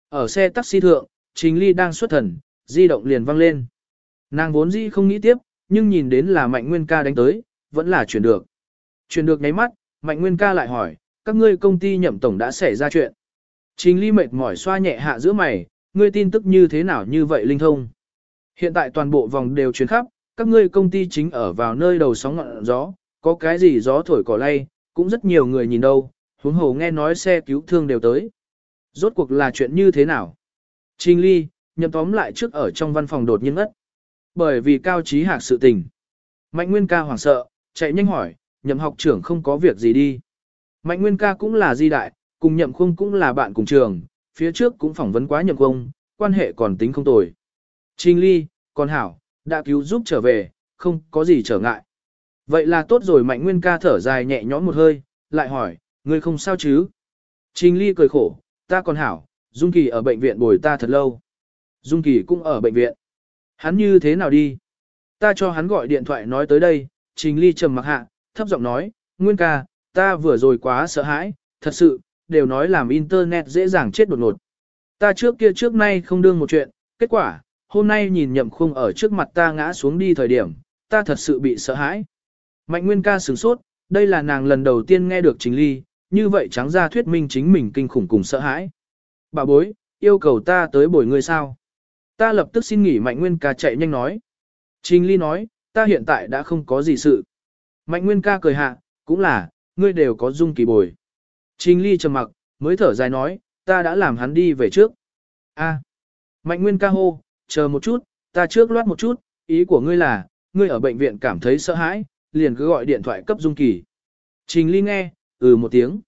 Ở xe taxi thượng, Trình ly đang xuất thần, di động liền văng lên. Nàng vốn dĩ không nghĩ tiếp, nhưng nhìn đến là Mạnh Nguyên ca đánh tới, vẫn là chuyển được. Chuyển được nháy mắt, Mạnh Nguyên ca lại hỏi, các ngươi công ty nhậm tổng đã xảy ra chuyện. Trình ly mệt mỏi xoa nhẹ hạ giữa mày, ngươi tin tức như thế nào như vậy linh thông. Hiện tại toàn bộ vòng đều chuyển khắp, các ngươi công ty chính ở vào nơi đầu sóng ngọn gió, có cái gì gió thổi cỏ lay, cũng rất nhiều người nhìn đâu, huống hồ nghe nói xe cứu thương đều tới. Rốt cuộc là chuyện như thế nào? Trình ly, nhầm tóm lại trước ở trong văn phòng đột nhiên ngất. Bởi vì cao trí hạc sự tình. Mạnh Nguyên ca hoảng sợ, chạy nhanh hỏi, nhậm học trưởng không có việc gì đi. Mạnh Nguyên ca cũng là di đại, cùng nhậm khung cũng là bạn cùng trường, phía trước cũng phỏng vấn quá nhậm khung, quan hệ còn tính không tồi. Trình ly, còn hảo, đã cứu giúp trở về, không có gì trở ngại. Vậy là tốt rồi Mạnh Nguyên ca thở dài nhẹ nhõm một hơi, lại hỏi, ngươi không sao chứ? Trình ly cười khổ, ta còn hảo, Dung Kỳ ở bệnh viện bồi ta thật lâu. Dung Kỳ cũng ở bệnh viện. Hắn như thế nào đi? Ta cho hắn gọi điện thoại nói tới đây, Trình Ly trầm mặc hạ, thấp giọng nói, Nguyên ca, ta vừa rồi quá sợ hãi, thật sự, đều nói làm internet dễ dàng chết đột ngột. Ta trước kia trước nay không đương một chuyện, kết quả, hôm nay nhìn nhậm khung ở trước mặt ta ngã xuống đi thời điểm, ta thật sự bị sợ hãi. Mạnh Nguyên ca sửng sốt, đây là nàng lần đầu tiên nghe được Trình Ly, như vậy trắng ra thuyết minh chính mình kinh khủng cùng sợ hãi. Bà bối, yêu cầu ta tới bồi ngươi sao? Ta lập tức xin nghỉ Mạnh Nguyên ca chạy nhanh nói. Trình Ly nói, ta hiện tại đã không có gì sự. Mạnh Nguyên ca cười hạ, cũng là, ngươi đều có dung kỳ bồi. Trình Ly trầm mặc, mới thở dài nói, ta đã làm hắn đi về trước. A. Mạnh Nguyên ca hô, chờ một chút, ta trước loát một chút, ý của ngươi là, ngươi ở bệnh viện cảm thấy sợ hãi, liền cứ gọi điện thoại cấp dung kỳ. Trình Ly nghe, ừ một tiếng.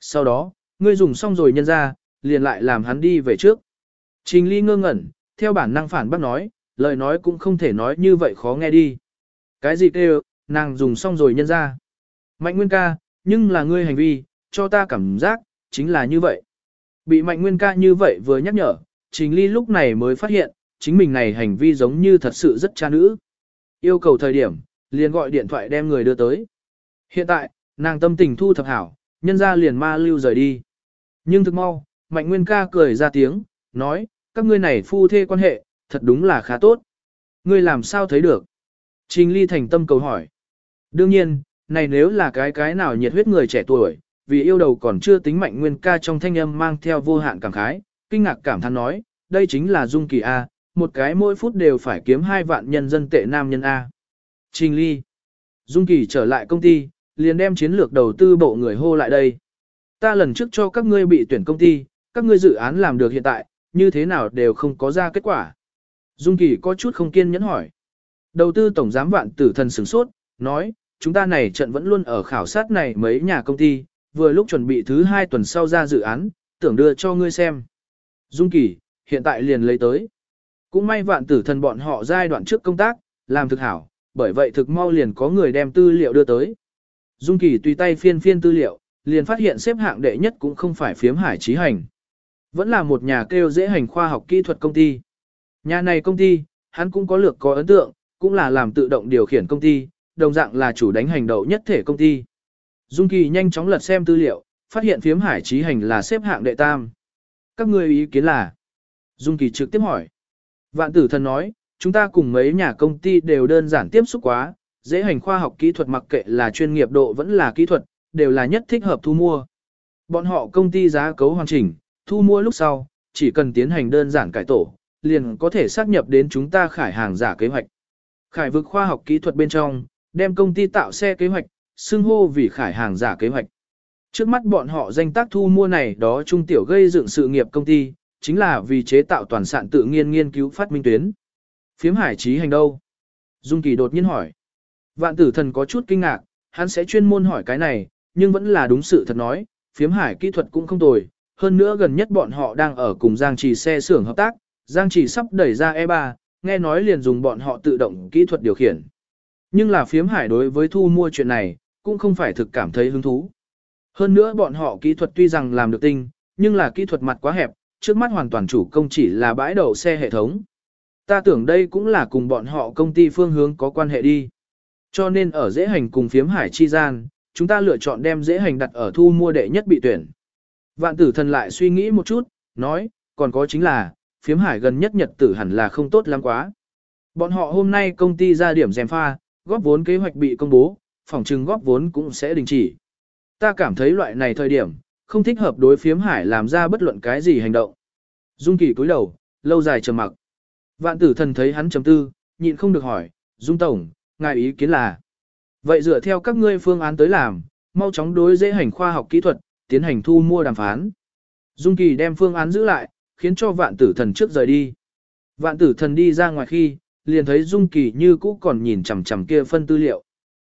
Sau đó, ngươi dùng xong rồi nhân ra, liền lại làm hắn đi về trước. Trình Ly ngơ ngẩn, theo bản năng phản bác nói, lời nói cũng không thể nói như vậy khó nghe đi. Cái gì kêu, nàng dùng xong rồi nhân ra. Mạnh Nguyên ca, nhưng là ngươi hành vi, cho ta cảm giác, chính là như vậy. Bị Mạnh Nguyên ca như vậy vừa nhắc nhở, Trình Ly lúc này mới phát hiện, chính mình này hành vi giống như thật sự rất cha nữ. Yêu cầu thời điểm, liền gọi điện thoại đem người đưa tới. Hiện tại, nàng tâm tình thu thập hảo, nhân ra liền ma lưu rời đi. Nhưng thực mau, Mạnh Nguyên ca cười ra tiếng, nói, các ngươi này phu thê quan hệ, thật đúng là khá tốt. Ngươi làm sao thấy được? Trình Ly thành tâm cầu hỏi. Đương nhiên, này nếu là cái cái nào nhiệt huyết người trẻ tuổi, vì yêu đầu còn chưa tính mạnh nguyên ca trong thanh âm mang theo vô hạn cảm khái, kinh ngạc cảm thán nói, đây chính là Dung Kỳ A, một cái mỗi phút đều phải kiếm hai vạn nhân dân tệ nam nhân A. Trình Ly. Dung Kỳ trở lại công ty, liền đem chiến lược đầu tư bộ người hô lại đây. Ta lần trước cho các ngươi bị tuyển công ty, các ngươi dự án làm được hiện tại, như thế nào đều không có ra kết quả. Dung Kỳ có chút không kiên nhẫn hỏi. Đầu tư tổng giám vạn tử thần sửng sốt, nói, chúng ta này trận vẫn luôn ở khảo sát này mấy nhà công ty, vừa lúc chuẩn bị thứ hai tuần sau ra dự án, tưởng đưa cho ngươi xem. Dung Kỳ, hiện tại liền lấy tới. Cũng may vạn tử thần bọn họ giai đoạn trước công tác, làm thực hảo, bởi vậy thực mau liền có người đem tư liệu đưa tới. Dung Kỳ tùy tay phiên phiên tư liệu, liền phát hiện xếp hạng đệ nhất cũng không phải phiếm hải trí hành. Vẫn là một nhà kêu dễ hành khoa học kỹ thuật công ty. Nhà này công ty, hắn cũng có lược có ấn tượng, cũng là làm tự động điều khiển công ty, đồng dạng là chủ đánh hành đầu nhất thể công ty. Dung Kỳ nhanh chóng lật xem tư liệu, phát hiện phiếm hải trí hành là xếp hạng đệ tam. Các ngươi ý kiến là? Dung Kỳ trực tiếp hỏi. Vạn tử thần nói, chúng ta cùng mấy nhà công ty đều đơn giản tiếp xúc quá, dễ hành khoa học kỹ thuật mặc kệ là chuyên nghiệp độ vẫn là kỹ thuật, đều là nhất thích hợp thu mua. Bọn họ công ty giá cấu hoàn chỉnh, thu mua lúc sau, chỉ cần tiến hành đơn giản cải tổ, liền có thể xác nhập đến chúng ta khải hàng giả kế hoạch. Khải vực khoa học kỹ thuật bên trong, đem công ty tạo xe kế hoạch, xưng hô vì khải hàng giả kế hoạch. Trước mắt bọn họ danh tác thu mua này đó trung tiểu gây dựng sự nghiệp công ty, chính là vì chế tạo toàn sản tự nhiên nghiên cứu phát minh tuyến. Phiếm hải trí hành đâu? Dung Kỳ đột nhiên hỏi. Vạn tử thần có chút kinh ngạc, hắn sẽ chuyên môn hỏi cái này, nhưng vẫn là đúng sự thật nói, phiếm hải kỹ thuật cũng không tồi, hơn nữa gần nhất bọn họ đang ở cùng Giang Trì xe xưởng hợp tác, Giang Trì sắp đẩy ra E3, nghe nói liền dùng bọn họ tự động kỹ thuật điều khiển. Nhưng là phiếm hải đối với thu mua chuyện này, cũng không phải thực cảm thấy hứng thú. Hơn nữa bọn họ kỹ thuật tuy rằng làm được tinh, nhưng là kỹ thuật mặt quá hẹp, trước mắt hoàn toàn chủ công chỉ là bãi đậu xe hệ thống. Ta tưởng đây cũng là cùng bọn họ công ty phương hướng có quan hệ đi. Cho nên ở dễ hành cùng phiếm hải chi gian, chúng ta lựa chọn đem dễ hành đặt ở thu mua đệ nhất bị tuyển. Vạn tử thần lại suy nghĩ một chút, nói, còn có chính là, phiếm hải gần nhất nhật tử hẳn là không tốt lắm quá. Bọn họ hôm nay công ty ra điểm dèm pha, góp vốn kế hoạch bị công bố, phòng trừng góp vốn cũng sẽ đình chỉ. Ta cảm thấy loại này thời điểm, không thích hợp đối phiếm hải làm ra bất luận cái gì hành động. Dung kỳ cúi đầu, lâu dài trầm mặc. Vạn tử thần thấy hắn chấm tư, nhịn không được hỏi, Dung Tổng, ngài ý kiến là. Vậy dựa theo các ngươi phương án tới làm, mau chóng đối dễ hành khoa học kỹ thuật, tiến hành thu mua đàm phán. Dung Kỳ đem phương án giữ lại, khiến cho vạn tử thần trước rời đi. Vạn tử thần đi ra ngoài khi, liền thấy Dung Kỳ như cũ còn nhìn chằm chằm kia phân tư liệu.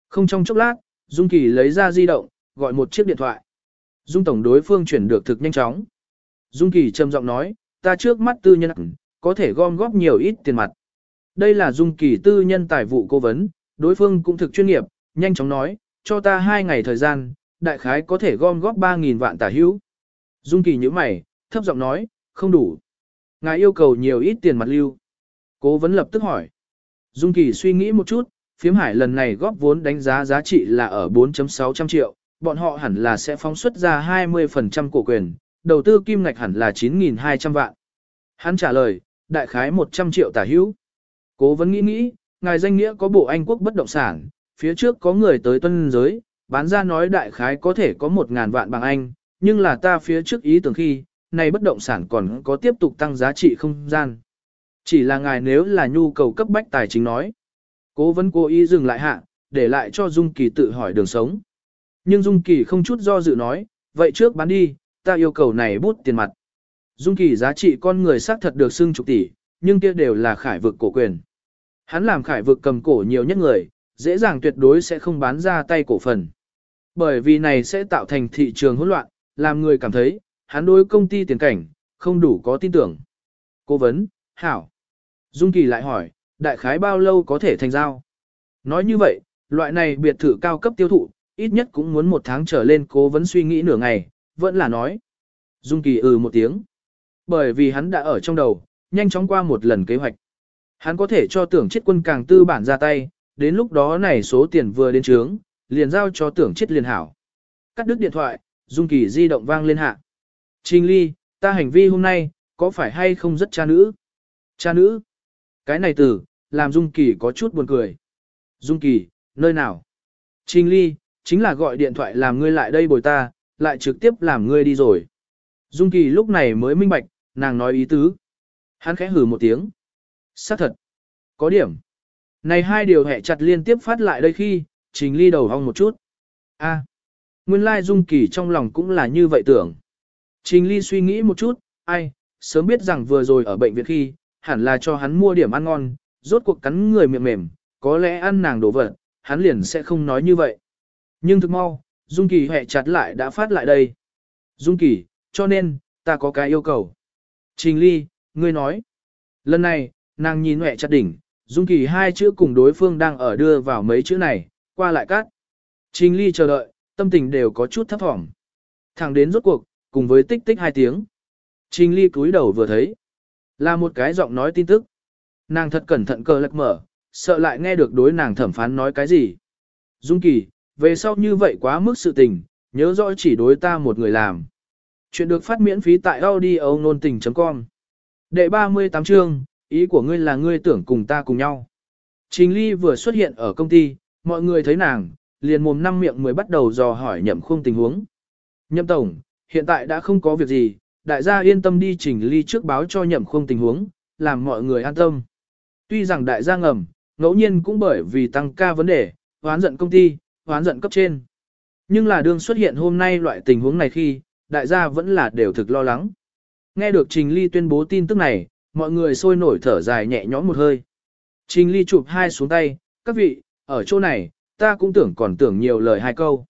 Không trong chốc lát, Dung Kỳ lấy ra di động, gọi một chiếc điện thoại. Dung tổng đối phương chuyển được thực nhanh chóng. Dung Kỳ trầm giọng nói, ta trước mắt tư nhân có thể gom góp nhiều ít tiền mặt. Đây là Dung Kỳ tư nhân tài vụ cố vấn, đối phương cũng thực chuyên nghiệp, nhanh chóng nói, cho ta hai ngày thời gian, đại khái có thể gom góp 3.000 vạn tả hữu. Dung Kỳ như mày, thấp giọng nói, không đủ. Ngài yêu cầu nhiều ít tiền mặt lưu. Cố vấn lập tức hỏi. Dung Kỳ suy nghĩ một chút, phiếm hải lần này góp vốn đánh giá giá trị là ở 4.600 triệu, bọn họ hẳn là sẽ phóng xuất ra 20% cổ quyền, đầu tư kim ngạch hẳn là 9.200 vạn. Hắn trả lời, đại khái 100 triệu tả hữu. Cố vấn nghĩ nghĩ, ngài danh nghĩa có bộ Anh quốc bất động sản, phía trước có người tới tuân giới, bán ra nói đại khái có thể có 1.000 vạn bằng Anh, nhưng là ta phía trước ý tưởng khi, này bất động sản còn có tiếp tục tăng giá trị không gian. Chỉ là ngài nếu là nhu cầu cấp bách tài chính nói. Cố vấn cố ý dừng lại hạ, để lại cho Dung Kỳ tự hỏi đường sống. Nhưng Dung Kỳ không chút do dự nói, vậy trước bán đi, ta yêu cầu này bút tiền mặt. Dung Kỳ giá trị con người xác thật được xưng chục tỷ, nhưng kia đều là khải vực cổ quyền. Hắn làm khải vực cầm cổ nhiều nhất người, dễ dàng tuyệt đối sẽ không bán ra tay cổ phần. Bởi vì này sẽ tạo thành thị trường hỗn loạn, làm người cảm thấy, hắn đối công ty tiền cảnh, không đủ có tin tưởng. Cố vấn, hảo. Dung Kỳ lại hỏi, đại khái bao lâu có thể thành giao? Nói như vậy, loại này biệt thự cao cấp tiêu thụ, ít nhất cũng muốn một tháng trở lên cố vấn suy nghĩ nửa ngày, vẫn là nói. Dung Kỳ ừ một tiếng. Bởi vì hắn đã ở trong đầu, nhanh chóng qua một lần kế hoạch. Hắn có thể cho tưởng chết quân càng tư bản ra tay, đến lúc đó này số tiền vừa đến trướng, liền giao cho tưởng chết liền hảo. Cắt đứt điện thoại, Dung Kỳ di động vang lên hạ. Trình Ly, ta hành vi hôm nay, có phải hay không rất cha nữ? Cha nữ? Cái này từ, làm Dung Kỳ có chút buồn cười. Dung Kỳ, nơi nào? Trình Ly, chính là gọi điện thoại làm ngươi lại đây bồi ta, lại trực tiếp làm ngươi đi rồi. Dung Kỳ lúc này mới minh bạch, nàng nói ý tứ. Hắn khẽ hử một tiếng. xác thật. Có điểm. Này hai điều hẹ chặt liên tiếp phát lại đây khi, Trình Ly đầu hong một chút. A. nguyên lai Dung Kỳ trong lòng cũng là như vậy tưởng. Trình Ly suy nghĩ một chút, ai, sớm biết rằng vừa rồi ở bệnh viện khi, hẳn là cho hắn mua điểm ăn ngon, rốt cuộc cắn người miệng mềm, có lẽ ăn nàng đổ vật, hắn liền sẽ không nói như vậy. Nhưng thực mau, Dung Kỳ hẹ chặt lại đã phát lại đây. Dung Kỳ, cho nên, ta có cái yêu cầu. Trình Ly, ngươi nói. Lần này, nàng nhìn mẹ chặt đỉnh, Dung Kỳ hai chữ cùng đối phương đang ở đưa vào mấy chữ này, qua lại cắt. Trình Ly chờ đợi, tâm tình đều có chút thấp thỏm. Thẳng đến rốt cuộc, cùng với tích tích hai tiếng. Trình Ly cúi đầu vừa thấy, là một cái giọng nói tin tức. Nàng thật cẩn thận cờ lật mở, sợ lại nghe được đối nàng thẩm phán nói cái gì. Dung Kỳ, về sau như vậy quá mức sự tình, nhớ rõ chỉ đối ta một người làm. Chuyện được phát miễn phí tại audio nôn tình.com Đệ 38 chương, ý của ngươi là ngươi tưởng cùng ta cùng nhau. Trình Ly vừa xuất hiện ở công ty, mọi người thấy nàng, liền mồm năm miệng mới bắt đầu dò hỏi nhậm khung tình huống. Nhậm tổng, hiện tại đã không có việc gì, đại gia yên tâm đi Trình Ly trước báo cho nhậm khung tình huống, làm mọi người an tâm. Tuy rằng đại gia ngầm, ngẫu nhiên cũng bởi vì tăng ca vấn đề, hoán giận công ty, hoán giận cấp trên. Nhưng là đương xuất hiện hôm nay loại tình huống này khi, đại gia vẫn là đều thực lo lắng. Nghe được Trình Ly tuyên bố tin tức này, mọi người sôi nổi thở dài nhẹ nhõm một hơi. Trình Ly chụp hai xuống tay, các vị, ở chỗ này, ta cũng tưởng còn tưởng nhiều lời hai câu.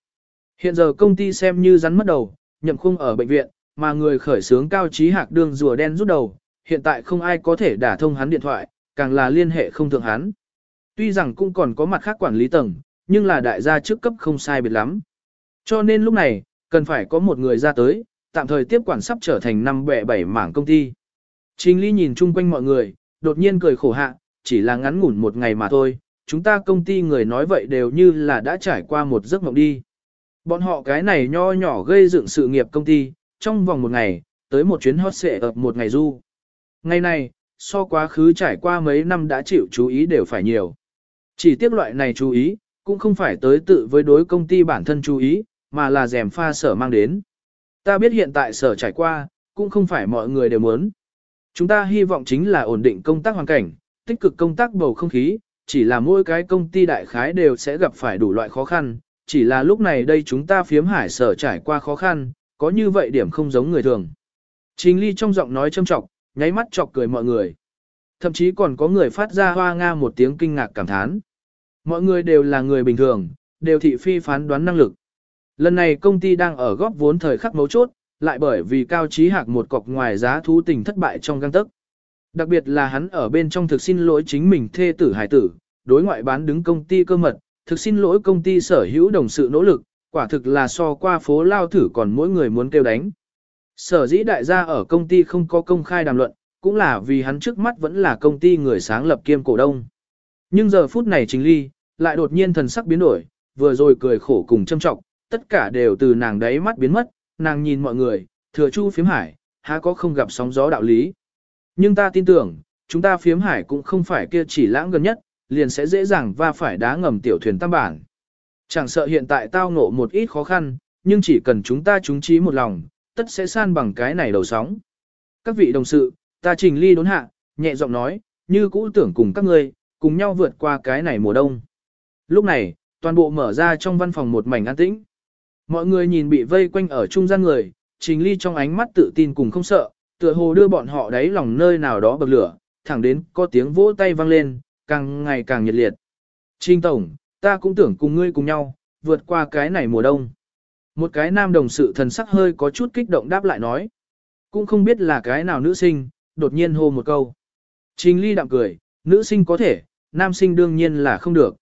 Hiện giờ công ty xem như rắn mất đầu, nhậm khung ở bệnh viện, mà người khởi sướng cao trí hạc đường rùa đen rút đầu, hiện tại không ai có thể đả thông hắn điện thoại, càng là liên hệ không thượng hắn. Tuy rằng cũng còn có mặt khác quản lý tầng, nhưng là đại gia trước cấp không sai biệt lắm. Cho nên lúc này, cần phải có một người ra tới, tạm thời tiếp quản sắp trở thành năm bẻ bảy mảng công ty. Trình Ly nhìn chung quanh mọi người, đột nhiên cười khổ hạ, chỉ là ngắn ngủn một ngày mà thôi, chúng ta công ty người nói vậy đều như là đã trải qua một giấc mộng đi. Bọn họ cái này nho nhỏ gây dựng sự nghiệp công ty, trong vòng một ngày, tới một chuyến hot xệ ập một ngày du. Ngày này, so quá khứ trải qua mấy năm đã chịu chú ý đều phải nhiều. Chỉ tiếc loại này chú ý, cũng không phải tới tự với đối công ty bản thân chú ý, mà là rèm pha sở mang đến. Ta biết hiện tại sở trải qua, cũng không phải mọi người đều muốn. Chúng ta hy vọng chính là ổn định công tác hoàn cảnh, tích cực công tác bầu không khí, chỉ là mỗi cái công ty đại khái đều sẽ gặp phải đủ loại khó khăn, chỉ là lúc này đây chúng ta phiếm hải sở trải qua khó khăn, có như vậy điểm không giống người thường. Trình ly trong giọng nói châm trọng, nháy mắt chọc cười mọi người. Thậm chí còn có người phát ra hoa nga một tiếng kinh ngạc cảm thán. Mọi người đều là người bình thường, đều thị phi phán đoán năng lực. Lần này công ty đang ở góp vốn thời khắc mấu chốt, lại bởi vì cao trí hạc một cọc ngoài giá thú tình thất bại trong găng tức. Đặc biệt là hắn ở bên trong thực xin lỗi chính mình thê tử hải tử, đối ngoại bán đứng công ty cơ mật, thực xin lỗi công ty sở hữu đồng sự nỗ lực, quả thực là so qua phố lao thử còn mỗi người muốn kêu đánh. Sở dĩ đại gia ở công ty không có công khai đàm luận, cũng là vì hắn trước mắt vẫn là công ty người sáng lập kiêm cổ đông. Nhưng giờ phút này Trình Ly, lại đột nhiên thần sắc biến đổi, vừa rồi cười khổ cùng châm trọng, tất cả đều từ nàng đáy mắt biến mất, nàng nhìn mọi người, thừa chu phiếm hải, há có không gặp sóng gió đạo lý. Nhưng ta tin tưởng, chúng ta phiếm hải cũng không phải kia chỉ lãng gần nhất, liền sẽ dễ dàng va phải đá ngầm tiểu thuyền tam bản. Chẳng sợ hiện tại tao ngộ một ít khó khăn, nhưng chỉ cần chúng ta chúng trí một lòng, tất sẽ san bằng cái này đầu sóng. Các vị đồng sự, ta trình ly đốn hạ, nhẹ giọng nói, như cũ tưởng cùng các ngươi, cùng nhau vượt qua cái này mùa đông. Lúc này, toàn bộ mở ra trong văn phòng một mảnh an tĩnh. Mọi người nhìn bị vây quanh ở trung gian người, trình ly trong ánh mắt tự tin cùng không sợ, tựa hồ đưa bọn họ đáy lòng nơi nào đó bậc lửa, thẳng đến có tiếng vỗ tay vang lên, càng ngày càng nhiệt liệt. Trình Tổng, ta cũng tưởng cùng ngươi cùng nhau, vượt qua cái này mùa đông. Một cái nam đồng sự thần sắc hơi có chút kích động đáp lại nói. Cũng không biết là cái nào nữ sinh, đột nhiên hô một câu. Trình ly đạm cười, nữ sinh có thể, nam sinh đương nhiên là không được.